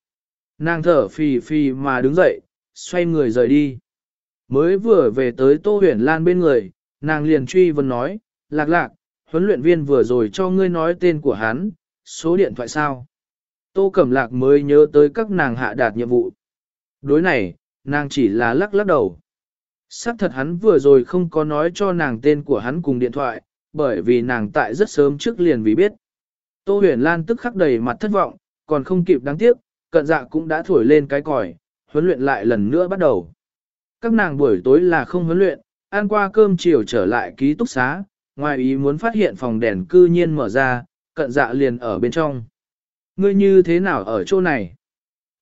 Nàng thở phì phì mà đứng dậy, xoay người rời đi. Mới vừa về tới Tô Huyền Lan bên người, nàng liền truy vấn nói, lạc lạc, huấn luyện viên vừa rồi cho ngươi nói tên của hắn, số điện thoại sao. Tô Cẩm Lạc mới nhớ tới các nàng hạ đạt nhiệm vụ. Đối này, nàng chỉ là lắc lắc đầu. Sắc thật hắn vừa rồi không có nói cho nàng tên của hắn cùng điện thoại, bởi vì nàng tại rất sớm trước liền vì biết. Tô huyền lan tức khắc đầy mặt thất vọng, còn không kịp đáng tiếc, cận dạ cũng đã thổi lên cái còi, huấn luyện lại lần nữa bắt đầu. Các nàng buổi tối là không huấn luyện, ăn qua cơm chiều trở lại ký túc xá, ngoài ý muốn phát hiện phòng đèn cư nhiên mở ra, cận dạ liền ở bên trong. Ngươi như thế nào ở chỗ này?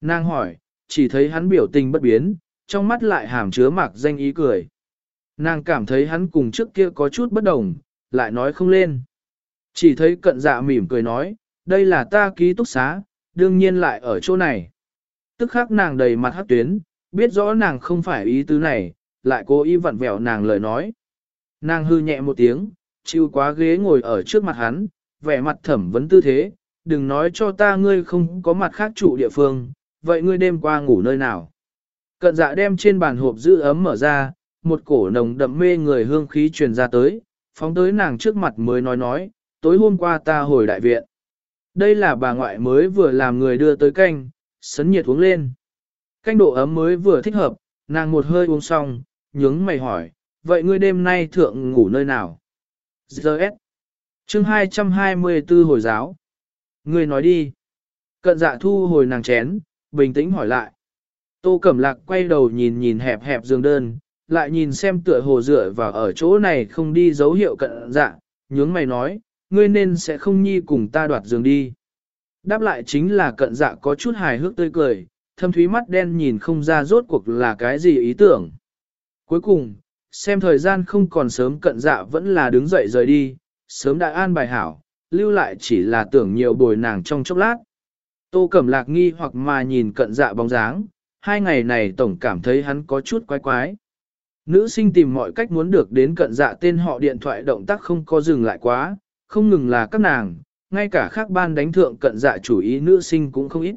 Nàng hỏi, chỉ thấy hắn biểu tình bất biến, trong mắt lại hàm chứa mạc danh ý cười. Nàng cảm thấy hắn cùng trước kia có chút bất đồng, lại nói không lên. Chỉ thấy cận dạ mỉm cười nói, đây là ta ký túc xá, đương nhiên lại ở chỗ này. Tức khắc nàng đầy mặt hát tuyến, biết rõ nàng không phải ý tứ này, lại cố ý vặn vẹo nàng lời nói. Nàng hư nhẹ một tiếng, chịu quá ghế ngồi ở trước mặt hắn, vẻ mặt thẩm vấn tư thế, đừng nói cho ta ngươi không có mặt khác trụ địa phương, vậy ngươi đêm qua ngủ nơi nào. Cận dạ đem trên bàn hộp giữ ấm mở ra, một cổ nồng đậm mê người hương khí truyền ra tới, phóng tới nàng trước mặt mới nói nói, tối hôm qua ta hồi đại viện. Đây là bà ngoại mới vừa làm người đưa tới canh, sấn nhiệt uống lên. Canh độ ấm mới vừa thích hợp, nàng một hơi uống xong, nhướng mày hỏi, vậy ngươi đêm nay thượng ngủ nơi nào? Giờ S. Chương 224 Hồi giáo. Ngươi nói đi. Cận dạ thu hồi nàng chén, bình tĩnh hỏi lại. Tô Cẩm Lạc quay đầu nhìn nhìn hẹp hẹp giường đơn, lại nhìn xem tựa hồ dựa và ở chỗ này không đi dấu hiệu cận dạ, nhướng mày nói, ngươi nên sẽ không nhi cùng ta đoạt giường đi. Đáp lại chính là cận dạ có chút hài hước tươi cười, thâm thúy mắt đen nhìn không ra rốt cuộc là cái gì ý tưởng. Cuối cùng, xem thời gian không còn sớm cận dạ vẫn là đứng dậy rời đi, sớm đã an bài hảo, lưu lại chỉ là tưởng nhiều bồi nàng trong chốc lát. Tô Cẩm Lạc nghi hoặc mà nhìn cận dạ bóng dáng, hai ngày này tổng cảm thấy hắn có chút quái quái. Nữ sinh tìm mọi cách muốn được đến cận dạ tên họ điện thoại động tác không có dừng lại quá, không ngừng là các nàng, ngay cả khác ban đánh thượng cận dạ chủ ý nữ sinh cũng không ít.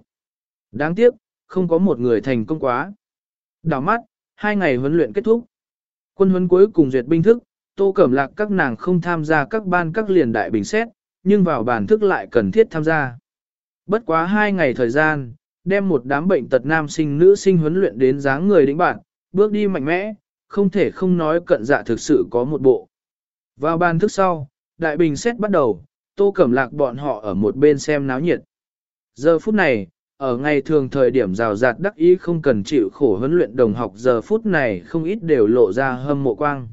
Đáng tiếc, không có một người thành công quá. Đảo mắt, hai ngày huấn luyện kết thúc. Quân huấn cuối cùng duyệt binh thức, tô cẩm lạc các nàng không tham gia các ban các liền đại bình xét, nhưng vào bản thức lại cần thiết tham gia. Bất quá hai ngày thời gian, đem một đám bệnh tật nam sinh nữ sinh huấn luyện đến dáng người đĩnh bạn, bước đi mạnh mẽ, không thể không nói cận dạ thực sự có một bộ. Vào ban thức sau, đại bình xét bắt đầu, tô cẩm lạc bọn họ ở một bên xem náo nhiệt. Giờ phút này, ở ngày thường thời điểm rào rạt đắc ý không cần chịu khổ huấn luyện đồng học giờ phút này không ít đều lộ ra hâm mộ quang.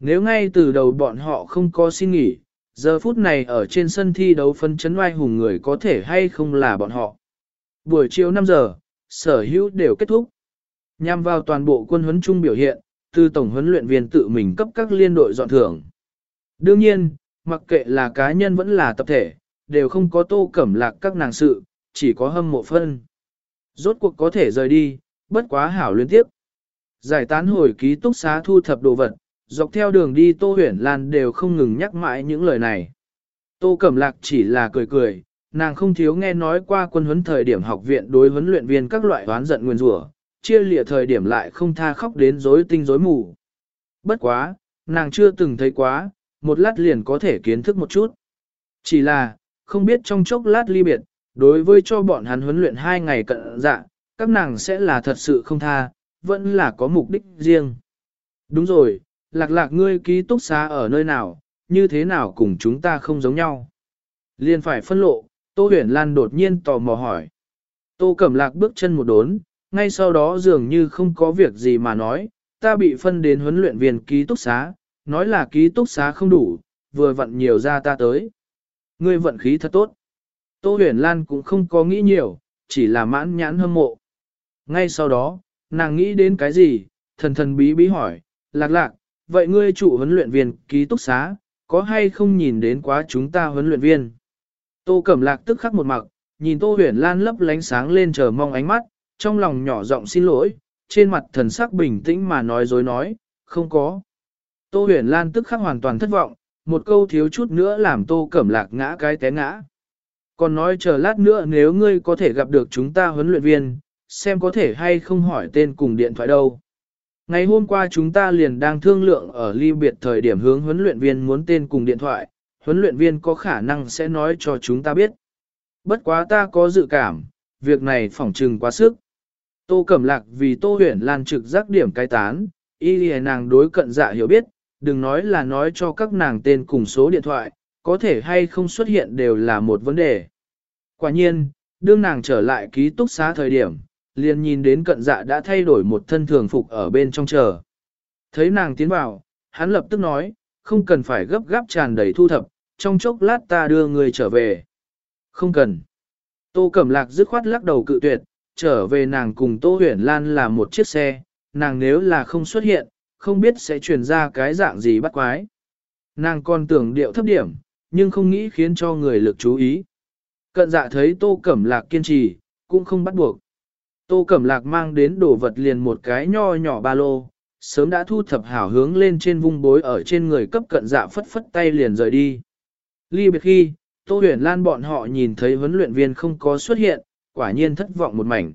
Nếu ngay từ đầu bọn họ không có xin nghỉ, giờ phút này ở trên sân thi đấu phân chấn oai hùng người có thể hay không là bọn họ. Buổi chiều 5 giờ, sở hữu đều kết thúc. Nhằm vào toàn bộ quân huấn chung biểu hiện, từ tổng huấn luyện viên tự mình cấp các liên đội dọn thưởng. Đương nhiên, mặc kệ là cá nhân vẫn là tập thể, đều không có tô cẩm lạc các nàng sự, chỉ có hâm mộ phân. Rốt cuộc có thể rời đi, bất quá hảo liên tiếp. Giải tán hồi ký túc xá thu thập đồ vật, dọc theo đường đi Tô Huyền Lan đều không ngừng nhắc mãi những lời này. Tô Cẩm Lạc chỉ là cười cười, nàng không thiếu nghe nói qua quân huấn thời điểm học viện đối huấn luyện viên các loại oán giận nguyên rủa, chia lịa thời điểm lại không tha khóc đến rối tinh rối mù. Bất quá, nàng chưa từng thấy quá, một lát liền có thể kiến thức một chút. Chỉ là, không biết trong chốc lát ly biệt, đối với cho bọn hắn huấn luyện hai ngày cận dạ, các nàng sẽ là thật sự không tha, vẫn là có mục đích riêng. Đúng rồi, lạc lạc ngươi ký túc xá ở nơi nào, như thế nào cùng chúng ta không giống nhau. Liên phải phân lộ, Tô Huyền Lan đột nhiên tò mò hỏi. Tô Cẩm Lạc bước chân một đốn, ngay sau đó dường như không có việc gì mà nói, ta bị phân đến huấn luyện viên ký túc xá, nói là ký túc xá không đủ, vừa vặn nhiều ra ta tới. Ngươi vận khí thật tốt. Tô huyền Lan cũng không có nghĩ nhiều, chỉ là mãn nhãn hâm mộ. Ngay sau đó, nàng nghĩ đến cái gì, thần thần bí bí hỏi, lạc lạc, vậy ngươi chủ huấn luyện viên ký túc xá, có hay không nhìn đến quá chúng ta huấn luyện viên? Tô Cẩm Lạc tức khắc một mặc, nhìn Tô Huyền Lan lấp lánh sáng lên chờ mong ánh mắt, trong lòng nhỏ giọng xin lỗi, trên mặt thần sắc bình tĩnh mà nói dối nói, không có. Tô Huyền Lan tức khắc hoàn toàn thất vọng, một câu thiếu chút nữa làm Tô Cẩm Lạc ngã cái té ngã. Còn nói chờ lát nữa nếu ngươi có thể gặp được chúng ta huấn luyện viên, xem có thể hay không hỏi tên cùng điện thoại đâu. Ngày hôm qua chúng ta liền đang thương lượng ở ly biệt thời điểm hướng huấn luyện viên muốn tên cùng điện thoại, huấn luyện viên có khả năng sẽ nói cho chúng ta biết. Bất quá ta có dự cảm, việc này phỏng trừng quá sức. Tô Cẩm Lạc vì Tô Huyền Lan trực giác điểm cai tán, y lìa nàng đối cận dạ hiểu biết, đừng nói là nói cho các nàng tên cùng số điện thoại, có thể hay không xuất hiện đều là một vấn đề. Quả nhiên, đương nàng trở lại ký túc xá thời điểm, liền nhìn đến cận dạ đã thay đổi một thân thường phục ở bên trong chờ. Thấy nàng tiến vào, hắn lập tức nói, không cần phải gấp gáp tràn đầy thu thập, trong chốc lát ta đưa người trở về. Không cần. Tô Cẩm Lạc dứt khoát lắc đầu cự tuyệt, trở về nàng cùng Tô Huyền Lan là một chiếc xe, nàng nếu là không xuất hiện, không biết sẽ truyền ra cái dạng gì bắt quái. Nàng còn tưởng điệu thấp điểm, nhưng không nghĩ khiến cho người lực chú ý. Cận dạ thấy Tô Cẩm Lạc kiên trì, cũng không bắt buộc. Tô Cẩm Lạc mang đến đồ vật liền một cái nho nhỏ ba lô, sớm đã thu thập hảo hướng lên trên vung bối ở trên người cấp cận dạ phất phất tay liền rời đi. Ly biệt khi, Tô huyền lan bọn họ nhìn thấy huấn luyện viên không có xuất hiện, quả nhiên thất vọng một mảnh.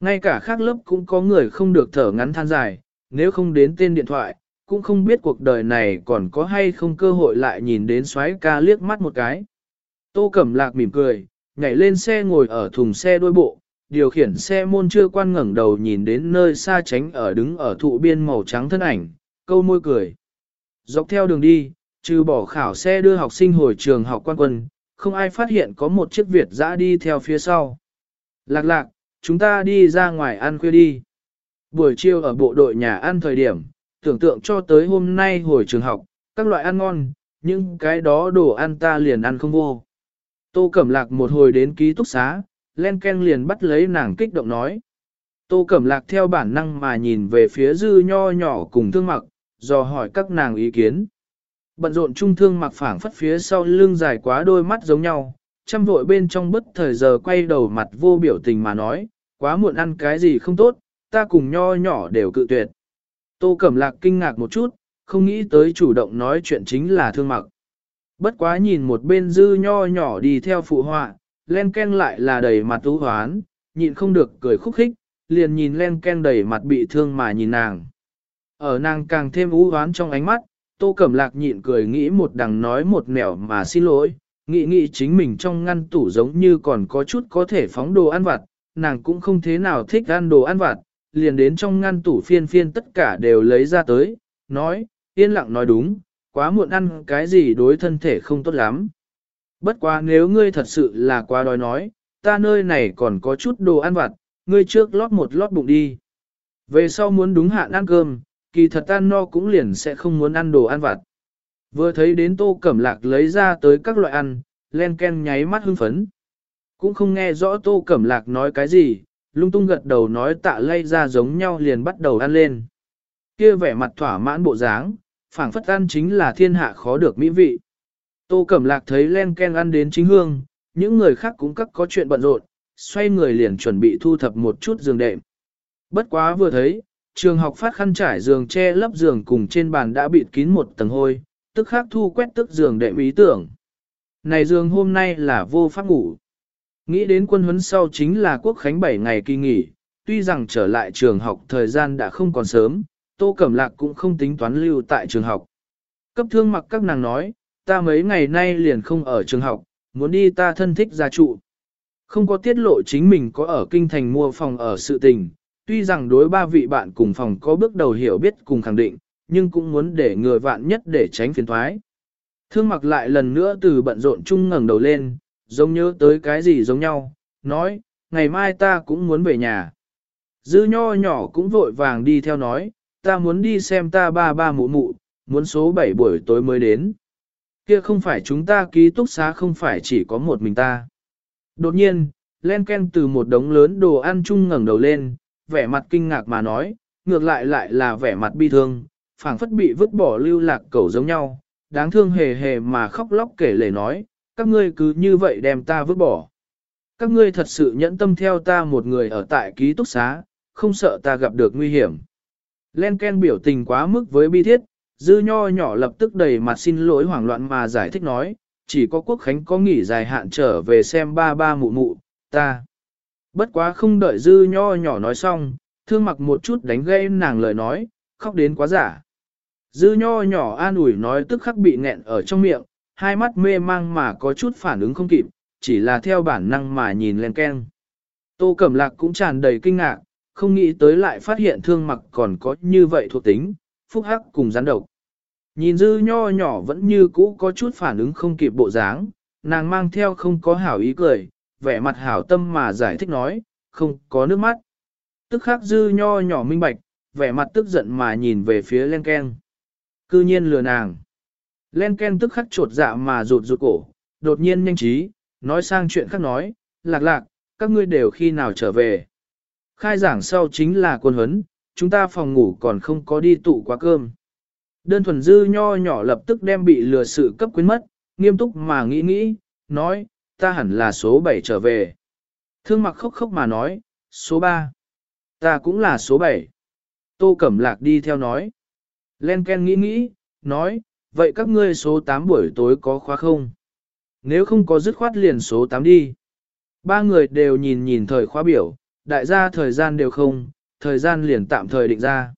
Ngay cả khác lớp cũng có người không được thở ngắn than dài, nếu không đến tên điện thoại, cũng không biết cuộc đời này còn có hay không cơ hội lại nhìn đến xoáy ca liếc mắt một cái. Tô Cẩm Lạc mỉm cười, nhảy lên xe ngồi ở thùng xe đôi bộ, điều khiển xe môn chưa quan ngẩng đầu nhìn đến nơi xa tránh ở đứng ở thụ biên màu trắng thân ảnh, câu môi cười. Dọc theo đường đi, trừ bỏ khảo xe đưa học sinh hồi trường học quan quân, không ai phát hiện có một chiếc Việt dã đi theo phía sau. Lạc lạc, chúng ta đi ra ngoài ăn khuya đi. Buổi chiều ở bộ đội nhà ăn thời điểm, tưởng tượng cho tới hôm nay hồi trường học, các loại ăn ngon, nhưng cái đó đồ ăn ta liền ăn không vô. Tô Cẩm Lạc một hồi đến ký túc xá, len ken liền bắt lấy nàng kích động nói. Tô Cẩm Lạc theo bản năng mà nhìn về phía dư nho nhỏ cùng thương mặc, dò hỏi các nàng ý kiến. Bận rộn trung thương mặc phảng phất phía sau lưng dài quá đôi mắt giống nhau, chăm vội bên trong bất thời giờ quay đầu mặt vô biểu tình mà nói, quá muộn ăn cái gì không tốt, ta cùng nho nhỏ đều cự tuyệt. Tô Cẩm Lạc kinh ngạc một chút, không nghĩ tới chủ động nói chuyện chính là thương mặc. Bất quá nhìn một bên dư nho nhỏ đi theo phụ họa, len ken lại là đầy mặt tú hoán, nhịn không được cười khúc khích, liền nhìn len ken đầy mặt bị thương mà nhìn nàng. Ở nàng càng thêm ú hoán trong ánh mắt, tô cẩm lạc nhịn cười nghĩ một đằng nói một nẻo mà xin lỗi, nghĩ nghĩ chính mình trong ngăn tủ giống như còn có chút có thể phóng đồ ăn vặt, nàng cũng không thế nào thích ăn đồ ăn vặt, liền đến trong ngăn tủ phiên phiên tất cả đều lấy ra tới, nói, yên lặng nói đúng, quá muộn ăn cái gì đối thân thể không tốt lắm. Bất quá nếu ngươi thật sự là quá đói nói, ta nơi này còn có chút đồ ăn vặt, ngươi trước lót một lót bụng đi. Về sau muốn đúng hạn ăn cơm, kỳ thật ăn no cũng liền sẽ không muốn ăn đồ ăn vặt. Vừa thấy đến tô cẩm lạc lấy ra tới các loại ăn, len ken nháy mắt hưng phấn. Cũng không nghe rõ tô cẩm lạc nói cái gì, lung tung gật đầu nói tạ lây ra giống nhau liền bắt đầu ăn lên. Kia vẻ mặt thỏa mãn bộ dáng, phảng phất ăn chính là thiên hạ khó được mỹ vị. Tô Cẩm Lạc thấy len ken ăn đến chính hương, những người khác cũng cắt có chuyện bận rộn, xoay người liền chuẩn bị thu thập một chút giường đệm. Bất quá vừa thấy, trường học phát khăn trải giường che lấp giường cùng trên bàn đã bịt kín một tầng hôi, tức khắc thu quét tức giường đệm ý tưởng. Này giường hôm nay là vô pháp ngủ. Nghĩ đến quân huấn sau chính là quốc khánh 7 ngày kỳ nghỉ, tuy rằng trở lại trường học thời gian đã không còn sớm, Tô Cẩm Lạc cũng không tính toán lưu tại trường học. Cấp thương mặc các nàng nói, ta mấy ngày nay liền không ở trường học, muốn đi ta thân thích gia trụ. Không có tiết lộ chính mình có ở kinh thành mua phòng ở sự tình, tuy rằng đối ba vị bạn cùng phòng có bước đầu hiểu biết cùng khẳng định, nhưng cũng muốn để người vạn nhất để tránh phiền thoái. Thương mặc lại lần nữa từ bận rộn chung ngẩng đầu lên, giống nhớ tới cái gì giống nhau, nói, ngày mai ta cũng muốn về nhà. Dư nho nhỏ cũng vội vàng đi theo nói, ta muốn đi xem ta ba ba mụ mụ, muốn số 7 buổi tối mới đến. Kia không phải chúng ta ký túc xá không phải chỉ có một mình ta. Đột nhiên, len ken từ một đống lớn đồ ăn chung ngẩng đầu lên, vẻ mặt kinh ngạc mà nói, ngược lại lại là vẻ mặt bi thương, phảng phất bị vứt bỏ lưu lạc cẩu giống nhau, đáng thương hề hề mà khóc lóc kể lể nói, các ngươi cứ như vậy đem ta vứt bỏ. Các ngươi thật sự nhẫn tâm theo ta một người ở tại ký túc xá, không sợ ta gặp được nguy hiểm. Len Ken biểu tình quá mức với bi thiết, dư nho nhỏ lập tức đầy mặt xin lỗi hoảng loạn mà giải thích nói, chỉ có quốc khánh có nghỉ dài hạn trở về xem ba ba mụ mụ, ta. Bất quá không đợi dư nho nhỏ nói xong, thương mặc một chút đánh gây nàng lời nói, khóc đến quá giả. Dư nho nhỏ an ủi nói tức khắc bị nghẹn ở trong miệng, hai mắt mê mang mà có chút phản ứng không kịp, chỉ là theo bản năng mà nhìn lên ken. Tô Cẩm Lạc cũng tràn đầy kinh ngạc, không nghĩ tới lại phát hiện thương mặc còn có như vậy thuộc tính, phúc hắc cùng gián độc. Nhìn dư nho nhỏ vẫn như cũ có chút phản ứng không kịp bộ dáng, nàng mang theo không có hảo ý cười, vẻ mặt hảo tâm mà giải thích nói, không có nước mắt. Tức khắc dư nho nhỏ minh bạch, vẻ mặt tức giận mà nhìn về phía Len Ken. Cư nhiên lừa nàng. Len Ken tức khắc trột dạ mà rụt rụt cổ, đột nhiên nhanh trí, nói sang chuyện khác nói, lạc lạc, các ngươi đều khi nào trở về. Khai giảng sau chính là quân huấn, chúng ta phòng ngủ còn không có đi tụ quá cơm. Đơn thuần dư nho nhỏ lập tức đem bị lừa sự cấp quyến mất, nghiêm túc mà nghĩ nghĩ, nói, ta hẳn là số 7 trở về. Thương mặc khóc khóc mà nói, số 3. Ta cũng là số 7. Tô Cẩm Lạc đi theo nói. Len Ken nghĩ nghĩ, nói, vậy các ngươi số 8 buổi tối có khóa không? Nếu không có dứt khoát liền số 8 đi. Ba người đều nhìn nhìn thời khóa biểu, đại gia thời gian đều không, thời gian liền tạm thời định ra.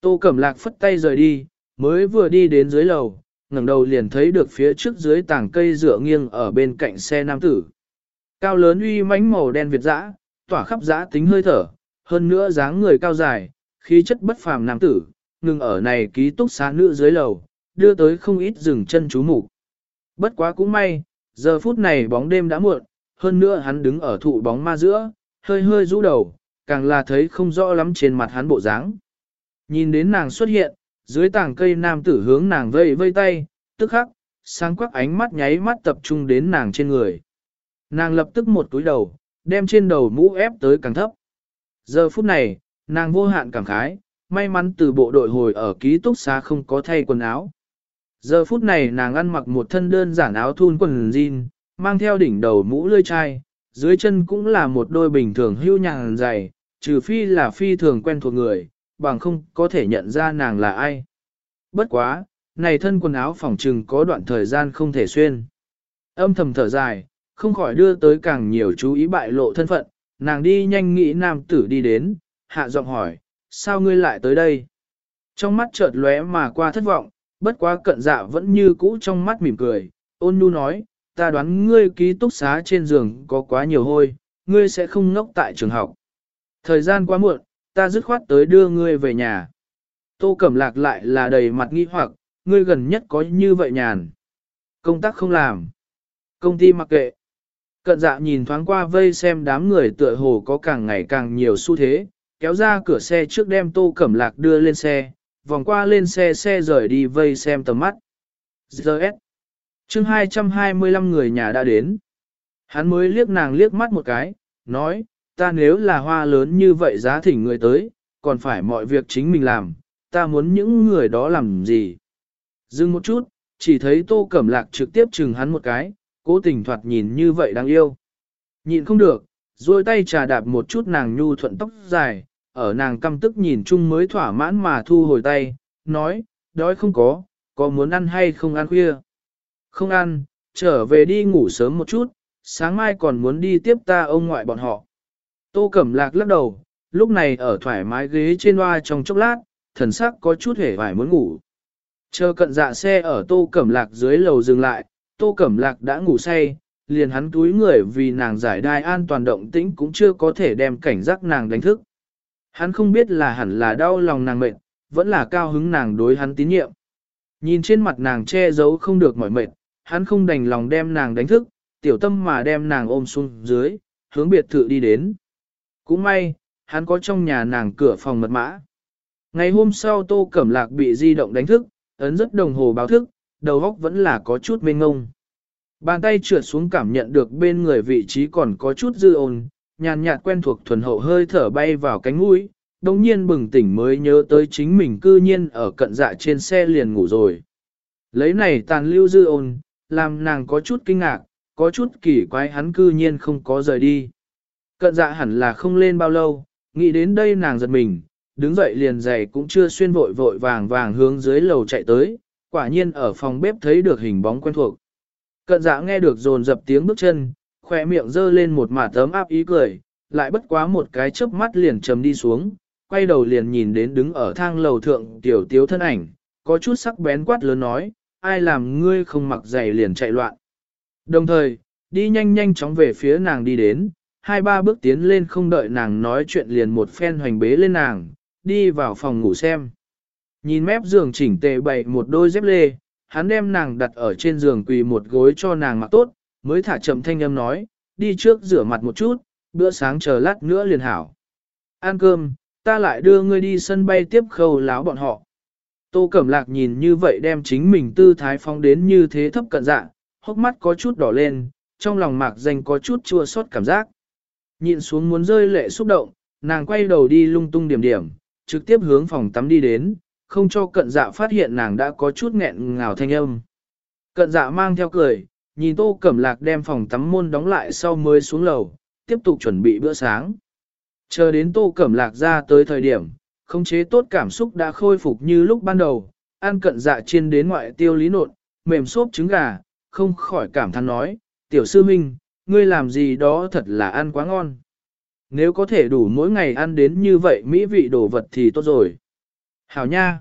Tô Cẩm Lạc phất tay rời đi, mới vừa đi đến dưới lầu, ngẩng đầu liền thấy được phía trước dưới tảng cây dựa nghiêng ở bên cạnh xe nam tử. Cao lớn uy mãnh màu đen Việt dã, tỏa khắp dã tính hơi thở, hơn nữa dáng người cao dài, khí chất bất phàm nam tử, ngừng ở này ký túc xá nữ dưới lầu, đưa tới không ít dừng chân chú mục. Bất quá cũng may, giờ phút này bóng đêm đã muộn, hơn nữa hắn đứng ở thụ bóng ma giữa, hơi hơi rũ đầu, càng là thấy không rõ lắm trên mặt hắn bộ dáng. Nhìn đến nàng xuất hiện, dưới tảng cây nam tử hướng nàng vây vây tay, tức khắc, sáng quắc ánh mắt nháy mắt tập trung đến nàng trên người. Nàng lập tức một túi đầu, đem trên đầu mũ ép tới càng thấp. Giờ phút này, nàng vô hạn cảm khái, may mắn từ bộ đội hồi ở ký túc xá không có thay quần áo. Giờ phút này nàng ăn mặc một thân đơn giản áo thun quần jean, mang theo đỉnh đầu mũ lươi chai, dưới chân cũng là một đôi bình thường hưu nhàng dày, trừ phi là phi thường quen thuộc người, bằng không có thể nhận ra nàng là ai. Bất quá, này thân quần áo phòng trừng có đoạn thời gian không thể xuyên. Âm thầm thở dài, không khỏi đưa tới càng nhiều chú ý bại lộ thân phận, nàng đi nhanh nghĩ nam tử đi đến, hạ giọng hỏi, sao ngươi lại tới đây? Trong mắt chợt lóe mà qua thất vọng, bất quá cận dạ vẫn như cũ trong mắt mỉm cười, ôn nhu nói, ta đoán ngươi ký túc xá trên giường có quá nhiều hôi, ngươi sẽ không ngốc tại trường học. Thời gian quá muộn, ta dứt khoát tới đưa ngươi về nhà. Tô Cẩm Lạc lại là đầy mặt nghi hoặc, ngươi gần nhất có như vậy nhàn. Công tác không làm. Công ty mặc kệ. Cận dạ nhìn thoáng qua vây xem đám người tựa hồ có càng ngày càng nhiều xu thế, kéo ra cửa xe trước đem Tô Cẩm Lạc đưa lên xe, vòng qua lên xe xe rời đi vây xem tầm mắt. Giờ chương 225 người nhà đã đến. Hắn mới liếc nàng liếc mắt một cái, nói, ta nếu là hoa lớn như vậy giá thỉnh người tới, còn phải mọi việc chính mình làm, ta muốn những người đó làm gì. Dừng một chút, chỉ thấy tô cẩm lạc trực tiếp chừng hắn một cái, cố tình thoạt nhìn như vậy đáng yêu. Nhìn không được, duỗi tay trà đạp một chút nàng nhu thuận tóc dài, ở nàng căm tức nhìn chung mới thỏa mãn mà thu hồi tay, nói, đói không có, có muốn ăn hay không ăn khuya. Không ăn, trở về đi ngủ sớm một chút, sáng mai còn muốn đi tiếp ta ông ngoại bọn họ. Tô Cẩm Lạc lắc đầu, lúc này ở thoải mái ghế trên loa trong chốc lát, thần sắc có chút hề vải muốn ngủ. Chờ cận dạ xe ở Tô Cẩm Lạc dưới lầu dừng lại, Tô Cẩm Lạc đã ngủ say, liền hắn túi người vì nàng giải đai an toàn động tĩnh cũng chưa có thể đem cảnh giác nàng đánh thức. Hắn không biết là hẳn là đau lòng nàng mệt, vẫn là cao hứng nàng đối hắn tín nhiệm. Nhìn trên mặt nàng che giấu không được mỏi mệt, hắn không đành lòng đem nàng đánh thức, tiểu tâm mà đem nàng ôm xuống dưới, hướng biệt thự đi đến. Cũng may, hắn có trong nhà nàng cửa phòng mật mã. Ngày hôm sau Tô Cẩm Lạc bị di động đánh thức, ấn rất đồng hồ báo thức, đầu óc vẫn là có chút mênh ngông. Bàn tay trượt xuống cảm nhận được bên người vị trí còn có chút dư ồn, nhàn nhạt quen thuộc thuần hậu hơi thở bay vào cánh mũi, đồng nhiên bừng tỉnh mới nhớ tới chính mình cư nhiên ở cận dạ trên xe liền ngủ rồi. Lấy này tàn lưu dư ồn, làm nàng có chút kinh ngạc, có chút kỳ quái hắn cư nhiên không có rời đi. Cận dạ hẳn là không lên bao lâu, nghĩ đến đây nàng giật mình, đứng dậy liền giày cũng chưa xuyên vội vội vàng vàng hướng dưới lầu chạy tới, quả nhiên ở phòng bếp thấy được hình bóng quen thuộc. Cận dạ nghe được dồn dập tiếng bước chân, khỏe miệng dơ lên một mả tấm áp ý cười, lại bất quá một cái chớp mắt liền trầm đi xuống, quay đầu liền nhìn đến đứng ở thang lầu thượng tiểu tiếu thân ảnh, có chút sắc bén quát lớn nói, ai làm ngươi không mặc giày liền chạy loạn. Đồng thời, đi nhanh nhanh chóng về phía nàng đi đến, hai ba bước tiến lên không đợi nàng nói chuyện liền một phen hoành bế lên nàng, đi vào phòng ngủ xem. Nhìn mép giường chỉnh tề bày một đôi dép lê, hắn đem nàng đặt ở trên giường quỳ một gối cho nàng mặc tốt, mới thả chậm thanh âm nói, đi trước rửa mặt một chút, bữa sáng chờ lát nữa liền hảo. Ăn cơm, ta lại đưa ngươi đi sân bay tiếp khâu láo bọn họ. Tô Cẩm Lạc nhìn như vậy đem chính mình tư thái phong đến như thế thấp cận dạ, hốc mắt có chút đỏ lên, trong lòng mạc danh có chút chua xót cảm giác. Nhịn xuống muốn rơi lệ xúc động, nàng quay đầu đi lung tung điểm điểm, trực tiếp hướng phòng tắm đi đến, không cho cận dạ phát hiện nàng đã có chút nghẹn ngào thanh âm. Cận dạ mang theo cười, nhìn tô cẩm lạc đem phòng tắm môn đóng lại sau mới xuống lầu, tiếp tục chuẩn bị bữa sáng. Chờ đến tô cẩm lạc ra tới thời điểm, không chế tốt cảm xúc đã khôi phục như lúc ban đầu, ăn cận dạ chiên đến ngoại tiêu lý nộn, mềm xốp trứng gà, không khỏi cảm thán nói, tiểu sư minh, ngươi làm gì đó thật là ăn quá ngon. Nếu có thể đủ mỗi ngày ăn đến như vậy mỹ vị đồ vật thì tốt rồi. Hảo nha!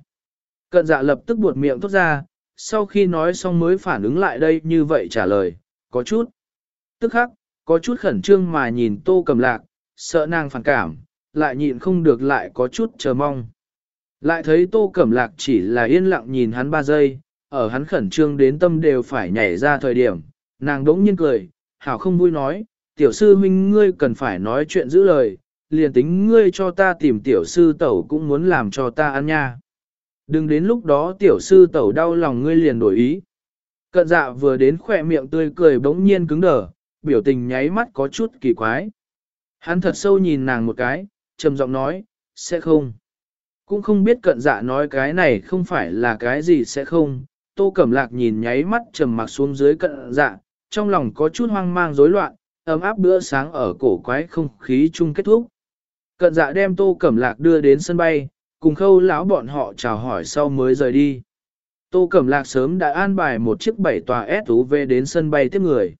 Cận dạ lập tức buột miệng tốt ra, sau khi nói xong mới phản ứng lại đây như vậy trả lời, có chút. Tức khắc, có chút khẩn trương mà nhìn tô cầm lạc, sợ nàng phản cảm, lại nhịn không được lại có chút chờ mong. Lại thấy tô cẩm lạc chỉ là yên lặng nhìn hắn ba giây, ở hắn khẩn trương đến tâm đều phải nhảy ra thời điểm, nàng đống nhiên cười, hảo không vui nói, tiểu sư huynh ngươi cần phải nói chuyện giữ lời, liền tính ngươi cho ta tìm tiểu sư tẩu cũng muốn làm cho ta ăn nha. Đừng đến lúc đó tiểu sư tẩu đau lòng ngươi liền đổi ý. Cận dạ vừa đến khỏe miệng tươi cười bỗng nhiên cứng đờ, biểu tình nháy mắt có chút kỳ quái. Hắn thật sâu nhìn nàng một cái, trầm giọng nói, sẽ không. Cũng không biết cận dạ nói cái này không phải là cái gì sẽ không. Tô Cẩm Lạc nhìn nháy mắt trầm mặc xuống dưới cận dạ, trong lòng có chút hoang mang rối loạn, ấm áp bữa sáng ở cổ quái không khí chung kết thúc. Cận dạ đem Tô Cẩm Lạc đưa đến sân bay, cùng khâu lão bọn họ chào hỏi sau mới rời đi. Tô Cẩm Lạc sớm đã an bài một chiếc bảy tòa SUV đến sân bay tiếp người.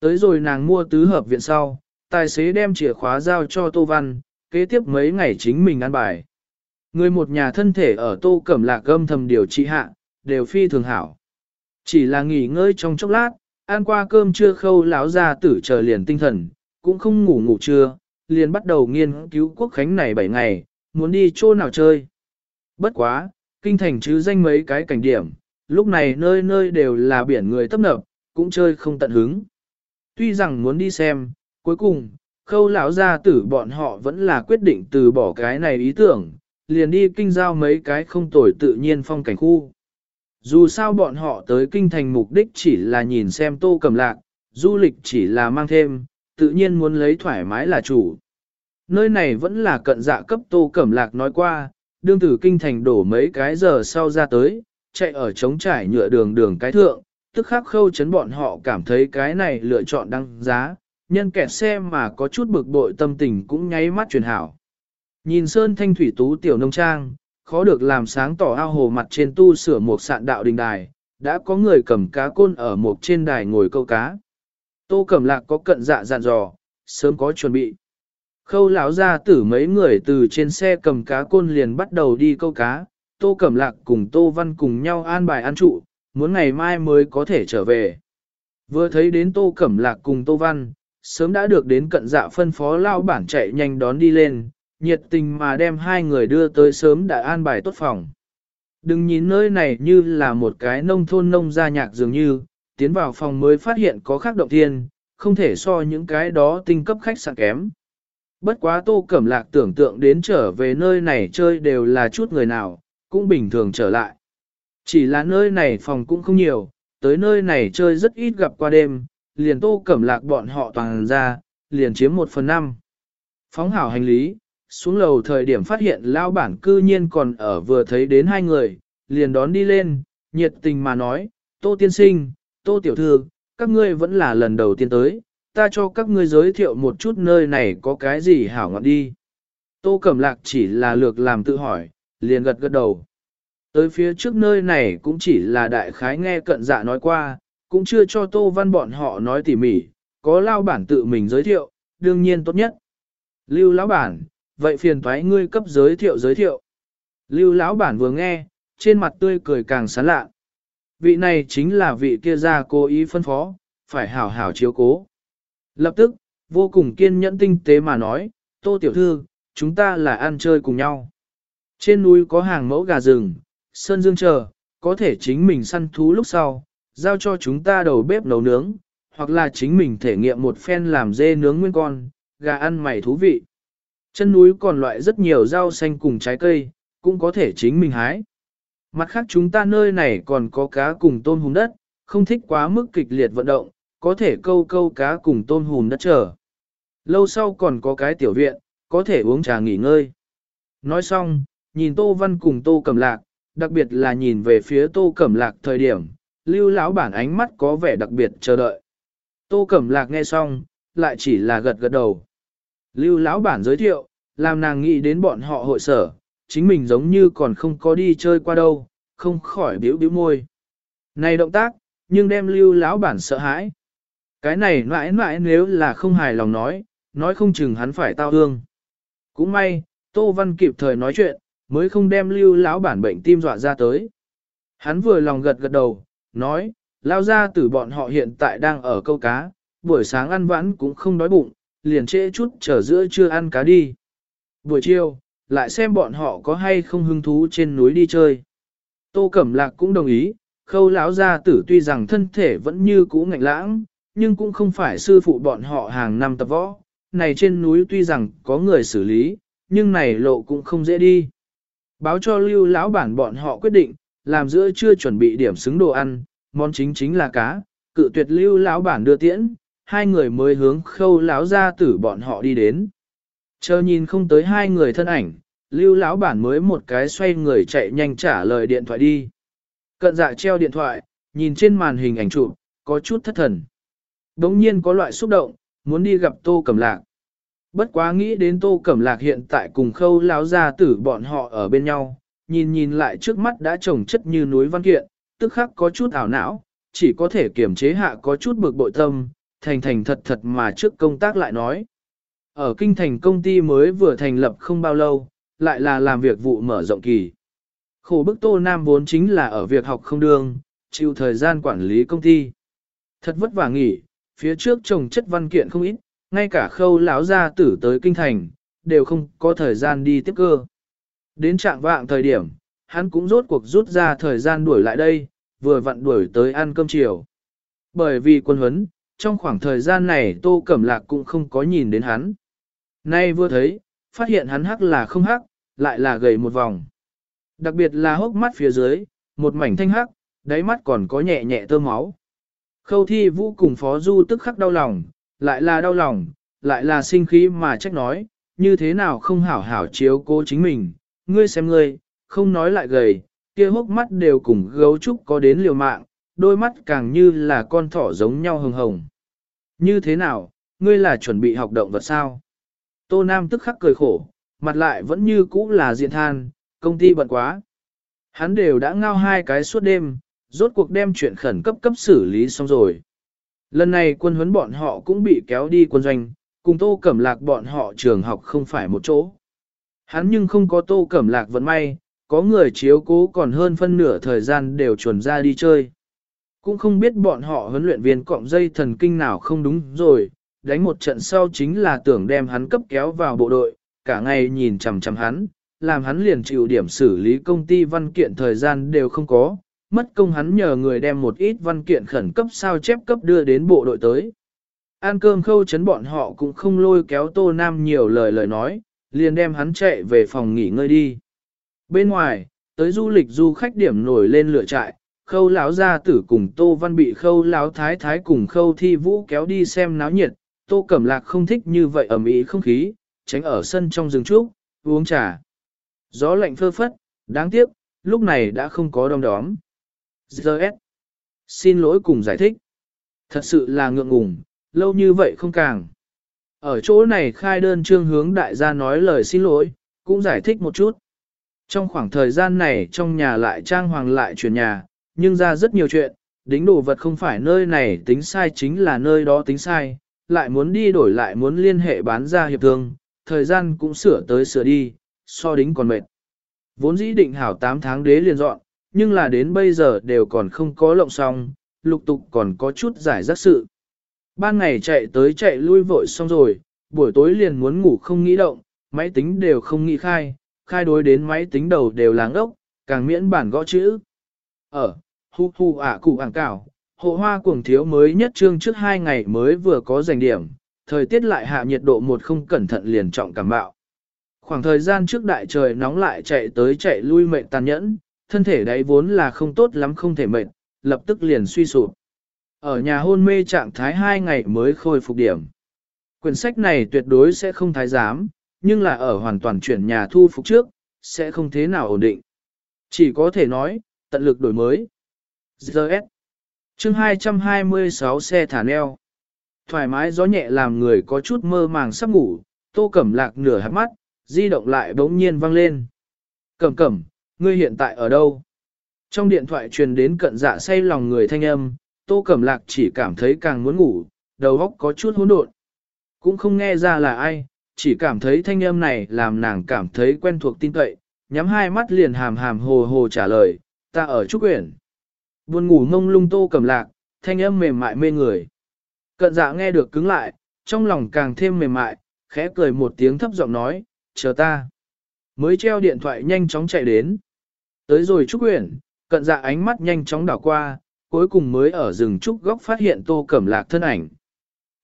Tới rồi nàng mua tứ hợp viện sau, tài xế đem chìa khóa giao cho Tô Văn, kế tiếp mấy ngày chính mình an bài. Người một nhà thân thể ở Tô Cẩm Lạc gâm thầm điều trị hạ, đều phi thường hảo. Chỉ là nghỉ ngơi trong chốc lát, ăn qua cơm trưa khâu lão ra tử chờ liền tinh thần, cũng không ngủ ngủ trưa, liền bắt đầu nghiên cứu quốc khánh này 7 ngày, muốn đi chỗ nào chơi. Bất quá, kinh thành chứ danh mấy cái cảnh điểm, lúc này nơi nơi đều là biển người tấp nập, cũng chơi không tận hứng. Tuy rằng muốn đi xem, cuối cùng, khâu lão gia tử bọn họ vẫn là quyết định từ bỏ cái này ý tưởng, liền đi kinh giao mấy cái không tồi tự nhiên phong cảnh khu. Dù sao bọn họ tới kinh thành mục đích chỉ là nhìn xem tô cầm lạc, du lịch chỉ là mang thêm, tự nhiên muốn lấy thoải mái là chủ. Nơi này vẫn là cận dạ cấp tô cẩm lạc nói qua, đương tử kinh thành đổ mấy cái giờ sau ra tới, chạy ở trống trải nhựa đường đường cái thượng, tức khắc khâu chấn bọn họ cảm thấy cái này lựa chọn đăng giá, nhân kẹt xe mà có chút bực bội tâm tình cũng nháy mắt truyền hảo. Nhìn sơn thanh thủy tú tiểu nông trang, khó được làm sáng tỏ ao hồ mặt trên tu sửa một sạn đạo đình đài, đã có người cầm cá côn ở một trên đài ngồi câu cá. Tô Cẩm Lạc có cận dạ dặn dò, sớm có chuẩn bị. Khâu lão ra tử mấy người từ trên xe cầm cá côn liền bắt đầu đi câu cá, Tô Cẩm Lạc cùng Tô Văn cùng nhau an bài ăn trụ, muốn ngày mai mới có thể trở về. Vừa thấy đến Tô Cẩm Lạc cùng Tô Văn, sớm đã được đến cận dạ phân phó lao bản chạy nhanh đón đi lên, nhiệt tình mà đem hai người đưa tới sớm đã an bài tốt phòng. Đừng nhìn nơi này như là một cái nông thôn nông gia nhạc dường như, tiến vào phòng mới phát hiện có khác động thiên, không thể so những cái đó tinh cấp khách sạn kém. Bất quá tô cẩm lạc tưởng tượng đến trở về nơi này chơi đều là chút người nào, cũng bình thường trở lại. Chỉ là nơi này phòng cũng không nhiều, tới nơi này chơi rất ít gặp qua đêm, liền tô cẩm lạc bọn họ toàn ra, liền chiếm một phần năm. Phóng hảo hành lý, xuống lầu thời điểm phát hiện lao bản cư nhiên còn ở vừa thấy đến hai người, liền đón đi lên, nhiệt tình mà nói, tô tiên sinh, tô tiểu thư, các ngươi vẫn là lần đầu tiên tới, ta cho các ngươi giới thiệu một chút nơi này có cái gì hảo ngọn đi. Tô Cẩm Lạc chỉ là lược làm tự hỏi, liền gật gật đầu. Tới phía trước nơi này cũng chỉ là đại khái nghe cận dạ nói qua, cũng chưa cho Tô Văn bọn họ nói tỉ mỉ, có lao bản tự mình giới thiệu, đương nhiên tốt nhất. Lưu lão bản, vậy phiền thoái ngươi cấp giới thiệu giới thiệu. Lưu lão bản vừa nghe, trên mặt tươi cười càng sán lạ. Vị này chính là vị kia ra cố ý phân phó, phải hảo hảo chiếu cố. Lập tức, vô cùng kiên nhẫn tinh tế mà nói, tô tiểu thư, chúng ta là ăn chơi cùng nhau. Trên núi có hàng mẫu gà rừng, sơn dương chờ, có thể chính mình săn thú lúc sau, giao cho chúng ta đầu bếp nấu nướng, hoặc là chính mình thể nghiệm một phen làm dê nướng nguyên con, gà ăn mày thú vị. Chân núi còn loại rất nhiều rau xanh cùng trái cây, cũng có thể chính mình hái. Mặt khác chúng ta nơi này còn có cá cùng tôm hùm đất, không thích quá mức kịch liệt vận động, có thể câu câu cá cùng tôm hùm đất trở. Lâu sau còn có cái tiểu viện, có thể uống trà nghỉ ngơi. Nói xong, nhìn Tô Văn cùng Tô Cẩm Lạc, đặc biệt là nhìn về phía Tô Cẩm Lạc thời điểm, lưu lão bản ánh mắt có vẻ đặc biệt chờ đợi. Tô Cẩm Lạc nghe xong, lại chỉ là gật gật đầu. Lưu lão bản giới thiệu, làm nàng nghĩ đến bọn họ hội sở, chính mình giống như còn không có đi chơi qua đâu, không khỏi biểu biểu môi. Này động tác, nhưng đem lưu lão bản sợ hãi. Cái này mãi mãi nếu là không hài lòng nói, nói không chừng hắn phải tao hương. Cũng may, Tô Văn kịp thời nói chuyện, mới không đem lưu lão bản bệnh tim dọa ra tới. Hắn vừa lòng gật gật đầu, nói, lao ra tử bọn họ hiện tại đang ở câu cá, buổi sáng ăn vãn cũng không đói bụng, liền trễ chút chờ giữa chưa ăn cá đi. Buổi chiều, lại xem bọn họ có hay không hứng thú trên núi đi chơi. Tô Cẩm Lạc cũng đồng ý, khâu lão gia tử tuy rằng thân thể vẫn như cũ ngạnh lãng, nhưng cũng không phải sư phụ bọn họ hàng năm tập võ. Này trên núi tuy rằng có người xử lý, nhưng này lộ cũng không dễ đi. Báo cho lưu lão bản bọn họ quyết định, làm giữa chưa chuẩn bị điểm xứng đồ ăn, món chính chính là cá, cự tuyệt lưu lão bản đưa tiễn, hai người mới hướng khâu lão gia tử bọn họ đi đến. Chờ nhìn không tới hai người thân ảnh, lưu lão bản mới một cái xoay người chạy nhanh trả lời điện thoại đi. Cận dạ treo điện thoại, nhìn trên màn hình ảnh chụp, có chút thất thần. Đống nhiên có loại xúc động, muốn đi gặp Tô Cẩm Lạc. Bất quá nghĩ đến Tô Cẩm Lạc hiện tại cùng khâu láo gia tử bọn họ ở bên nhau, nhìn nhìn lại trước mắt đã trồng chất như núi văn kiện, tức khắc có chút ảo não, chỉ có thể kiềm chế hạ có chút bực bội tâm, thành thành thật thật mà trước công tác lại nói. Ở kinh thành công ty mới vừa thành lập không bao lâu, lại là làm việc vụ mở rộng kỳ. Khổ bức Tô Nam vốn chính là ở việc học không đương, chịu thời gian quản lý công ty. Thật vất vả nghỉ, phía trước trồng chất văn kiện không ít, ngay cả khâu lão gia tử tới kinh thành, đều không có thời gian đi tiếp cơ. Đến trạng vạng thời điểm, hắn cũng rốt cuộc rút ra thời gian đuổi lại đây, vừa vặn đuổi tới ăn cơm chiều. Bởi vì quân huấn, trong khoảng thời gian này Tô Cẩm Lạc cũng không có nhìn đến hắn. Nay vừa thấy, phát hiện hắn hắc là không hắc, lại là gầy một vòng. Đặc biệt là hốc mắt phía dưới, một mảnh thanh hắc, đáy mắt còn có nhẹ nhẹ tơ máu. Khâu thi vũ cùng phó du tức khắc đau lòng, lại là đau lòng, lại là sinh khí mà trách nói, như thế nào không hảo hảo chiếu cố chính mình, ngươi xem ngươi, không nói lại gầy, kia hốc mắt đều cùng gấu trúc có đến liều mạng, đôi mắt càng như là con thỏ giống nhau hồng hồng. Như thế nào, ngươi là chuẩn bị học động vật sao? Tô Nam tức khắc cười khổ, mặt lại vẫn như cũ là diện than, công ty bận quá. Hắn đều đã ngao hai cái suốt đêm, rốt cuộc đem chuyện khẩn cấp cấp xử lý xong rồi. Lần này quân huấn bọn họ cũng bị kéo đi quân doanh, cùng tô cẩm lạc bọn họ trường học không phải một chỗ. Hắn nhưng không có tô cẩm lạc vẫn may, có người chiếu cố còn hơn phân nửa thời gian đều chuẩn ra đi chơi. Cũng không biết bọn họ huấn luyện viên cọng dây thần kinh nào không đúng rồi, đánh một trận sau chính là tưởng đem hắn cấp kéo vào bộ đội, cả ngày nhìn chằm chằm hắn, làm hắn liền chịu điểm xử lý công ty văn kiện thời gian đều không có, mất công hắn nhờ người đem một ít văn kiện khẩn cấp sao chép cấp đưa đến bộ đội tới. Ăn cơm khâu chấn bọn họ cũng không lôi kéo Tô Nam nhiều lời lời nói, liền đem hắn chạy về phòng nghỉ ngơi đi. Bên ngoài, tới du lịch du khách điểm nổi lên lửa trại, khâu lão gia tử cùng Tô Văn bị khâu lão thái thái cùng khâu thi vũ kéo đi xem náo nhiệt, Tô Cẩm Lạc không thích như vậy ẩm ý không khí, tránh ở sân trong rừng trúc, uống trà. Gió lạnh phơ phất, đáng tiếc, lúc này đã không có đom đóm. Giờ Xin lỗi cùng giải thích. Thật sự là ngượng ngùng, lâu như vậy không càng. Ở chỗ này khai đơn trương hướng đại gia nói lời xin lỗi, cũng giải thích một chút. Trong khoảng thời gian này trong nhà lại trang hoàng lại chuyển nhà, nhưng ra rất nhiều chuyện, đính đồ vật không phải nơi này tính sai chính là nơi đó tính sai, lại muốn đi đổi lại muốn liên hệ bán ra hiệp thương, thời gian cũng sửa tới sửa đi, so đính còn mệt. Vốn dĩ định hảo 8 tháng đế liền dọn, nhưng là đến bây giờ đều còn không có lộng xong, lục tục còn có chút giải rắc sự. Ban ngày chạy tới chạy lui vội xong rồi, buổi tối liền muốn ngủ không nghĩ động, máy tính đều không nghĩ khai, khai đối đến máy tính đầu đều láng ốc, càng miễn bản gõ chữ. Ở, hu hu ả cụ ảng cảo, hộ hoa cuồng thiếu mới nhất trương trước hai ngày mới vừa có giành điểm, thời tiết lại hạ nhiệt độ một không cẩn thận liền trọng cảm bạo. Khoảng thời gian trước đại trời nóng lại chạy tới chạy lui mệnh tàn nhẫn, thân thể đấy vốn là không tốt lắm không thể mệt, lập tức liền suy sụp. Ở nhà hôn mê trạng thái hai ngày mới khôi phục điểm. Quyển sách này tuyệt đối sẽ không thái giám, nhưng là ở hoàn toàn chuyển nhà thu phục trước, sẽ không thế nào ổn định. Chỉ có thể nói, tận lực đổi mới. GS chương 226 xe thả neo. Thoải mái gió nhẹ làm người có chút mơ màng sắp ngủ, tô cẩm lạc nửa hạt mắt, di động lại bỗng nhiên vang lên. Cẩm cẩm, ngươi hiện tại ở đâu? Trong điện thoại truyền đến cận dạ say lòng người thanh âm, tô cẩm lạc chỉ cảm thấy càng muốn ngủ, đầu óc có chút hỗn độn. Cũng không nghe ra là ai, chỉ cảm thấy thanh âm này làm nàng cảm thấy quen thuộc tin cậy, nhắm hai mắt liền hàm hàm hồ hồ trả lời, ta ở Trúc Quyển. Buồn ngủ ngông lung tô cẩm lạc, thanh âm mềm mại mê người. Cận dạ nghe được cứng lại, trong lòng càng thêm mềm mại, khẽ cười một tiếng thấp giọng nói, chờ ta. Mới treo điện thoại nhanh chóng chạy đến. Tới rồi Trúc uyển cận dạ ánh mắt nhanh chóng đảo qua, cuối cùng mới ở rừng Trúc góc phát hiện tô cẩm lạc thân ảnh.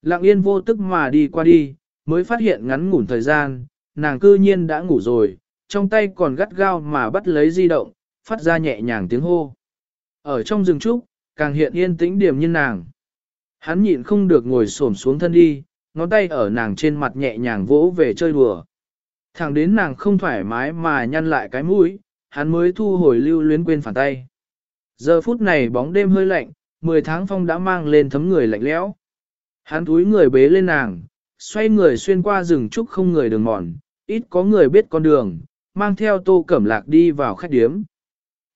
Lặng yên vô tức mà đi qua đi, mới phát hiện ngắn ngủn thời gian, nàng cư nhiên đã ngủ rồi, trong tay còn gắt gao mà bắt lấy di động, phát ra nhẹ nhàng tiếng hô. Ở trong rừng trúc, càng hiện yên tĩnh điểm như nàng. Hắn nhịn không được ngồi xổm xuống thân đi, ngón tay ở nàng trên mặt nhẹ nhàng vỗ về chơi đùa. Thẳng đến nàng không thoải mái mà nhăn lại cái mũi, hắn mới thu hồi lưu luyến quên phản tay. Giờ phút này bóng đêm hơi lạnh, 10 tháng phong đã mang lên thấm người lạnh lẽo. Hắn túi người bế lên nàng, xoay người xuyên qua rừng trúc không người đường mòn, ít có người biết con đường, mang theo tô cẩm lạc đi vào khách điếm.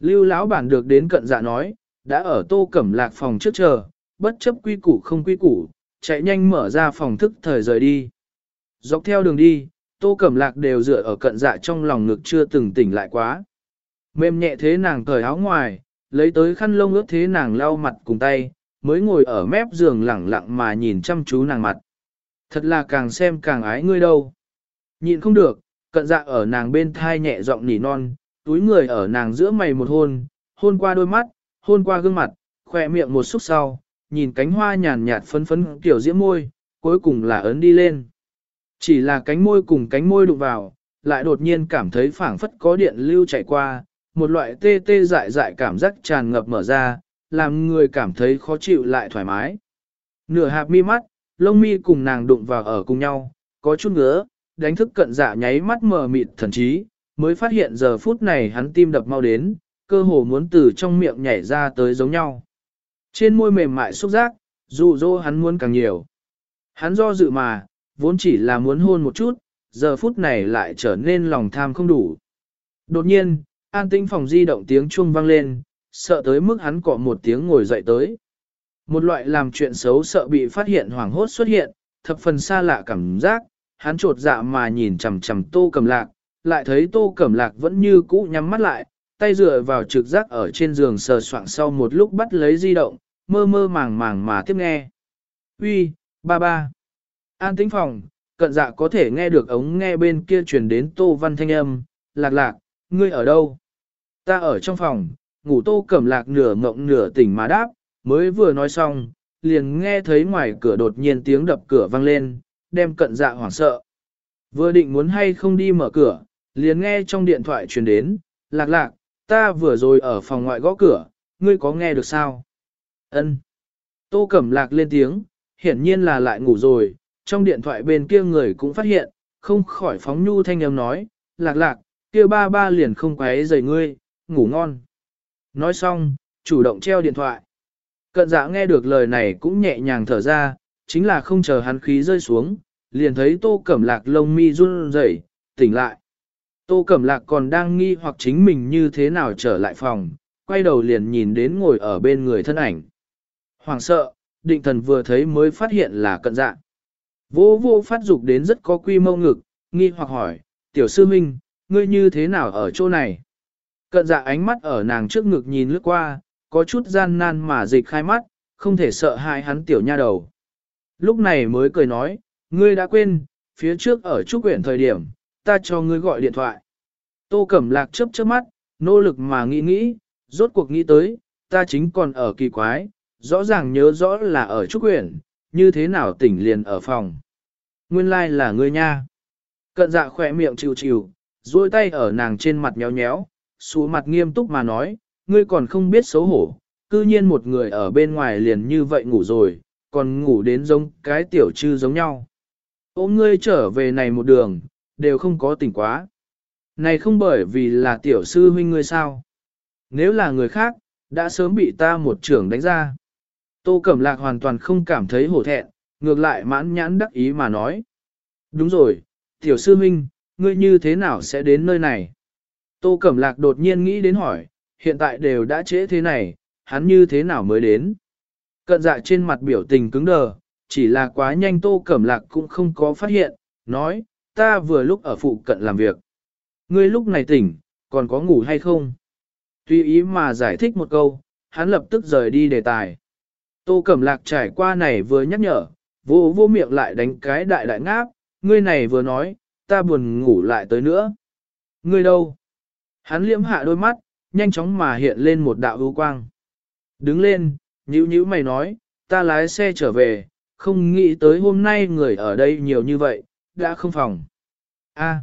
Lưu lão bản được đến cận dạ nói, đã ở tô cẩm lạc phòng trước chờ, bất chấp quy củ không quy củ, chạy nhanh mở ra phòng thức thời rời đi. Dọc theo đường đi, tô cẩm lạc đều dựa ở cận dạ trong lòng ngực chưa từng tỉnh lại quá. Mềm nhẹ thế nàng cởi áo ngoài, lấy tới khăn lông ướt thế nàng lau mặt cùng tay, mới ngồi ở mép giường lẳng lặng mà nhìn chăm chú nàng mặt. Thật là càng xem càng ái ngươi đâu. Nhịn không được, cận dạ ở nàng bên thai nhẹ giọng nỉ non, túi người ở nàng giữa mày một hôn, hôn qua đôi mắt, hôn qua gương mặt, khỏe miệng một xúc sau, nhìn cánh hoa nhàn nhạt phấn phấn kiểu diễm môi, cuối cùng là ấn đi lên. Chỉ là cánh môi cùng cánh môi đụng vào, lại đột nhiên cảm thấy phảng phất có điện lưu chạy qua, một loại tê tê dại dại cảm giác tràn ngập mở ra, làm người cảm thấy khó chịu lại thoải mái. Nửa hạp mi mắt, lông mi cùng nàng đụng vào ở cùng nhau, có chút ngứa, đánh thức cận dạ nháy mắt mờ mịt thần trí, mới phát hiện giờ phút này hắn tim đập mau đến, cơ hồ muốn từ trong miệng nhảy ra tới giống nhau. Trên môi mềm mại xúc giác, dụ dỗ hắn muốn càng nhiều. Hắn do dự mà, vốn chỉ là muốn hôn một chút, giờ phút này lại trở nên lòng tham không đủ. Đột nhiên, an tinh phòng di động tiếng chuông vang lên, sợ tới mức hắn cọ một tiếng ngồi dậy tới. Một loại làm chuyện xấu sợ bị phát hiện hoảng hốt xuất hiện, thập phần xa lạ cảm giác, hắn trột dạ mà nhìn chằm chằm tô cầm lạc, lại thấy tô cẩm lạc vẫn như cũ nhắm mắt lại, tay dựa vào trực giác ở trên giường sờ soạng sau một lúc bắt lấy di động, mơ mơ màng màng mà tiếp nghe. Uy, ba ba. An tĩnh phòng, cận dạ có thể nghe được ống nghe bên kia truyền đến tô văn thanh âm, lạc lạc, ngươi ở đâu? Ta ở trong phòng, ngủ tô cẩm lạc nửa mộng nửa tỉnh mà đáp, mới vừa nói xong, liền nghe thấy ngoài cửa đột nhiên tiếng đập cửa vang lên, đem cận dạ hoảng sợ. Vừa định muốn hay không đi mở cửa, liền nghe trong điện thoại truyền đến, lạc lạc, ta vừa rồi ở phòng ngoại gõ cửa, ngươi có nghe được sao? Ân. Tô Cẩm Lạc lên tiếng, hiển nhiên là lại ngủ rồi, trong điện thoại bên kia người cũng phát hiện, không khỏi phóng nhu thanh âm nói, lạc lạc, kia ba ba liền không quấy rầy ngươi, ngủ ngon. Nói xong, chủ động treo điện thoại. Cận dạ nghe được lời này cũng nhẹ nhàng thở ra, chính là không chờ hắn khí rơi xuống, liền thấy tô cẩm lạc lông mi run rẩy, tỉnh lại. Tô cẩm lạc còn đang nghi hoặc chính mình như thế nào trở lại phòng, quay đầu liền nhìn đến ngồi ở bên người thân ảnh. Hoàng sợ, định thần vừa thấy mới phát hiện là cận dạ. Vô vô phát dục đến rất có quy mô ngực, nghi hoặc hỏi, tiểu sư minh, ngươi như thế nào ở chỗ này? Cận dạ ánh mắt ở nàng trước ngực nhìn lướt qua, có chút gian nan mà dịch khai mắt, không thể sợ hại hắn tiểu nha đầu. Lúc này mới cười nói, ngươi đã quên, phía trước ở trúc quyển thời điểm, ta cho ngươi gọi điện thoại. Tô Cẩm Lạc chớp chớp mắt, nỗ lực mà nghĩ nghĩ, rốt cuộc nghĩ tới, ta chính còn ở kỳ quái, rõ ràng nhớ rõ là ở trúc quyển, như thế nào tỉnh liền ở phòng. Nguyên lai like là ngươi nha. Cận dạ khỏe miệng chịu chịu, duỗi tay ở nàng trên mặt nhéo nhéo, xuống mặt nghiêm túc mà nói, ngươi còn không biết xấu hổ, cư nhiên một người ở bên ngoài liền như vậy ngủ rồi, còn ngủ đến giống cái tiểu trư giống nhau. Ôm ngươi trở về này một đường, đều không có tỉnh quá. Này không bởi vì là tiểu sư huynh ngươi sao. Nếu là người khác, đã sớm bị ta một trưởng đánh ra. Tô Cẩm Lạc hoàn toàn không cảm thấy hổ thẹn, ngược lại mãn nhãn đắc ý mà nói. Đúng rồi, tiểu sư huynh, ngươi như thế nào sẽ đến nơi này? Tô Cẩm Lạc đột nhiên nghĩ đến hỏi, hiện tại đều đã trễ thế này, hắn như thế nào mới đến? Cận dạ trên mặt biểu tình cứng đờ, chỉ là quá nhanh Tô Cẩm Lạc cũng không có phát hiện, nói, ta vừa lúc ở phụ cận làm việc. Ngươi lúc này tỉnh, còn có ngủ hay không? Tuy ý mà giải thích một câu, hắn lập tức rời đi đề tài. Tô Cẩm Lạc trải qua này vừa nhắc nhở, vô vô miệng lại đánh cái đại đại ngáp, ngươi này vừa nói, ta buồn ngủ lại tới nữa. Ngươi đâu? Hắn liễm hạ đôi mắt, nhanh chóng mà hiện lên một đạo ưu quang. Đứng lên, nhíu nhíu mày nói, ta lái xe trở về, không nghĩ tới hôm nay người ở đây nhiều như vậy, đã không phòng. A.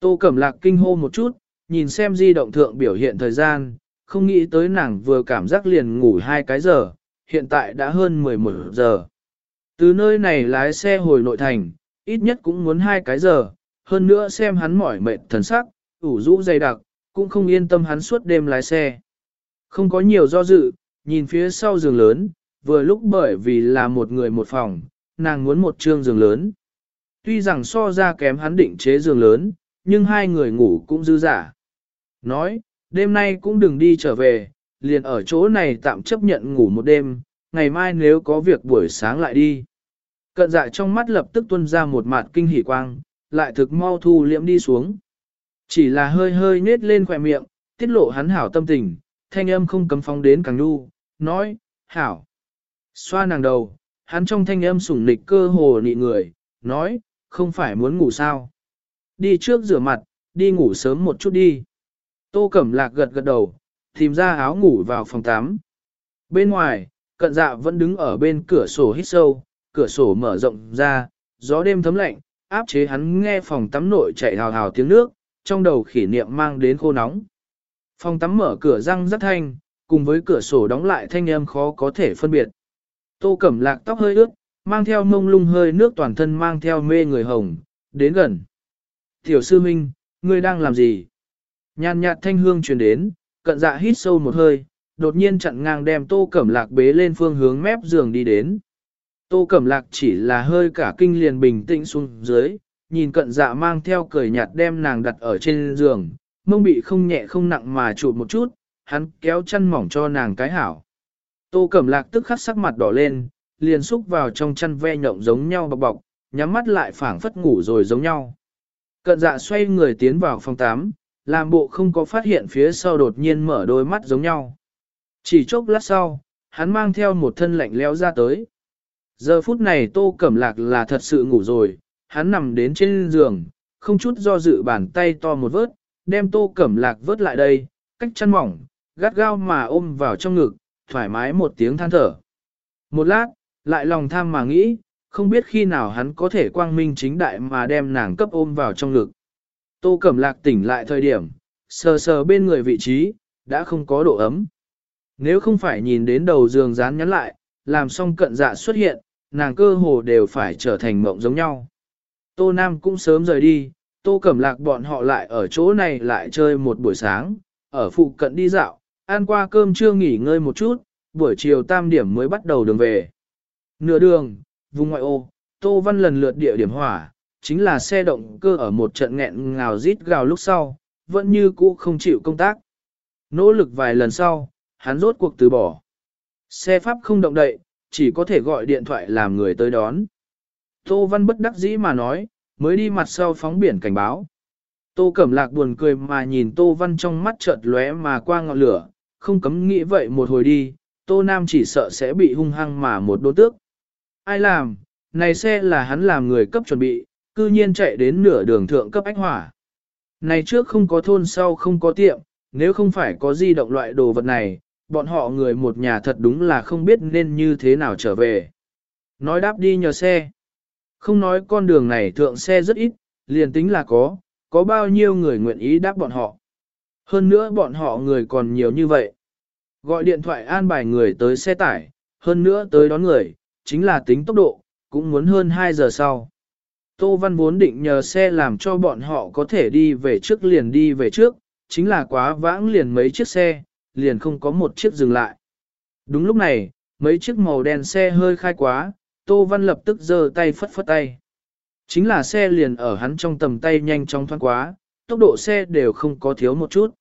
Tô Cẩm Lạc kinh hô một chút, nhìn xem di động thượng biểu hiện thời gian, không nghĩ tới nàng vừa cảm giác liền ngủ hai cái giờ, hiện tại đã hơn 11 giờ. Từ nơi này lái xe hồi nội thành, ít nhất cũng muốn hai cái giờ, hơn nữa xem hắn mỏi mệt thần sắc, ủ rũ dày đặc, cũng không yên tâm hắn suốt đêm lái xe. Không có nhiều do dự, nhìn phía sau giường lớn, vừa lúc bởi vì là một người một phòng, nàng muốn một trương giường lớn. Tuy rằng so ra kém hắn định chế giường lớn, nhưng hai người ngủ cũng dư giả. Nói, đêm nay cũng đừng đi trở về, liền ở chỗ này tạm chấp nhận ngủ một đêm, ngày mai nếu có việc buổi sáng lại đi. Cận dạ trong mắt lập tức tuôn ra một mạt kinh hỉ quang, lại thực mau thu liễm đi xuống. Chỉ là hơi hơi nết lên khỏe miệng, tiết lộ hắn hảo tâm tình, thanh âm không cấm phóng đến càng nu, nói, hảo. Xoa nàng đầu, hắn trong thanh âm sủng nịch cơ hồ nị người, nói, không phải muốn ngủ sao. Đi trước rửa mặt, đi ngủ sớm một chút đi. Tô Cẩm Lạc gật gật đầu, tìm ra áo ngủ vào phòng tắm. Bên ngoài, cận dạ vẫn đứng ở bên cửa sổ hít sâu, cửa sổ mở rộng ra, gió đêm thấm lạnh, áp chế hắn nghe phòng tắm nội chạy hào hào tiếng nước, trong đầu khỉ niệm mang đến khô nóng. Phòng tắm mở cửa răng rất thanh, cùng với cửa sổ đóng lại thanh âm khó có thể phân biệt. Tô Cẩm Lạc tóc hơi ướt, mang theo mông lung hơi nước toàn thân mang theo mê người hồng, đến gần. Tiểu sư minh, ngươi đang làm gì? Nhàn nhạt thanh hương truyền đến, cận dạ hít sâu một hơi, đột nhiên chặn ngang đem Tô Cẩm Lạc bế lên phương hướng mép giường đi đến. Tô Cẩm Lạc chỉ là hơi cả kinh liền bình tĩnh xuống dưới, nhìn cận dạ mang theo cười nhạt đem nàng đặt ở trên giường, mông bị không nhẹ không nặng mà chụp một chút, hắn kéo chăn mỏng cho nàng cái hảo. Tô Cẩm Lạc tức khắc sắc mặt đỏ lên, liền xúc vào trong chăn ve nhộng giống nhau bọc bọc, nhắm mắt lại phảng phất ngủ rồi giống nhau. Cận dạ xoay người tiến vào phòng 8, làm bộ không có phát hiện phía sau đột nhiên mở đôi mắt giống nhau. Chỉ chốc lát sau, hắn mang theo một thân lạnh leo ra tới. Giờ phút này Tô Cẩm Lạc là thật sự ngủ rồi, hắn nằm đến trên giường, không chút do dự bàn tay to một vớt, đem Tô Cẩm Lạc vớt lại đây, cách chân mỏng, gắt gao mà ôm vào trong ngực, thoải mái một tiếng than thở. Một lát, lại lòng tham mà nghĩ, không biết khi nào hắn có thể quang minh chính đại mà đem nàng cấp ôm vào trong ngực. Tô Cẩm Lạc tỉnh lại thời điểm, sờ sờ bên người vị trí, đã không có độ ấm. Nếu không phải nhìn đến đầu giường dán nhắn lại, làm xong cận dạ xuất hiện, nàng cơ hồ đều phải trở thành mộng giống nhau. Tô Nam cũng sớm rời đi, Tô Cẩm Lạc bọn họ lại ở chỗ này lại chơi một buổi sáng, ở phụ cận đi dạo, ăn qua cơm trưa nghỉ ngơi một chút, buổi chiều tam điểm mới bắt đầu đường về. Nửa đường, vùng ngoại ô, Tô Văn lần lượt địa điểm hỏa, chính là xe động cơ ở một trận nghẹn ngào rít gào lúc sau, vẫn như cũ không chịu công tác. Nỗ lực vài lần sau, hắn rốt cuộc từ bỏ. Xe pháp không động đậy, chỉ có thể gọi điện thoại làm người tới đón. Tô Văn bất đắc dĩ mà nói, mới đi mặt sau phóng biển cảnh báo. Tô Cẩm Lạc buồn cười mà nhìn Tô Văn trong mắt chợt lóe mà qua ngọn lửa, không cấm nghĩ vậy một hồi đi, Tô Nam chỉ sợ sẽ bị hung hăng mà một đô tước. Ai làm, này xe là hắn làm người cấp chuẩn bị, cư nhiên chạy đến nửa đường thượng cấp ách hỏa. Này trước không có thôn sau không có tiệm, nếu không phải có di động loại đồ vật này, bọn họ người một nhà thật đúng là không biết nên như thế nào trở về. Nói đáp đi nhờ xe. Không nói con đường này thượng xe rất ít, liền tính là có, có bao nhiêu người nguyện ý đáp bọn họ. Hơn nữa bọn họ người còn nhiều như vậy. Gọi điện thoại an bài người tới xe tải, hơn nữa tới đón người, chính là tính tốc độ, cũng muốn hơn 2 giờ sau. Tô Văn vốn định nhờ xe làm cho bọn họ có thể đi về trước liền đi về trước, chính là quá vãng liền mấy chiếc xe, liền không có một chiếc dừng lại. Đúng lúc này, mấy chiếc màu đen xe hơi khai quá, Tô Văn lập tức giơ tay phất phất tay. Chính là xe liền ở hắn trong tầm tay nhanh chóng thoáng quá, tốc độ xe đều không có thiếu một chút.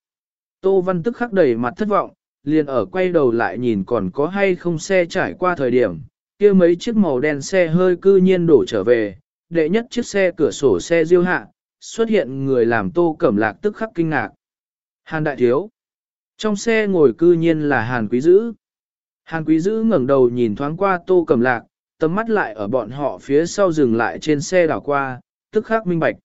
Tô Văn tức khắc đầy mặt thất vọng, liền ở quay đầu lại nhìn còn có hay không xe trải qua thời điểm, kia mấy chiếc màu đen xe hơi cư nhiên đổ trở về, đệ nhất chiếc xe cửa sổ xe diêu hạ, xuất hiện người làm Tô Cẩm Lạc tức khắc kinh ngạc. Hàn đại thiếu. Trong xe ngồi cư nhiên là Hàn Quý Dữ. Hàn Quý Dữ ngẩng đầu nhìn thoáng qua Tô Cẩm Lạc, tầm mắt lại ở bọn họ phía sau dừng lại trên xe đảo qua, tức khắc minh bạch.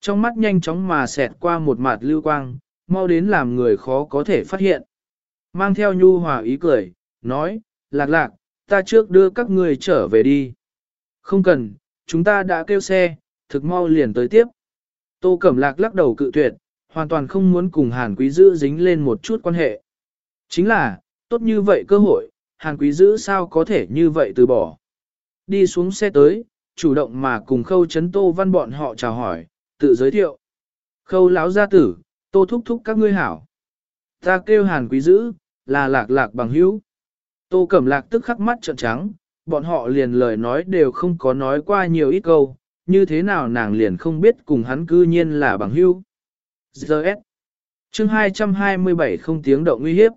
Trong mắt nhanh chóng mà xẹt qua một mặt lưu quang, mau đến làm người khó có thể phát hiện. Mang theo nhu hòa ý cười, nói, lạc lạc, ta trước đưa các người trở về đi. Không cần, chúng ta đã kêu xe, thực mau liền tới tiếp. Tô Cẩm Lạc lắc đầu cự tuyệt, hoàn toàn không muốn cùng Hàn Quý Dữ dính lên một chút quan hệ. Chính là, tốt như vậy cơ hội, Hàn Quý Dữ sao có thể như vậy từ bỏ. Đi xuống xe tới, chủ động mà cùng khâu chấn tô văn bọn họ chào hỏi, tự giới thiệu. Khâu láo gia tử, tô thúc thúc các ngươi hảo. Ta kêu hàn quý dữ, là lạc lạc bằng hữu. Tô cẩm lạc tức khắc mắt trợn trắng, bọn họ liền lời nói đều không có nói qua nhiều ít câu, như thế nào nàng liền không biết cùng hắn cư nhiên là bằng hữu. Giờ chương 227 không tiếng động nguy hiếp.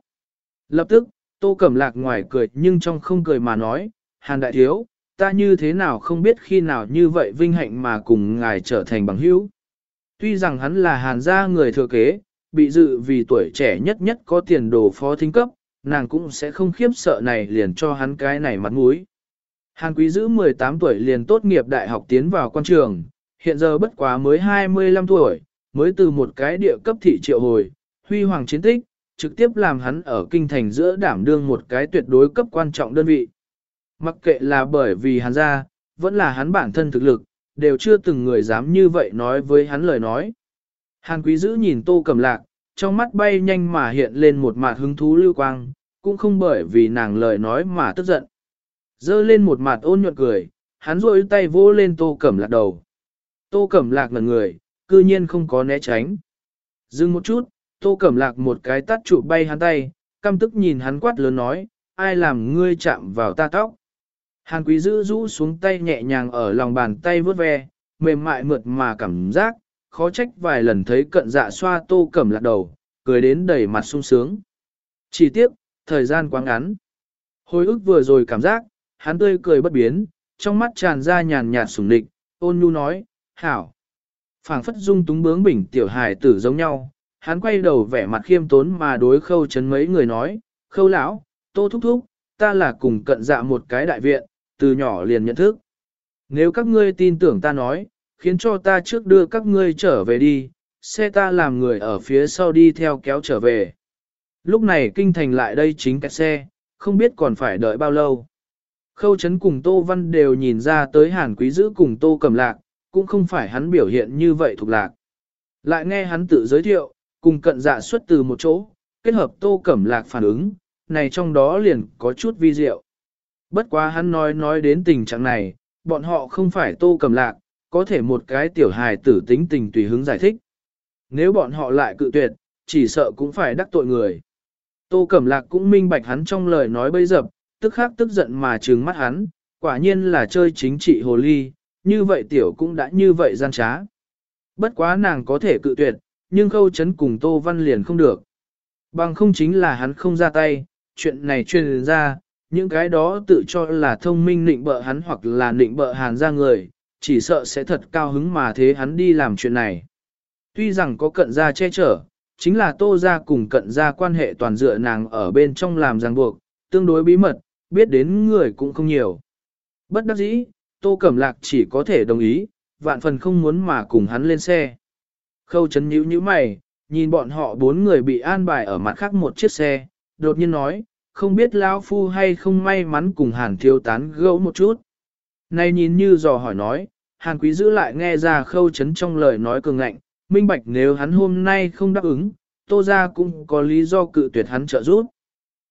Lập tức, tô cẩm lạc ngoài cười nhưng trong không cười mà nói, hàn đại thiếu, ta như thế nào không biết khi nào như vậy vinh hạnh mà cùng ngài trở thành bằng hữu. Tuy rằng hắn là hàn gia người thừa kế, bị dự vì tuổi trẻ nhất nhất có tiền đồ phó thính cấp, nàng cũng sẽ không khiếp sợ này liền cho hắn cái này mặt mũi. Hàn quý giữ 18 tuổi liền tốt nghiệp đại học tiến vào quan trường, hiện giờ bất quá mới 25 tuổi, mới từ một cái địa cấp thị triệu hồi, huy hoàng chiến tích, trực tiếp làm hắn ở kinh thành giữa đảm đương một cái tuyệt đối cấp quan trọng đơn vị. Mặc kệ là bởi vì hắn ra, vẫn là hắn bản thân thực lực, đều chưa từng người dám như vậy nói với hắn lời nói. Hàn quý giữ nhìn tô cầm lạc, trong mắt bay nhanh mà hiện lên một mặt hứng thú lưu quang, cũng không bởi vì nàng lời nói mà tức giận. Dơ lên một mặt ôn nhuận cười, hắn rôi tay vô lên tô cẩm lạc đầu. Tô cẩm lạc ngần người, cư nhiên không có né tránh. Dừng một chút, tô cẩm lạc một cái tắt trụ bay hắn tay, căm tức nhìn hắn quát lớn nói, ai làm ngươi chạm vào ta tóc. Hàn quý giữ rũ xuống tay nhẹ nhàng ở lòng bàn tay vớt ve, mềm mại mượt mà cảm giác, khó trách vài lần thấy cận dạ xoa tô cẩm lạc đầu, cười đến đầy mặt sung sướng. Chỉ tiếc, thời gian quá ngắn. Hồi ức vừa rồi cảm giác, hắn tươi cười bất biến, trong mắt tràn ra nhàn nhạt sủng địch, ôn nhu nói, hảo. phảng phất dung túng bướng bỉnh tiểu hài tử giống nhau, hắn quay đầu vẻ mặt khiêm tốn mà đối khâu chấn mấy người nói, khâu lão, tô thúc thúc, ta là cùng cận dạ một cái đại viện, từ nhỏ liền nhận thức. Nếu các ngươi tin tưởng ta nói, khiến cho ta trước đưa các ngươi trở về đi, xe ta làm người ở phía sau đi theo kéo trở về. Lúc này kinh thành lại đây chính cái xe, không biết còn phải đợi bao lâu. Khâu chấn cùng Tô Văn đều nhìn ra tới Hàn Quý Dữ cùng Tô Cẩm Lạc, cũng không phải hắn biểu hiện như vậy thuộc lạc. Lại nghe hắn tự giới thiệu, cùng cận dạ xuất từ một chỗ, kết hợp Tô Cẩm Lạc phản ứng, này trong đó liền có chút vi diệu. Bất quá hắn nói nói đến tình trạng này, bọn họ không phải Tô Cẩm Lạc, có thể một cái tiểu hài tử tính tình tùy hứng giải thích. Nếu bọn họ lại cự tuyệt, chỉ sợ cũng phải đắc tội người. Tô Cẩm Lạc cũng minh bạch hắn trong lời nói bây dập, tức khắc tức giận mà trừng mắt hắn, quả nhiên là chơi chính trị hồ ly, như vậy tiểu cũng đã như vậy gian trá. Bất quá nàng có thể cự tuyệt, nhưng khâu chấn cùng Tô Văn liền không được. Bằng không chính là hắn không ra tay, chuyện này truyền ra, những cái đó tự cho là thông minh nịnh bợ hắn hoặc là nịnh bợ hàn ra người, chỉ sợ sẽ thật cao hứng mà thế hắn đi làm chuyện này. Tuy rằng có cận gia che chở, chính là tô gia cùng cận gia quan hệ toàn dựa nàng ở bên trong làm ràng buộc, tương đối bí mật, biết đến người cũng không nhiều. Bất đắc dĩ, tô cẩm lạc chỉ có thể đồng ý, vạn phần không muốn mà cùng hắn lên xe. Khâu chấn nhíu như mày, nhìn bọn họ bốn người bị an bài ở mặt khác một chiếc xe, đột nhiên nói, không biết lão phu hay không may mắn cùng hàn thiếu tán gẫu một chút. Này nhìn như dò hỏi nói, hàn quý giữ lại nghe ra khâu chấn trong lời nói cường ngạnh, minh bạch nếu hắn hôm nay không đáp ứng, tô ra cũng có lý do cự tuyệt hắn trợ giúp.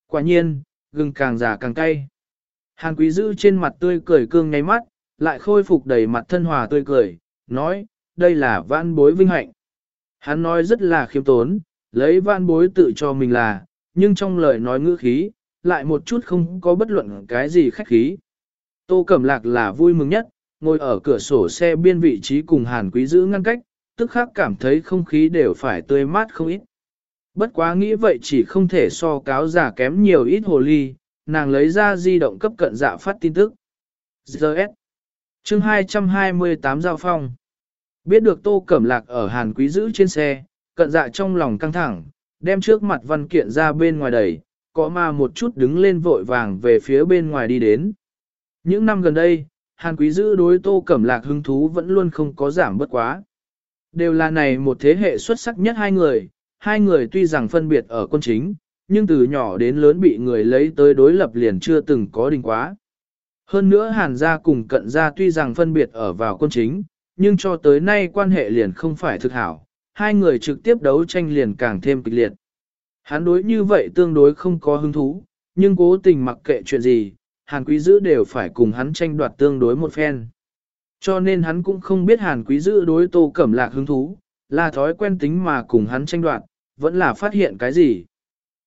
Quả nhiên, gừng càng già càng cay. Hàn quý giữ trên mặt tươi cười cương nháy mắt, lại khôi phục đầy mặt thân hòa tươi cười, nói, đây là vãn bối vinh hạnh. Hắn nói rất là khiêm tốn, lấy vãn bối tự cho mình là, nhưng trong lời nói ngữ khí, lại một chút không có bất luận cái gì khách khí. Tô Cẩm Lạc là vui mừng nhất, ngồi ở cửa sổ xe biên vị trí cùng Hàn Quý giữ ngăn cách, tức khắc cảm thấy không khí đều phải tươi mát không ít. Bất quá nghĩ vậy chỉ không thể so cáo giả kém nhiều ít hồ ly, nàng lấy ra di động cấp cận dạ phát tin tức. GS chương 228 Giao Phong Biết được Tô Cẩm Lạc ở Hàn Quý giữ trên xe, cận dạ trong lòng căng thẳng, đem trước mặt văn kiện ra bên ngoài đẩy, có mà một chút đứng lên vội vàng về phía bên ngoài đi đến. Những năm gần đây, Hàn Quý giữ đối Tô Cẩm Lạc hứng thú vẫn luôn không có giảm bất quá. Đều là này một thế hệ xuất sắc nhất hai người, hai người tuy rằng phân biệt ở quân chính, nhưng từ nhỏ đến lớn bị người lấy tới đối lập liền chưa từng có đình quá. Hơn nữa Hàn gia cùng cận gia tuy rằng phân biệt ở vào quân chính, nhưng cho tới nay quan hệ liền không phải thực hảo, hai người trực tiếp đấu tranh liền càng thêm kịch liệt. Hắn đối như vậy tương đối không có hứng thú, nhưng cố tình mặc kệ chuyện gì, Hàn Quý Dữ đều phải cùng hắn tranh đoạt tương đối một phen. Cho nên hắn cũng không biết Hàn Quý Dữ đối Tô Cẩm Lạc hứng thú, là thói quen tính mà cùng hắn tranh đoạt, vẫn là phát hiện cái gì.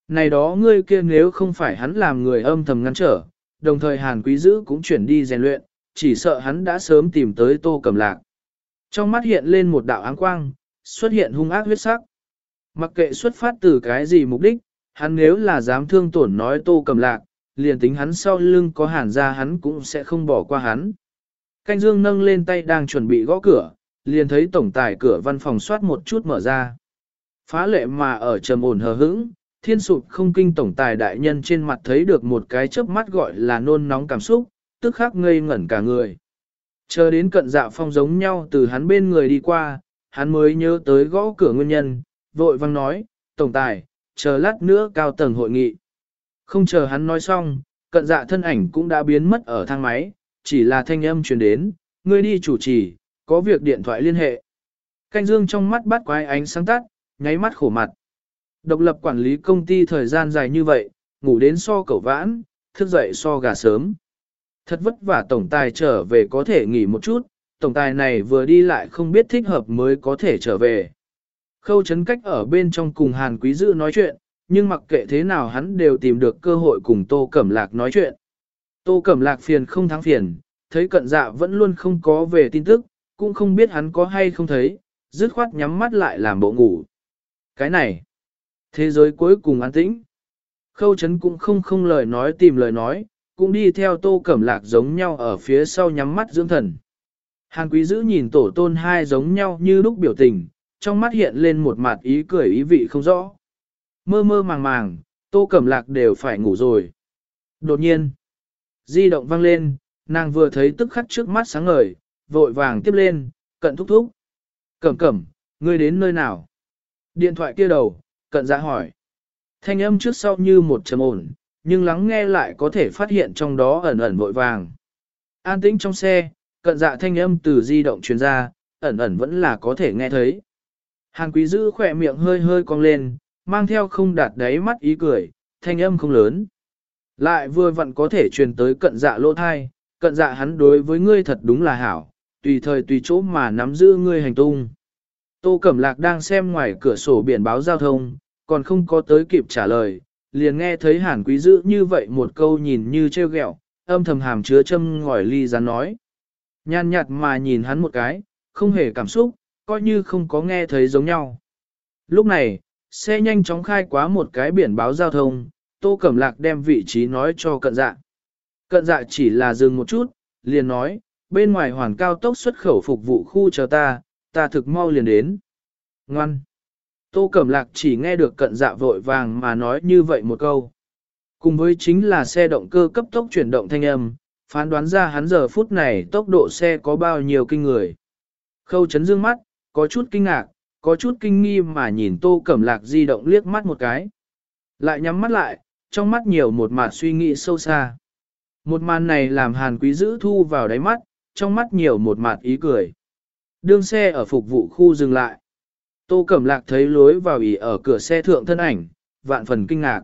Này đó ngươi kia nếu không phải hắn làm người âm thầm ngăn trở, đồng thời Hàn Quý Dữ cũng chuyển đi rèn luyện, chỉ sợ hắn đã sớm tìm tới Tô Cẩm Lạc. Trong mắt hiện lên một đạo áng quang, xuất hiện hung ác huyết sắc. Mặc kệ xuất phát từ cái gì mục đích, hắn nếu là dám thương tổn nói Tô cầm Lạc, liền tính hắn sau lưng có hàn ra hắn cũng sẽ không bỏ qua hắn. Canh dương nâng lên tay đang chuẩn bị gõ cửa, liền thấy tổng tài cửa văn phòng soát một chút mở ra. Phá lệ mà ở trầm ổn hờ hững, thiên sụp không kinh tổng tài đại nhân trên mặt thấy được một cái chớp mắt gọi là nôn nóng cảm xúc, tức khắc ngây ngẩn cả người. Chờ đến cận dạ phong giống nhau từ hắn bên người đi qua, hắn mới nhớ tới gõ cửa nguyên nhân, vội vang nói, tổng tài, chờ lát nữa cao tầng hội nghị. Không chờ hắn nói xong, cận dạ thân ảnh cũng đã biến mất ở thang máy, chỉ là thanh âm truyền đến, ngươi đi chủ trì, có việc điện thoại liên hệ. Canh dương trong mắt bắt quái ánh sáng tắt, nháy mắt khổ mặt. Độc lập quản lý công ty thời gian dài như vậy, ngủ đến so cẩu vãn, thức dậy so gà sớm. Thật vất vả tổng tài trở về có thể nghỉ một chút, tổng tài này vừa đi lại không biết thích hợp mới có thể trở về. Khâu chấn cách ở bên trong cùng Hàn Quý Dư nói chuyện, nhưng mặc kệ thế nào hắn đều tìm được cơ hội cùng Tô Cẩm Lạc nói chuyện. Tô Cẩm Lạc phiền không thắng phiền, thấy cận dạ vẫn luôn không có về tin tức, cũng không biết hắn có hay không thấy, dứt khoát nhắm mắt lại làm bộ ngủ. Cái này, thế giới cuối cùng an tĩnh. Khâu chấn cũng không không lời nói tìm lời nói, cũng đi theo Tô Cẩm Lạc giống nhau ở phía sau nhắm mắt dưỡng thần. Hàn quý Dữ nhìn tổ tôn hai giống nhau như lúc biểu tình, trong mắt hiện lên một mặt ý cười ý vị không rõ. Mơ mơ màng màng, tô cẩm lạc đều phải ngủ rồi. Đột nhiên, di động vang lên, nàng vừa thấy tức khắc trước mắt sáng ngời, vội vàng tiếp lên, cận thúc thúc. Cẩm cẩm, ngươi đến nơi nào? Điện thoại kia đầu, cận dạ hỏi. Thanh âm trước sau như một trầm ổn, nhưng lắng nghe lại có thể phát hiện trong đó ẩn ẩn vội vàng. An tĩnh trong xe, cận dạ thanh âm từ di động truyền ra, ẩn ẩn vẫn là có thể nghe thấy. Hàn quý giữ khỏe miệng hơi hơi cong lên, mang theo không đạt đáy mắt ý cười, thanh âm không lớn. Lại vừa vặn có thể truyền tới cận dạ lỗ thai, cận dạ hắn đối với ngươi thật đúng là hảo, tùy thời tùy chỗ mà nắm giữ ngươi hành tung. Tô Cẩm Lạc đang xem ngoài cửa sổ biển báo giao thông, còn không có tới kịp trả lời, liền nghe thấy hàn quý giữ như vậy một câu nhìn như trêu ghẹo, âm thầm hàm chứa châm ngòi ly rắn nói. Nhàn nhạt mà nhìn hắn một cái, không hề cảm xúc, coi như không có nghe thấy giống nhau. Lúc này, xe nhanh chóng khai quá một cái biển báo giao thông, Tô Cẩm Lạc đem vị trí nói cho cận dạ. Cận dạ chỉ là dừng một chút, liền nói, bên ngoài hoàn cao tốc xuất khẩu phục vụ khu chờ ta, ta thực mau liền đến. Ngoan! Tô Cẩm Lạc chỉ nghe được cận dạ vội vàng mà nói như vậy một câu. Cùng với chính là xe động cơ cấp tốc chuyển động thanh âm, phán đoán ra hắn giờ phút này tốc độ xe có bao nhiêu kinh người. Khâu chấn dương mắt, có chút kinh ngạc, có chút kinh nghi mà nhìn Tô Cẩm Lạc di động liếc mắt một cái. Lại nhắm mắt lại, trong mắt nhiều một màn suy nghĩ sâu xa. Một màn này làm hàn quý giữ thu vào đáy mắt, trong mắt nhiều một màn ý cười. Đương xe ở phục vụ khu dừng lại. Tô Cẩm Lạc thấy lối vào ỉ ở cửa xe thượng thân ảnh, vạn phần kinh ngạc.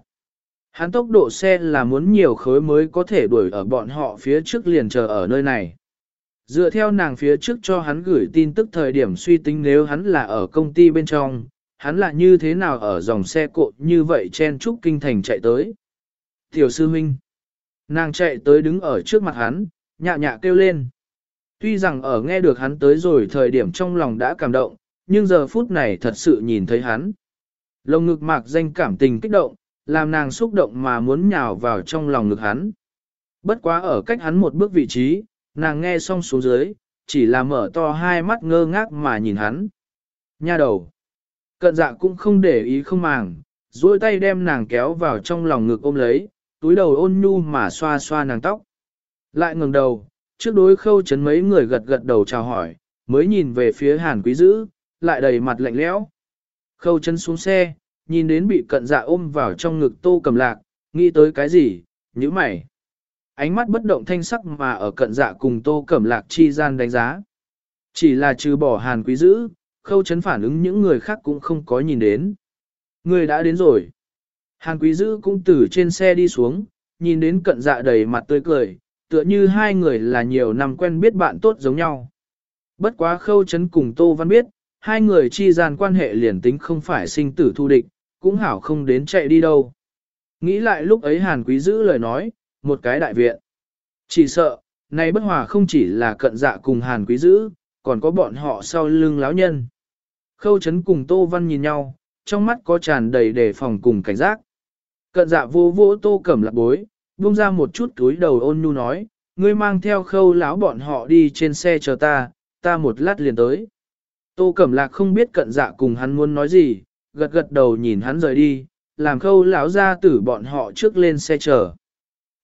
Hắn tốc độ xe là muốn nhiều khối mới có thể đuổi ở bọn họ phía trước liền chờ ở nơi này. Dựa theo nàng phía trước cho hắn gửi tin tức thời điểm suy tính nếu hắn là ở công ty bên trong, hắn là như thế nào ở dòng xe cộ như vậy chen trúc kinh thành chạy tới. Tiểu sư huynh. Nàng chạy tới đứng ở trước mặt hắn, nhạ nhạ kêu lên. Tuy rằng ở nghe được hắn tới rồi thời điểm trong lòng đã cảm động, nhưng giờ phút này thật sự nhìn thấy hắn. Lồng ngực mạc danh cảm tình kích động, làm nàng xúc động mà muốn nhào vào trong lòng ngực hắn. Bất quá ở cách hắn một bước vị trí, nàng nghe xong xuống dưới, chỉ là mở to hai mắt ngơ ngác mà nhìn hắn. Nha đầu. Cận dạ cũng không để ý không màng, duỗi tay đem nàng kéo vào trong lòng ngực ôm lấy, túi đầu ôn nhu mà xoa xoa nàng tóc. Lại ngừng đầu, trước đối khâu chấn mấy người gật gật đầu chào hỏi, mới nhìn về phía hàn quý dữ, lại đầy mặt lạnh lẽo. Khâu chấn xuống xe, nhìn đến bị cận dạ ôm vào trong ngực tô cầm lạc, nghĩ tới cái gì, như mày. Ánh mắt bất động thanh sắc mà ở cận dạ cùng tô cẩm lạc chi gian đánh giá. Chỉ là trừ bỏ hàn quý dữ, khâu chấn phản ứng những người khác cũng không có nhìn đến. Người đã đến rồi. Hàn quý dữ cũng từ trên xe đi xuống, nhìn đến cận dạ đầy mặt tươi cười, tựa như hai người là nhiều năm quen biết bạn tốt giống nhau. Bất quá khâu chấn cùng Tô Văn biết, hai người chi gian quan hệ liền tính không phải sinh tử thu địch, cũng hảo không đến chạy đi đâu. Nghĩ lại lúc ấy Hàn Quý giữ lời nói, một cái đại viện. Chỉ sợ, này bất hòa không chỉ là cận dạ cùng Hàn Quý dữ, còn có bọn họ sau lưng láo nhân. Khâu chấn cùng Tô Văn nhìn nhau, trong mắt có tràn đầy đề phòng cùng cảnh giác. Cận dạ vô vô Tô Cẩm lạc bối, buông ra một chút túi đầu ôn nhu nói, ngươi mang theo khâu láo bọn họ đi trên xe chờ ta, ta một lát liền tới. Tô Cẩm Lạc không biết cận dạ cùng hắn muốn nói gì, gật gật đầu nhìn hắn rời đi, làm khâu lão ra tử bọn họ trước lên xe chờ.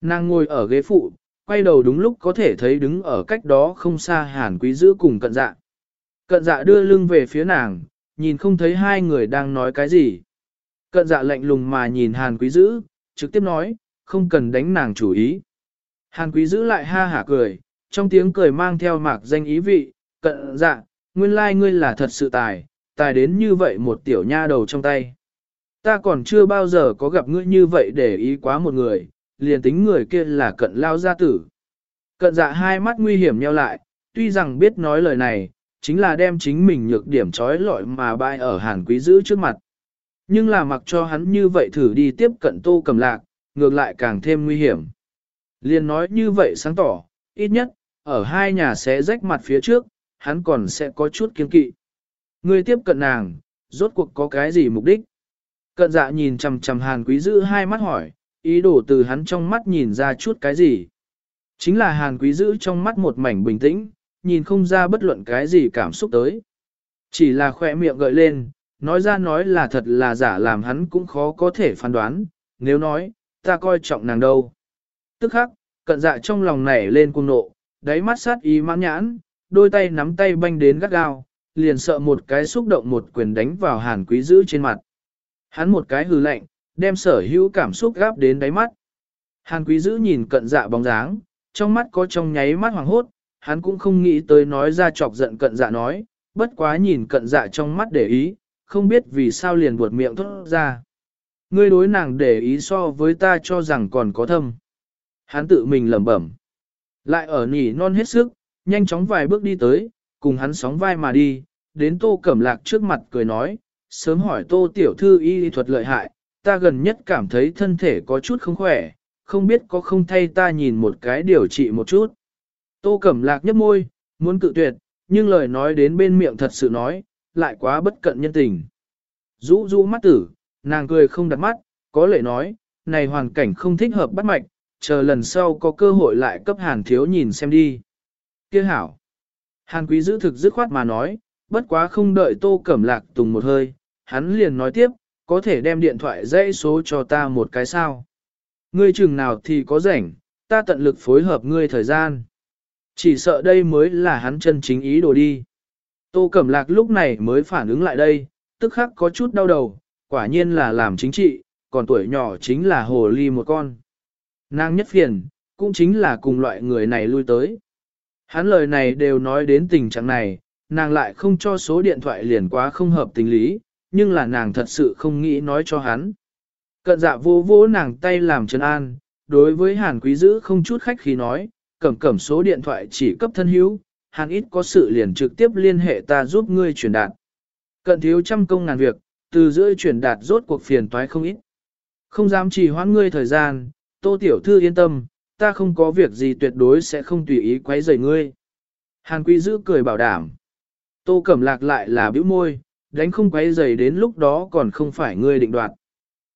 Nàng ngồi ở ghế phụ, quay đầu đúng lúc có thể thấy đứng ở cách đó không xa hàn quý giữ cùng cận dạ. Cận dạ đưa lưng về phía nàng, nhìn không thấy hai người đang nói cái gì. Cận dạ lạnh lùng mà nhìn hàn quý giữ, trực tiếp nói, không cần đánh nàng chủ ý. Hàn quý giữ lại ha hả cười, trong tiếng cười mang theo mạc danh ý vị, cận dạ, nguyên lai like ngươi là thật sự tài, tài đến như vậy một tiểu nha đầu trong tay. Ta còn chưa bao giờ có gặp ngươi như vậy để ý quá một người, liền tính người kia là cận lao gia tử. Cận dạ hai mắt nguy hiểm nheo lại, tuy rằng biết nói lời này, chính là đem chính mình nhược điểm trói lọi mà bại ở hàn quý giữ trước mặt. Nhưng là mặc cho hắn như vậy thử đi tiếp cận tô cầm lạc, ngược lại càng thêm nguy hiểm. Liền nói như vậy sáng tỏ, ít nhất, ở hai nhà sẽ rách mặt phía trước, hắn còn sẽ có chút kiên kỵ. Người tiếp cận nàng, rốt cuộc có cái gì mục đích? Cận dạ nhìn chằm chằm hàn quý giữ hai mắt hỏi, ý đồ từ hắn trong mắt nhìn ra chút cái gì? Chính là hàn quý giữ trong mắt một mảnh bình tĩnh, nhìn không ra bất luận cái gì cảm xúc tới. Chỉ là khỏe miệng gợi lên, nói ra nói là thật là giả làm hắn cũng khó có thể phán đoán, nếu nói, ta coi trọng nàng đâu. Tức khắc, cận dạ trong lòng nảy lên cung nộ, đáy mắt sát ý mãn nhãn, đôi tay nắm tay banh đến gắt gao, liền sợ một cái xúc động một quyền đánh vào hàn quý giữ trên mặt. Hắn một cái hừ lạnh, đem sở hữu cảm xúc gáp đến đáy mắt. Hàn quý giữ nhìn cận dạ bóng dáng, trong mắt có trong nháy mắt hoàng hốt, hắn cũng không nghĩ tới nói ra chọc giận cận dạ nói, bất quá nhìn cận dạ trong mắt để ý, không biết vì sao liền buột miệng thốt ra. Ngươi đối nàng để ý so với ta cho rằng còn có thâm. Hắn tự mình lẩm bẩm. Lại ở nỉ non hết sức, nhanh chóng vài bước đi tới, cùng hắn sóng vai mà đi, đến tô cẩm lạc trước mặt cười nói, sớm hỏi tô tiểu thư y thuật lợi hại, ta gần nhất cảm thấy thân thể có chút không khỏe, không biết có không thay ta nhìn một cái điều trị một chút. Tô cẩm lạc nhấp môi, muốn cự tuyệt, nhưng lời nói đến bên miệng thật sự nói, lại quá bất cận nhân tình. Rũ rũ mắt tử, nàng cười không đặt mắt, có lệ nói, này hoàn cảnh không thích hợp bắt mạch, chờ lần sau có cơ hội lại cấp hàn thiếu nhìn xem đi. Kia hảo. Hàn quý giữ thực dứt khoát mà nói, bất quá không đợi tô cẩm lạc tùng một hơi, hắn liền nói tiếp, có thể đem điện thoại dãy số cho ta một cái sao. Ngươi chừng nào thì có rảnh, ta tận lực phối hợp ngươi thời gian. Chỉ sợ đây mới là hắn chân chính ý đồ đi. Tô Cẩm Lạc lúc này mới phản ứng lại đây, tức khắc có chút đau đầu, quả nhiên là làm chính trị, còn tuổi nhỏ chính là hồ ly một con. Nàng nhất phiền, cũng chính là cùng loại người này lui tới. Hắn lời này đều nói đến tình trạng này, nàng lại không cho số điện thoại liền quá không hợp tình lý, nhưng là nàng thật sự không nghĩ nói cho hắn. Cận dạ vô vô nàng tay làm chân an, đối với hàn quý giữ không chút khách khí nói, cẩm cẩm số điện thoại chỉ cấp thân hữu, hàn ít có sự liền trực tiếp liên hệ ta giúp ngươi truyền đạt. Cận thiếu trăm công ngàn việc, từ giữa truyền đạt rốt cuộc phiền toái không ít. Không dám trì hoãn ngươi thời gian, tô tiểu thư yên tâm, ta không có việc gì tuyệt đối sẽ không tùy ý quấy rầy ngươi. Hàn quý giữ cười bảo đảm. Tô cẩm lạc lại là bĩu môi, đánh không quấy dày đến lúc đó còn không phải ngươi định đoạt.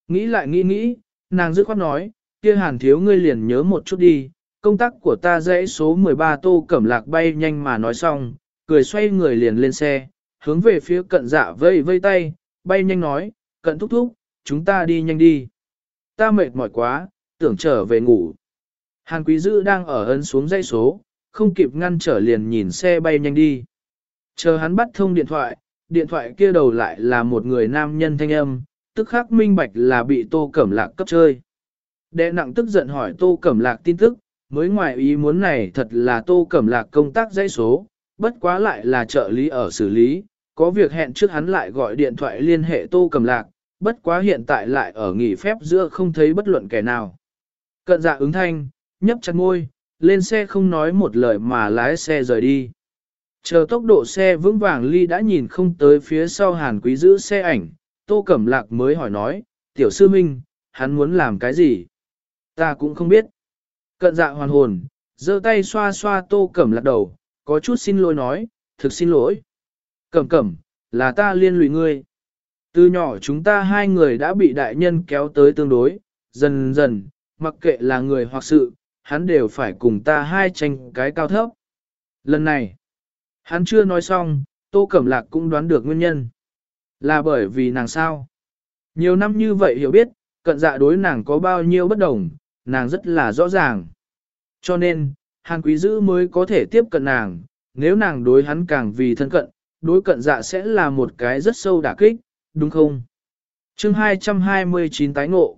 Nghĩ lại nghĩ nghĩ, nàng dứt khoát nói, kia hàn thiếu ngươi liền nhớ một chút đi, công tác của ta dãy số 13 tô cẩm lạc bay nhanh mà nói xong, cười xoay người liền lên xe, hướng về phía cận dạ vây vây tay, bay nhanh nói, cận thúc thúc, chúng ta đi nhanh đi. Ta mệt mỏi quá, tưởng trở về ngủ. Hàn quý dữ đang ở ấn xuống dây số, không kịp ngăn trở liền nhìn xe bay nhanh đi. Chờ hắn bắt thông điện thoại, điện thoại kia đầu lại là một người nam nhân thanh âm, tức khắc minh bạch là bị tô cẩm lạc cấp chơi. Đệ nặng tức giận hỏi tô cẩm lạc tin tức, mới ngoài ý muốn này thật là tô cẩm lạc công tác dây số, bất quá lại là trợ lý ở xử lý, có việc hẹn trước hắn lại gọi điện thoại liên hệ tô cẩm lạc, bất quá hiện tại lại ở nghỉ phép giữa không thấy bất luận kẻ nào. Cận dạ ứng thanh, nhấp chặt môi, lên xe không nói một lời mà lái xe rời đi. Chờ tốc độ xe vững vàng ly đã nhìn không tới phía sau hàn quý giữ xe ảnh, tô cẩm lạc mới hỏi nói, tiểu sư minh, hắn muốn làm cái gì? Ta cũng không biết. Cận dạ hoàn hồn, giơ tay xoa xoa tô cẩm lạc đầu, có chút xin lỗi nói, thực xin lỗi. Cẩm cẩm, là ta liên lụy ngươi. Từ nhỏ chúng ta hai người đã bị đại nhân kéo tới tương đối, dần dần, mặc kệ là người hoặc sự, hắn đều phải cùng ta hai tranh cái cao thấp. Lần này, hắn chưa nói xong, Tô Cẩm Lạc cũng đoán được nguyên nhân. Là bởi vì nàng sao? Nhiều năm như vậy hiểu biết, cận dạ đối nàng có bao nhiêu bất đồng, nàng rất là rõ ràng. Cho nên, Hàn Quý Dữ mới có thể tiếp cận nàng, nếu nàng đối hắn càng vì thân cận, đối cận dạ sẽ là một cái rất sâu đả kích, đúng không? chương 229 tái ngộ.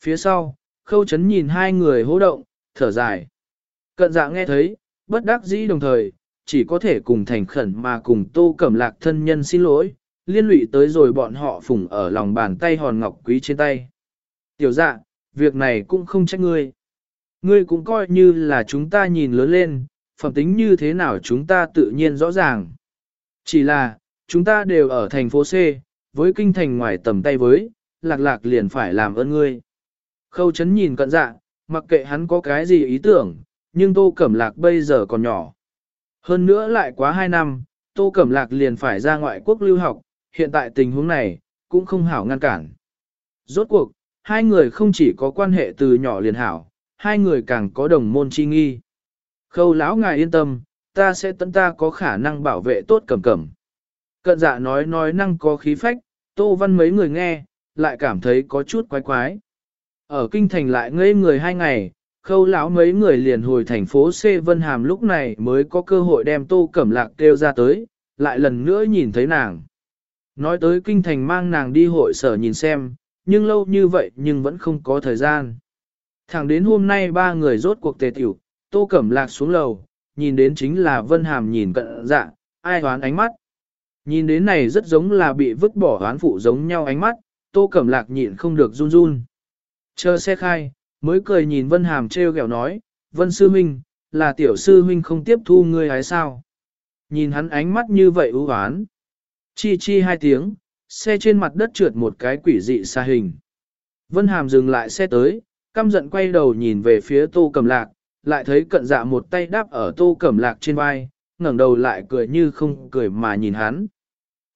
Phía sau, khâu chấn nhìn hai người hô động, thở dài. Cận dạ nghe thấy, bất đắc dĩ đồng thời, chỉ có thể cùng thành khẩn mà cùng tô cẩm lạc thân nhân xin lỗi, liên lụy tới rồi bọn họ phủng ở lòng bàn tay hòn ngọc quý trên tay. Tiểu dạ, việc này cũng không trách ngươi. Ngươi cũng coi như là chúng ta nhìn lớn lên, phẩm tính như thế nào chúng ta tự nhiên rõ ràng. Chỉ là, chúng ta đều ở thành phố C, với kinh thành ngoài tầm tay với, lạc lạc liền phải làm ơn ngươi. Khâu chấn nhìn cận dạ, mặc kệ hắn có cái gì ý tưởng, nhưng tô cẩm lạc bây giờ còn nhỏ. Hơn nữa lại quá 2 năm, tô cẩm lạc liền phải ra ngoại quốc lưu học, hiện tại tình huống này, cũng không hảo ngăn cản. Rốt cuộc, hai người không chỉ có quan hệ từ nhỏ liền hảo, hai người càng có đồng môn chi nghi. Khâu lão ngài yên tâm, ta sẽ tận ta có khả năng bảo vệ tốt cẩm cẩm. Cận dạ nói nói năng có khí phách, tô văn mấy người nghe, lại cảm thấy có chút quái quái. Ở kinh thành lại ngây người hai ngày, khâu lão mấy người liền hồi thành phố C Vân Hàm lúc này mới có cơ hội đem tô cẩm lạc kêu ra tới, lại lần nữa nhìn thấy nàng. Nói tới kinh thành mang nàng đi hội sở nhìn xem, nhưng lâu như vậy nhưng vẫn không có thời gian. Thẳng đến hôm nay ba người rốt cuộc tề tiểu, tô cẩm lạc xuống lầu, nhìn đến chính là Vân Hàm nhìn cận dạ, ai hoán ánh mắt. Nhìn đến này rất giống là bị vứt bỏ hoán phụ giống nhau ánh mắt, tô cẩm lạc nhịn không được run run. Chờ xe khai, mới cười nhìn Vân Hàm treo gẹo nói, Vân Sư Minh, là tiểu sư huynh không tiếp thu ngươi hay sao? Nhìn hắn ánh mắt như vậy ưu hoán. Chi chi hai tiếng, xe trên mặt đất trượt một cái quỷ dị xa hình. Vân Hàm dừng lại xe tới, căm giận quay đầu nhìn về phía tô cầm lạc, lại thấy cận dạ một tay đáp ở tô cầm lạc trên vai, ngẩng đầu lại cười như không cười mà nhìn hắn.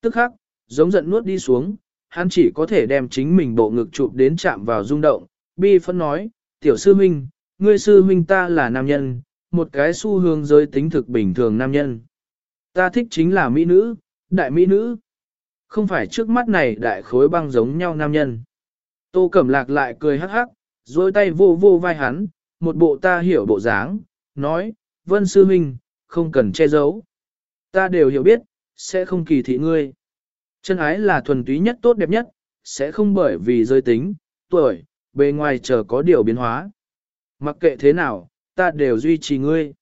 Tức khắc, giống giận nuốt đi xuống, hắn chỉ có thể đem chính mình bộ ngực chụp đến chạm vào rung động, bi phân nói, tiểu sư huynh, ngươi sư huynh ta là nam nhân, một cái xu hướng giới tính thực bình thường nam nhân. Ta thích chính là mỹ nữ, đại mỹ nữ. Không phải trước mắt này đại khối băng giống nhau nam nhân. Tô Cẩm Lạc lại cười hắc hắc, dối tay vô vô vai hắn, một bộ ta hiểu bộ dáng, nói, Vân Sư Minh, không cần che giấu. Ta đều hiểu biết, sẽ không kỳ thị ngươi. Chân ái là thuần túy nhất tốt đẹp nhất, sẽ không bởi vì giới tính, tuổi, bề ngoài chờ có điều biến hóa. Mặc kệ thế nào, ta đều duy trì ngươi.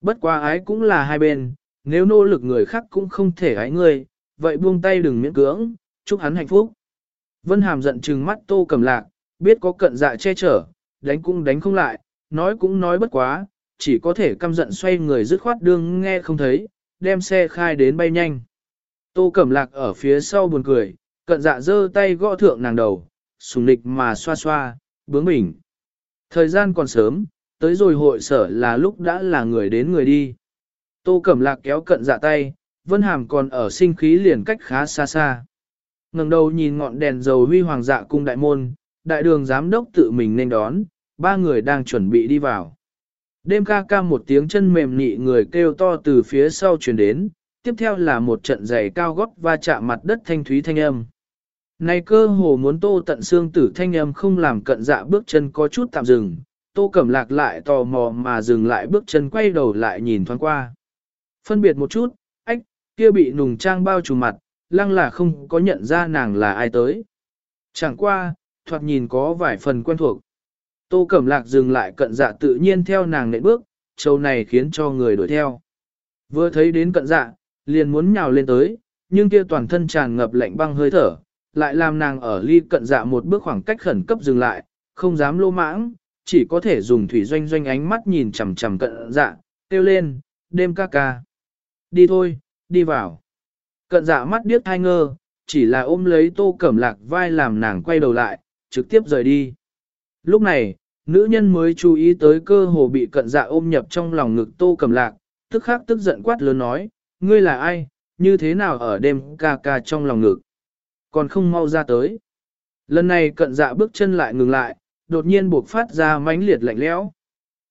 Bất quá ái cũng là hai bên, nếu nỗ lực người khác cũng không thể ái ngươi, vậy buông tay đừng miễn cưỡng, chúc hắn hạnh phúc. Vân Hàm giận trừng mắt tô cầm lạc, biết có cận dạ che chở, đánh cũng đánh không lại, nói cũng nói bất quá, chỉ có thể căm giận xoay người dứt khoát đương nghe không thấy, đem xe khai đến bay nhanh. Tô Cẩm Lạc ở phía sau buồn cười, cận dạ giơ tay gõ thượng nàng đầu, sùng nịch mà xoa xoa, bướng bỉnh. Thời gian còn sớm, tới rồi hội sở là lúc đã là người đến người đi. Tô Cẩm Lạc kéo cận dạ tay, Vân Hàm còn ở sinh khí liền cách khá xa xa. ngẩng đầu nhìn ngọn đèn dầu huy hoàng dạ cung đại môn, đại đường giám đốc tự mình nên đón, ba người đang chuẩn bị đi vào. Đêm ca ca một tiếng chân mềm nị người kêu to từ phía sau truyền đến, tiếp theo là một trận giày cao gót va chạm mặt đất thanh thúy thanh âm. Này cơ hồ muốn tô tận xương tử thanh âm không làm cận dạ bước chân có chút tạm dừng, tô cẩm lạc lại tò mò mà dừng lại bước chân quay đầu lại nhìn thoáng qua. Phân biệt một chút, ách, kia bị nùng trang bao trùm mặt, lăng là không có nhận ra nàng là ai tới. Chẳng qua, thoạt nhìn có vài phần quen thuộc. Tô Cẩm Lạc dừng lại cận dạ tự nhiên theo nàng nệ bước, châu này khiến cho người đuổi theo. Vừa thấy đến cận dạ, liền muốn nhào lên tới, nhưng kia toàn thân tràn ngập lạnh băng hơi thở, lại làm nàng ở ly cận dạ một bước khoảng cách khẩn cấp dừng lại, không dám lô mãng, chỉ có thể dùng thủy doanh doanh ánh mắt nhìn chằm chằm cận dạ, kêu lên, đêm ca ca. Đi thôi, đi vào. Cận dạ mắt điếc hai ngơ, chỉ là ôm lấy tô cẩm lạc vai làm nàng quay đầu lại, trực tiếp rời đi. Lúc này, nữ nhân mới chú ý tới cơ hồ bị cận dạ ôm nhập trong lòng ngực tô cẩm lạc, tức khắc tức giận quát lớn nói, ngươi là ai, như thế nào ở đêm ca ca trong lòng ngực, còn không mau ra tới. Lần này cận dạ bước chân lại ngừng lại, đột nhiên buộc phát ra mãnh liệt lạnh lẽo.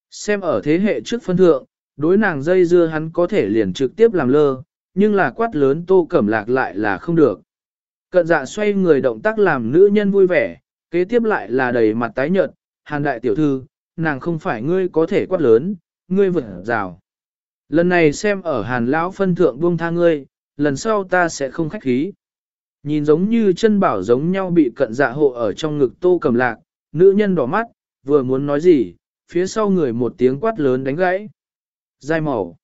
Xem ở thế hệ trước phân thượng, đối nàng dây dưa hắn có thể liền trực tiếp làm lơ, nhưng là quát lớn tô cẩm lạc lại là không được. Cận dạ xoay người động tác làm nữ nhân vui vẻ, kế tiếp lại là đầy mặt tái nhợt, hàn đại tiểu thư, nàng không phải ngươi có thể quát lớn, ngươi vượt rào. Lần này xem ở hàn lão phân thượng buông tha ngươi, lần sau ta sẽ không khách khí. Nhìn giống như chân bảo giống nhau bị cận dạ hộ ở trong ngực tô cầm lạc, nữ nhân đỏ mắt, vừa muốn nói gì, phía sau người một tiếng quát lớn đánh gãy. Dai màu.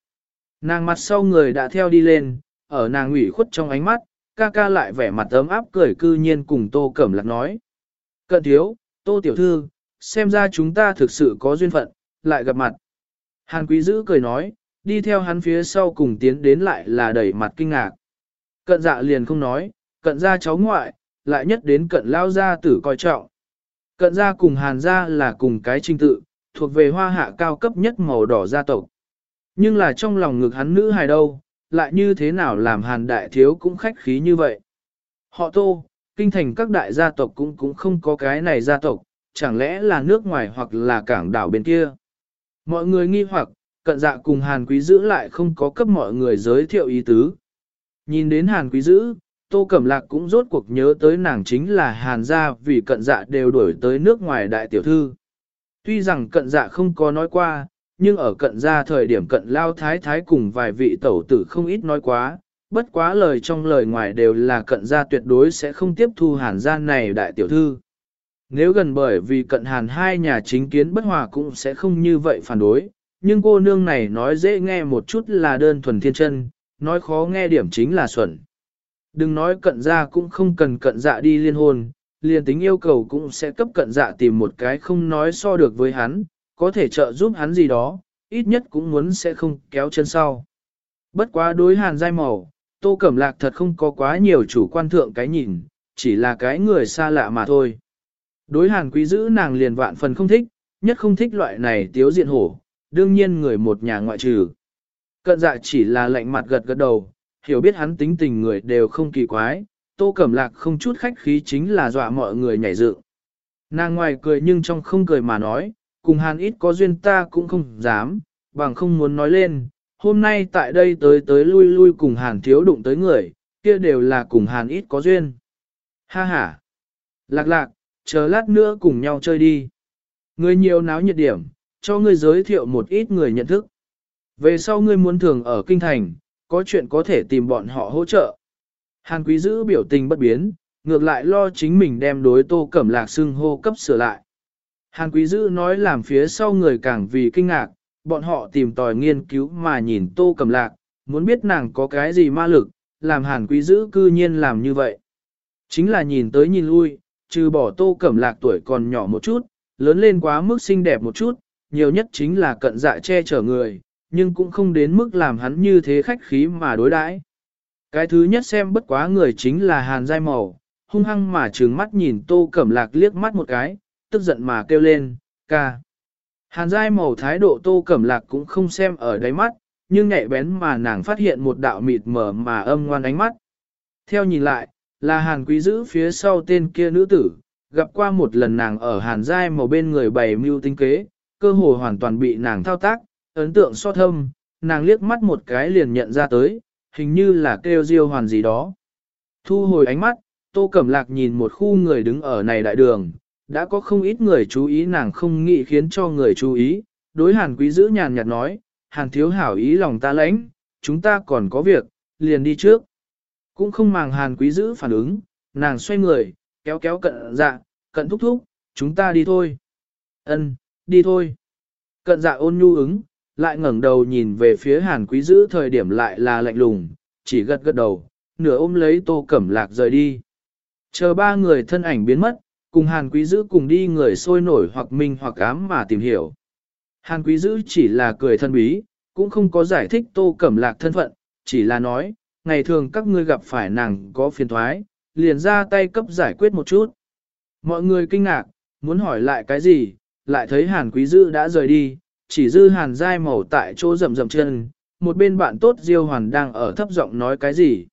Nàng mặt sau người đã theo đi lên, ở nàng ủy khuất trong ánh mắt, ca ca lại vẻ mặt ấm áp cười cư nhiên cùng tô cẩm lạc nói. Cận thiếu, tô tiểu thư, xem ra chúng ta thực sự có duyên phận, lại gặp mặt. Hàn quý dữ cười nói, đi theo hắn phía sau cùng tiến đến lại là đẩy mặt kinh ngạc. Cận dạ liền không nói, cận gia cháu ngoại, lại nhất đến cận lao gia tử coi trọng. Cận gia cùng hàn gia là cùng cái trinh tự, thuộc về hoa hạ cao cấp nhất màu đỏ gia tộc. Nhưng là trong lòng ngực hắn nữ hài đâu, lại như thế nào làm hàn đại thiếu cũng khách khí như vậy. Họ tô, kinh thành các đại gia tộc cũng cũng không có cái này gia tộc, chẳng lẽ là nước ngoài hoặc là cảng đảo bên kia. Mọi người nghi hoặc, cận dạ cùng hàn quý giữ lại không có cấp mọi người giới thiệu ý tứ. Nhìn đến hàn quý giữ, tô cẩm lạc cũng rốt cuộc nhớ tới nàng chính là hàn gia vì cận dạ đều đổi tới nước ngoài đại tiểu thư. Tuy rằng cận dạ không có nói qua, nhưng ở cận gia thời điểm cận lao thái thái cùng vài vị tẩu tử không ít nói quá, bất quá lời trong lời ngoài đều là cận gia tuyệt đối sẽ không tiếp thu hàn gia này đại tiểu thư. nếu gần bởi vì cận hàn hai nhà chính kiến bất hòa cũng sẽ không như vậy phản đối, nhưng cô nương này nói dễ nghe một chút là đơn thuần thiên chân, nói khó nghe điểm chính là xuẩn. Đừng nói cận dạ cũng không cần cận dạ đi liên hôn, liền tính yêu cầu cũng sẽ cấp cận dạ tìm một cái không nói so được với hắn, có thể trợ giúp hắn gì đó, ít nhất cũng muốn sẽ không kéo chân sau. Bất quá đối hàn dai màu, tô cẩm lạc thật không có quá nhiều chủ quan thượng cái nhìn, chỉ là cái người xa lạ mà thôi. Đối hàn quý giữ nàng liền vạn phần không thích, nhất không thích loại này tiếu diện hổ, đương nhiên người một nhà ngoại trừ. Cận dạ chỉ là lạnh mặt gật gật đầu, hiểu biết hắn tính tình người đều không kỳ quái, tô cẩm lạc không chút khách khí chính là dọa mọi người nhảy dựng. Nàng ngoài cười nhưng trong không cười mà nói, cùng hàn ít có duyên ta cũng không dám, bằng không muốn nói lên, hôm nay tại đây tới tới lui lui cùng hàn thiếu đụng tới người, kia đều là cùng hàn ít có duyên. Ha ha! Lạc lạc, chờ lát nữa cùng nhau chơi đi. Người nhiều náo nhiệt điểm, cho ngươi giới thiệu một ít người nhận thức. Về sau ngươi muốn thường ở kinh thành, có chuyện có thể tìm bọn họ hỗ trợ. Hàn quý giữ biểu tình bất biến, ngược lại lo chính mình đem đối tô cẩm lạc xưng hô cấp sửa lại. Hàn quý giữ nói làm phía sau người càng vì kinh ngạc, bọn họ tìm tòi nghiên cứu mà nhìn tô cẩm lạc, muốn biết nàng có cái gì ma lực, làm hàn quý giữ cư nhiên làm như vậy. Chính là nhìn tới nhìn lui, trừ bỏ tô cẩm lạc tuổi còn nhỏ một chút, lớn lên quá mức xinh đẹp một chút, nhiều nhất chính là cận dạ che chở người, nhưng cũng không đến mức làm hắn như thế khách khí mà đối đãi. Cái thứ nhất xem bất quá người chính là Hàn Giai Màu, hung hăng mà trừng mắt nhìn Tô Cẩm Lạc liếc mắt một cái, tức giận mà kêu lên, ca. Hàn Giai Màu thái độ Tô Cẩm Lạc cũng không xem ở đáy mắt, nhưng nhạy bén mà nàng phát hiện một đạo mịt mờ mà âm ngoan ánh mắt. Theo nhìn lại, là Hàn Quý giữ phía sau tên kia nữ tử, gặp qua một lần nàng ở Hàn Giai Màu bên người bày mưu tinh kế, cơ hồ hoàn toàn bị nàng thao tác, ấn tượng so thâm, nàng liếc mắt một cái liền nhận ra tới, hình như là kêu diêu hoàn gì đó. Thu hồi ánh mắt, Tô Cẩm Lạc nhìn một khu người đứng ở này đại đường, đã có không ít người chú ý nàng không nghĩ khiến cho người chú ý, đối hàn quý giữ nhàn nhạt nói, hàn thiếu hảo ý lòng ta lãnh, chúng ta còn có việc, liền đi trước. Cũng không màng hàn quý giữ phản ứng, nàng xoay người, kéo kéo cận dạ, cận thúc thúc, chúng ta đi thôi. Ân, đi thôi. Cận dạ ôn nhu ứng, lại ngẩng đầu nhìn về phía hàn quý Dữ thời điểm lại là lạnh lùng, chỉ gật gật đầu, nửa ôm lấy tô cẩm lạc rời đi. Chờ ba người thân ảnh biến mất, cùng hàn quý Dữ cùng đi người sôi nổi hoặc minh hoặc ám mà tìm hiểu. Hàn quý Dữ chỉ là cười thân bí, cũng không có giải thích tô cẩm lạc thân phận, chỉ là nói, ngày thường các ngươi gặp phải nàng có phiền thoái, liền ra tay cấp giải quyết một chút. Mọi người kinh ngạc, muốn hỏi lại cái gì, lại thấy hàn quý Dữ đã rời đi, chỉ dư hàn dai màu tại chỗ rầm rầm chân, một bên bạn tốt Diêu Hoàn đang ở thấp giọng nói cái gì.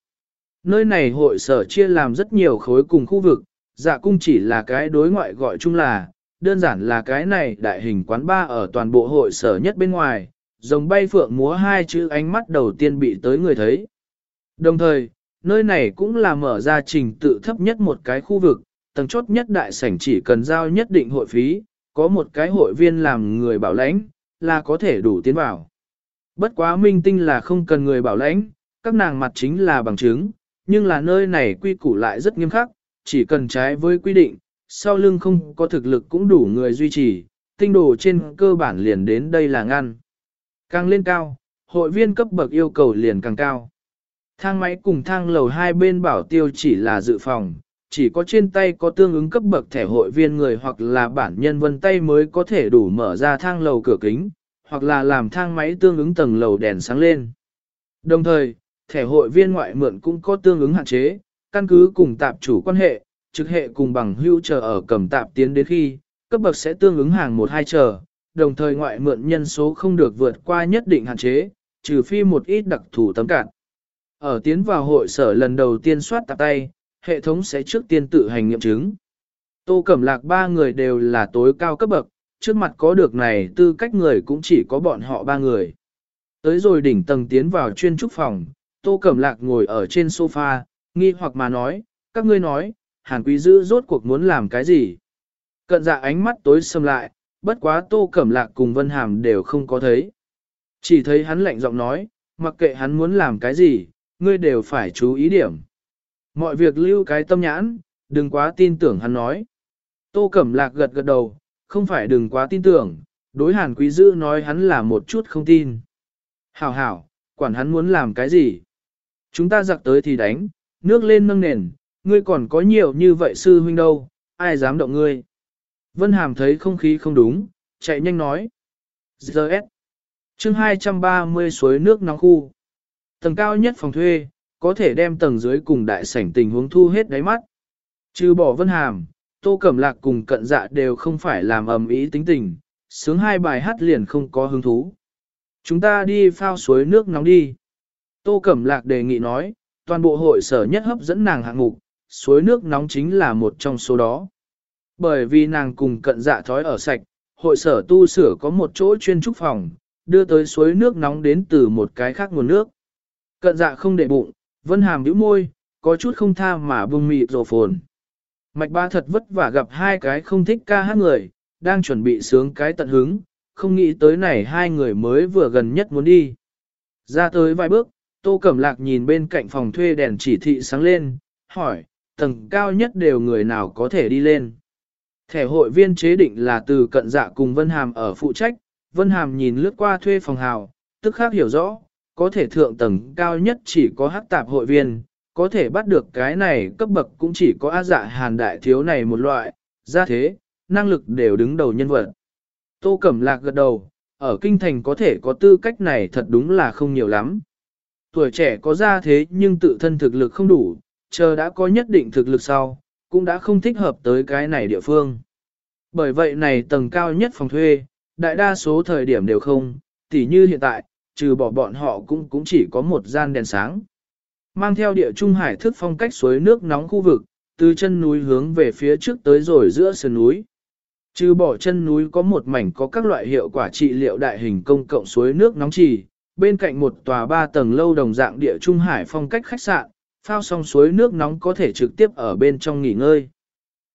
Nơi này hội sở chia làm rất nhiều khối cùng khu vực, dạ cung chỉ là cái đối ngoại gọi chung là, đơn giản là cái này đại hình quán ba ở toàn bộ hội sở nhất bên ngoài, rồng bay phượng múa hai chữ ánh mắt đầu tiên bị tới người thấy. Đồng thời, nơi này cũng là mở ra trình tự thấp nhất một cái khu vực, tầng chốt nhất đại sảnh chỉ cần giao nhất định hội phí, có một cái hội viên làm người bảo lãnh, là có thể đủ tiến vào. Bất quá minh tinh là không cần người bảo lãnh, các nàng mặt chính là bằng chứng, nhưng là nơi này quy củ lại rất nghiêm khắc, chỉ cần trái với quy định, sau lưng không có thực lực cũng đủ người duy trì, tinh đồ trên cơ bản liền đến đây là ngăn. Càng lên cao, hội viên cấp bậc yêu cầu liền càng cao. Thang máy cùng thang lầu hai bên bảo tiêu chỉ là dự phòng, chỉ có trên tay có tương ứng cấp bậc thẻ hội viên người hoặc là bản nhân vân tay mới có thể đủ mở ra thang lầu cửa kính, hoặc là làm thang máy tương ứng tầng lầu đèn sáng lên. Đồng thời, thẻ hội viên ngoại mượn cũng có tương ứng hạn chế, căn cứ cùng tạp chủ quan hệ, trực hệ cùng bằng hữu chờ ở cầm tạp tiến đến khi, cấp bậc sẽ tương ứng hàng 1-2 chờ, đồng thời ngoại mượn nhân số không được vượt qua nhất định hạn chế, trừ phi một ít đặc thù tấm cạn. Ở tiến vào hội sở lần đầu tiên soát tạp tay, hệ thống sẽ trước tiên tự hành nghiệm chứng. Tô Cẩm Lạc ba người đều là tối cao cấp bậc, trước mặt có được này tư cách người cũng chỉ có bọn họ ba người. Tới rồi đỉnh tầng tiến vào chuyên trúc phòng, Tô Cẩm Lạc ngồi ở trên sofa, nghi hoặc mà nói, các ngươi nói, Hàn Quý Dữ rốt cuộc muốn làm cái gì? Cận dạ ánh mắt tối sầm lại, bất quá Tô Cẩm Lạc cùng Vân Hàm đều không có thấy. Chỉ thấy hắn lạnh giọng nói, mặc kệ hắn muốn làm cái gì, ngươi đều phải chú ý điểm. Mọi việc lưu cái tâm nhãn, đừng quá tin tưởng hắn nói. Tô Cẩm Lạc gật gật đầu, không phải đừng quá tin tưởng, đối hàn quý dữ nói hắn là một chút không tin. Hảo hảo, quản hắn muốn làm cái gì? Chúng ta giặc tới thì đánh, nước lên nâng nền, ngươi còn có nhiều như vậy sư huynh đâu, ai dám động ngươi? Vân Hàm thấy không khí không đúng, chạy nhanh nói. ZS. chương 230 suối nước nóng khu. Tầng cao nhất phòng thuê, có thể đem tầng dưới cùng đại sảnh tình huống thu hết đáy mắt. Trừ bỏ Vân Hàm, Tô Cẩm Lạc cùng cận dạ đều không phải làm ầm ý tính tình, sướng hai bài hát liền không có hứng thú. Chúng ta đi phao suối nước nóng đi. Tô Cẩm Lạc đề nghị nói, toàn bộ hội sở nhất hấp dẫn nàng hạng mục, suối nước nóng chính là một trong số đó. Bởi vì nàng cùng cận dạ thói ở sạch, hội sở tu sửa có một chỗ chuyên trúc phòng, đưa tới suối nước nóng đến từ một cái khác nguồn nước. Cận dạ không để bụng, vân hàm nhíu môi, có chút không tha mà bưng mịt rồ phồn. Mạch ba thật vất vả gặp hai cái không thích ca hát người, đang chuẩn bị sướng cái tận hứng, không nghĩ tới này hai người mới vừa gần nhất muốn đi. Ra tới vài bước, Tô Cẩm Lạc nhìn bên cạnh phòng thuê đèn chỉ thị sáng lên, hỏi, tầng cao nhất đều người nào có thể đi lên. Thẻ hội viên chế định là từ cận dạ cùng Vân Hàm ở phụ trách, Vân Hàm nhìn lướt qua thuê phòng hào, tức khác hiểu rõ, có thể thượng tầng cao nhất chỉ có hắc tạp hội viên, có thể bắt được cái này cấp bậc cũng chỉ có á dạ hàn đại thiếu này một loại, ra thế, năng lực đều đứng đầu nhân vật. Tô Cẩm Lạc gật đầu, ở kinh thành có thể có tư cách này thật đúng là không nhiều lắm. Tuổi trẻ có ra thế nhưng tự thân thực lực không đủ, chờ đã có nhất định thực lực sau, cũng đã không thích hợp tới cái này địa phương. Bởi vậy này tầng cao nhất phòng thuê, đại đa số thời điểm đều không, tỉ như hiện tại, trừ bỏ bọn họ cũng cũng chỉ có một gian đèn sáng. Mang theo địa trung hải thức phong cách suối nước nóng khu vực, từ chân núi hướng về phía trước tới rồi giữa sườn núi. Trừ bỏ chân núi có một mảnh có các loại hiệu quả trị liệu đại hình công cộng suối nước nóng trì, bên cạnh một tòa ba tầng lâu đồng dạng địa trung hải phong cách khách sạn, phao xong suối nước nóng có thể trực tiếp ở bên trong nghỉ ngơi.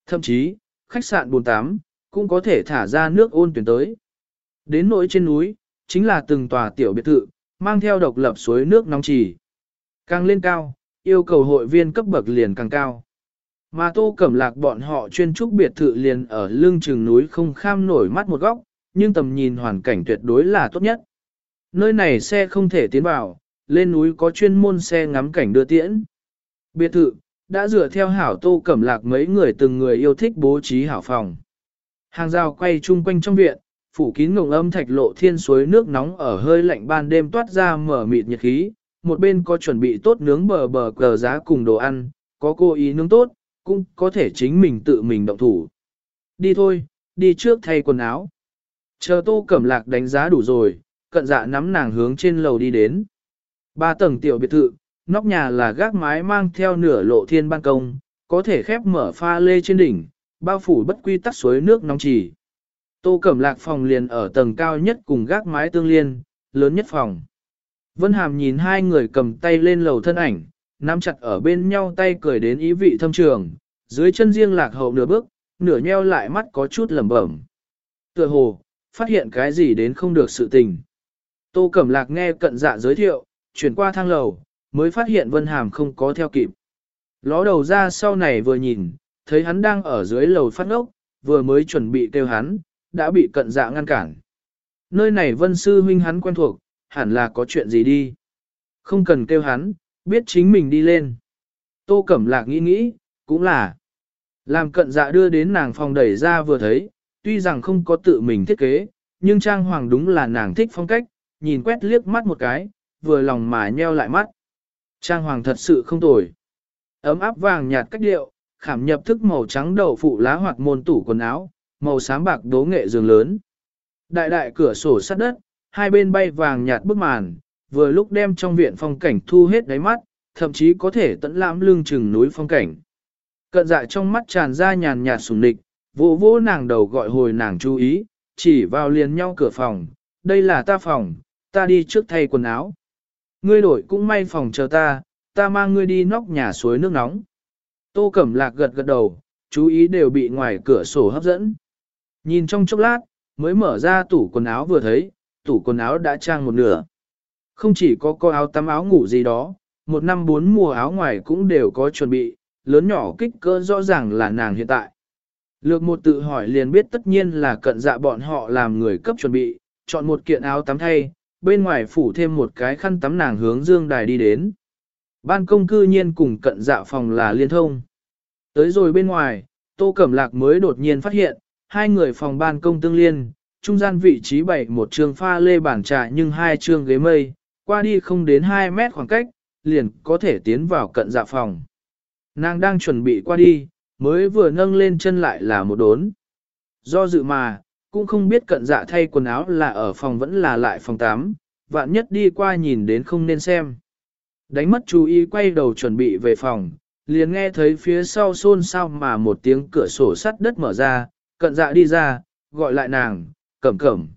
Thậm chí, khách sạn bồn tắm, cũng có thể thả ra nước ôn tuyển tới. Đến nỗi trên núi, chính là từng tòa tiểu biệt thự, mang theo độc lập suối nước nóng trì. Càng lên cao, yêu cầu hội viên cấp bậc liền càng cao. Mà tô cẩm lạc bọn họ chuyên trúc biệt thự liền ở lưng chừng núi không kham nổi mắt một góc, nhưng tầm nhìn hoàn cảnh tuyệt đối là tốt nhất. Nơi này xe không thể tiến vào, lên núi có chuyên môn xe ngắm cảnh đưa tiễn. Biệt thự, đã dựa theo hảo tô cẩm lạc mấy người từng người yêu thích bố trí hảo phòng. Hàng rào quay chung quanh trong viện, phủ kín ngồng âm thạch lộ thiên suối nước nóng ở hơi lạnh ban đêm toát ra mở mịt nhiệt khí, một bên có chuẩn bị tốt nướng bờ bờ cờ giá cùng đồ ăn, có cô ý nướng tốt, cũng có thể chính mình tự mình động thủ. Đi thôi, đi trước thay quần áo. Chờ tô cẩm lạc đánh giá đủ rồi, cận dạ nắm nàng hướng trên lầu đi đến. Ba tầng tiểu biệt thự, nóc nhà là gác mái mang theo nửa lộ thiên ban công, có thể khép mở pha lê trên đỉnh, bao phủ bất quy tắc suối nước nóng chỉ. Tô Cẩm Lạc phòng liền ở tầng cao nhất cùng gác mái tương liên, lớn nhất phòng. Vân Hàm nhìn hai người cầm tay lên lầu thân ảnh, nắm chặt ở bên nhau tay cười đến ý vị thâm trường, dưới chân riêng lạc hậu nửa bước, nửa nheo lại mắt có chút lẩm bẩm. Tựa hồ, phát hiện cái gì đến không được sự tình. Tô Cẩm Lạc nghe cận dạ giới thiệu, chuyển qua thang lầu, mới phát hiện Vân Hàm không có theo kịp. Ló đầu ra sau này vừa nhìn, thấy hắn đang ở dưới lầu phát ngốc, vừa mới chuẩn bị kêu hắn, đã bị cận dạ ngăn cản. Nơi này Vân Sư huynh hắn quen thuộc, hẳn là có chuyện gì đi. Không cần kêu hắn, biết chính mình đi lên. Tô Cẩm Lạc nghĩ nghĩ, cũng là. Làm cận dạ đưa đến nàng phòng đẩy ra vừa thấy, tuy rằng không có tự mình thiết kế, nhưng trang hoàng đúng là nàng thích phong cách, nhìn quét liếc mắt một cái, vừa lòng mà nheo lại mắt. Trang hoàng thật sự không tồi. Ấm áp vàng nhạt cách điệu, khảm nhập thức màu trắng đậu phụ lá hoặc môn tủ quần áo, màu xám bạc đố nghệ giường lớn. Đại đại cửa sổ sắt đất, hai bên bay vàng nhạt bức màn, vừa lúc đem trong viện phong cảnh thu hết đáy mắt, thậm chí có thể tận lãm lưng chừng núi phong cảnh. Cận dại trong mắt tràn ra nhàn nhạt sùng địch, vỗ vỗ nàng đầu gọi hồi nàng chú ý, chỉ vào liền nhau cửa phòng, đây là ta phòng, ta đi trước thay quần áo. Ngươi đổi cũng may phòng chờ ta, ta mang ngươi đi nóc nhà suối nước nóng. Tô Cẩm Lạc gật gật đầu, chú ý đều bị ngoài cửa sổ hấp dẫn. Nhìn trong chốc lát, mới mở ra tủ quần áo vừa thấy, tủ quần áo đã trang một nửa. Không chỉ có co áo tắm áo ngủ gì đó, một năm bốn mùa áo ngoài cũng đều có chuẩn bị, lớn nhỏ kích cỡ rõ ràng là nàng hiện tại. Lược một tự hỏi liền biết tất nhiên là cận dạ bọn họ làm người cấp chuẩn bị, chọn một kiện áo tắm thay, bên ngoài phủ thêm một cái khăn tắm nàng hướng dương đài đi đến. Ban công cư nhiên cùng cận dạ phòng là liên thông. Tới rồi bên ngoài, Tô Cẩm Lạc mới đột nhiên phát hiện, hai người phòng ban công tương liên, trung gian vị trí bày một trường pha lê bàn trà nhưng hai trường ghế mây, qua đi không đến 2 mét khoảng cách, liền có thể tiến vào cận dạ phòng. Nàng đang chuẩn bị qua đi, mới vừa nâng lên chân lại là một đốn. Do dự mà, cũng không biết cận dạ thay quần áo là ở phòng vẫn là lại phòng 8, vạn nhất đi qua nhìn đến không nên xem. Đánh mất chú ý quay đầu chuẩn bị về phòng, liền nghe thấy phía sau xôn xao mà một tiếng cửa sổ sắt đất mở ra, cận dạ đi ra, gọi lại nàng, cẩm cẩm,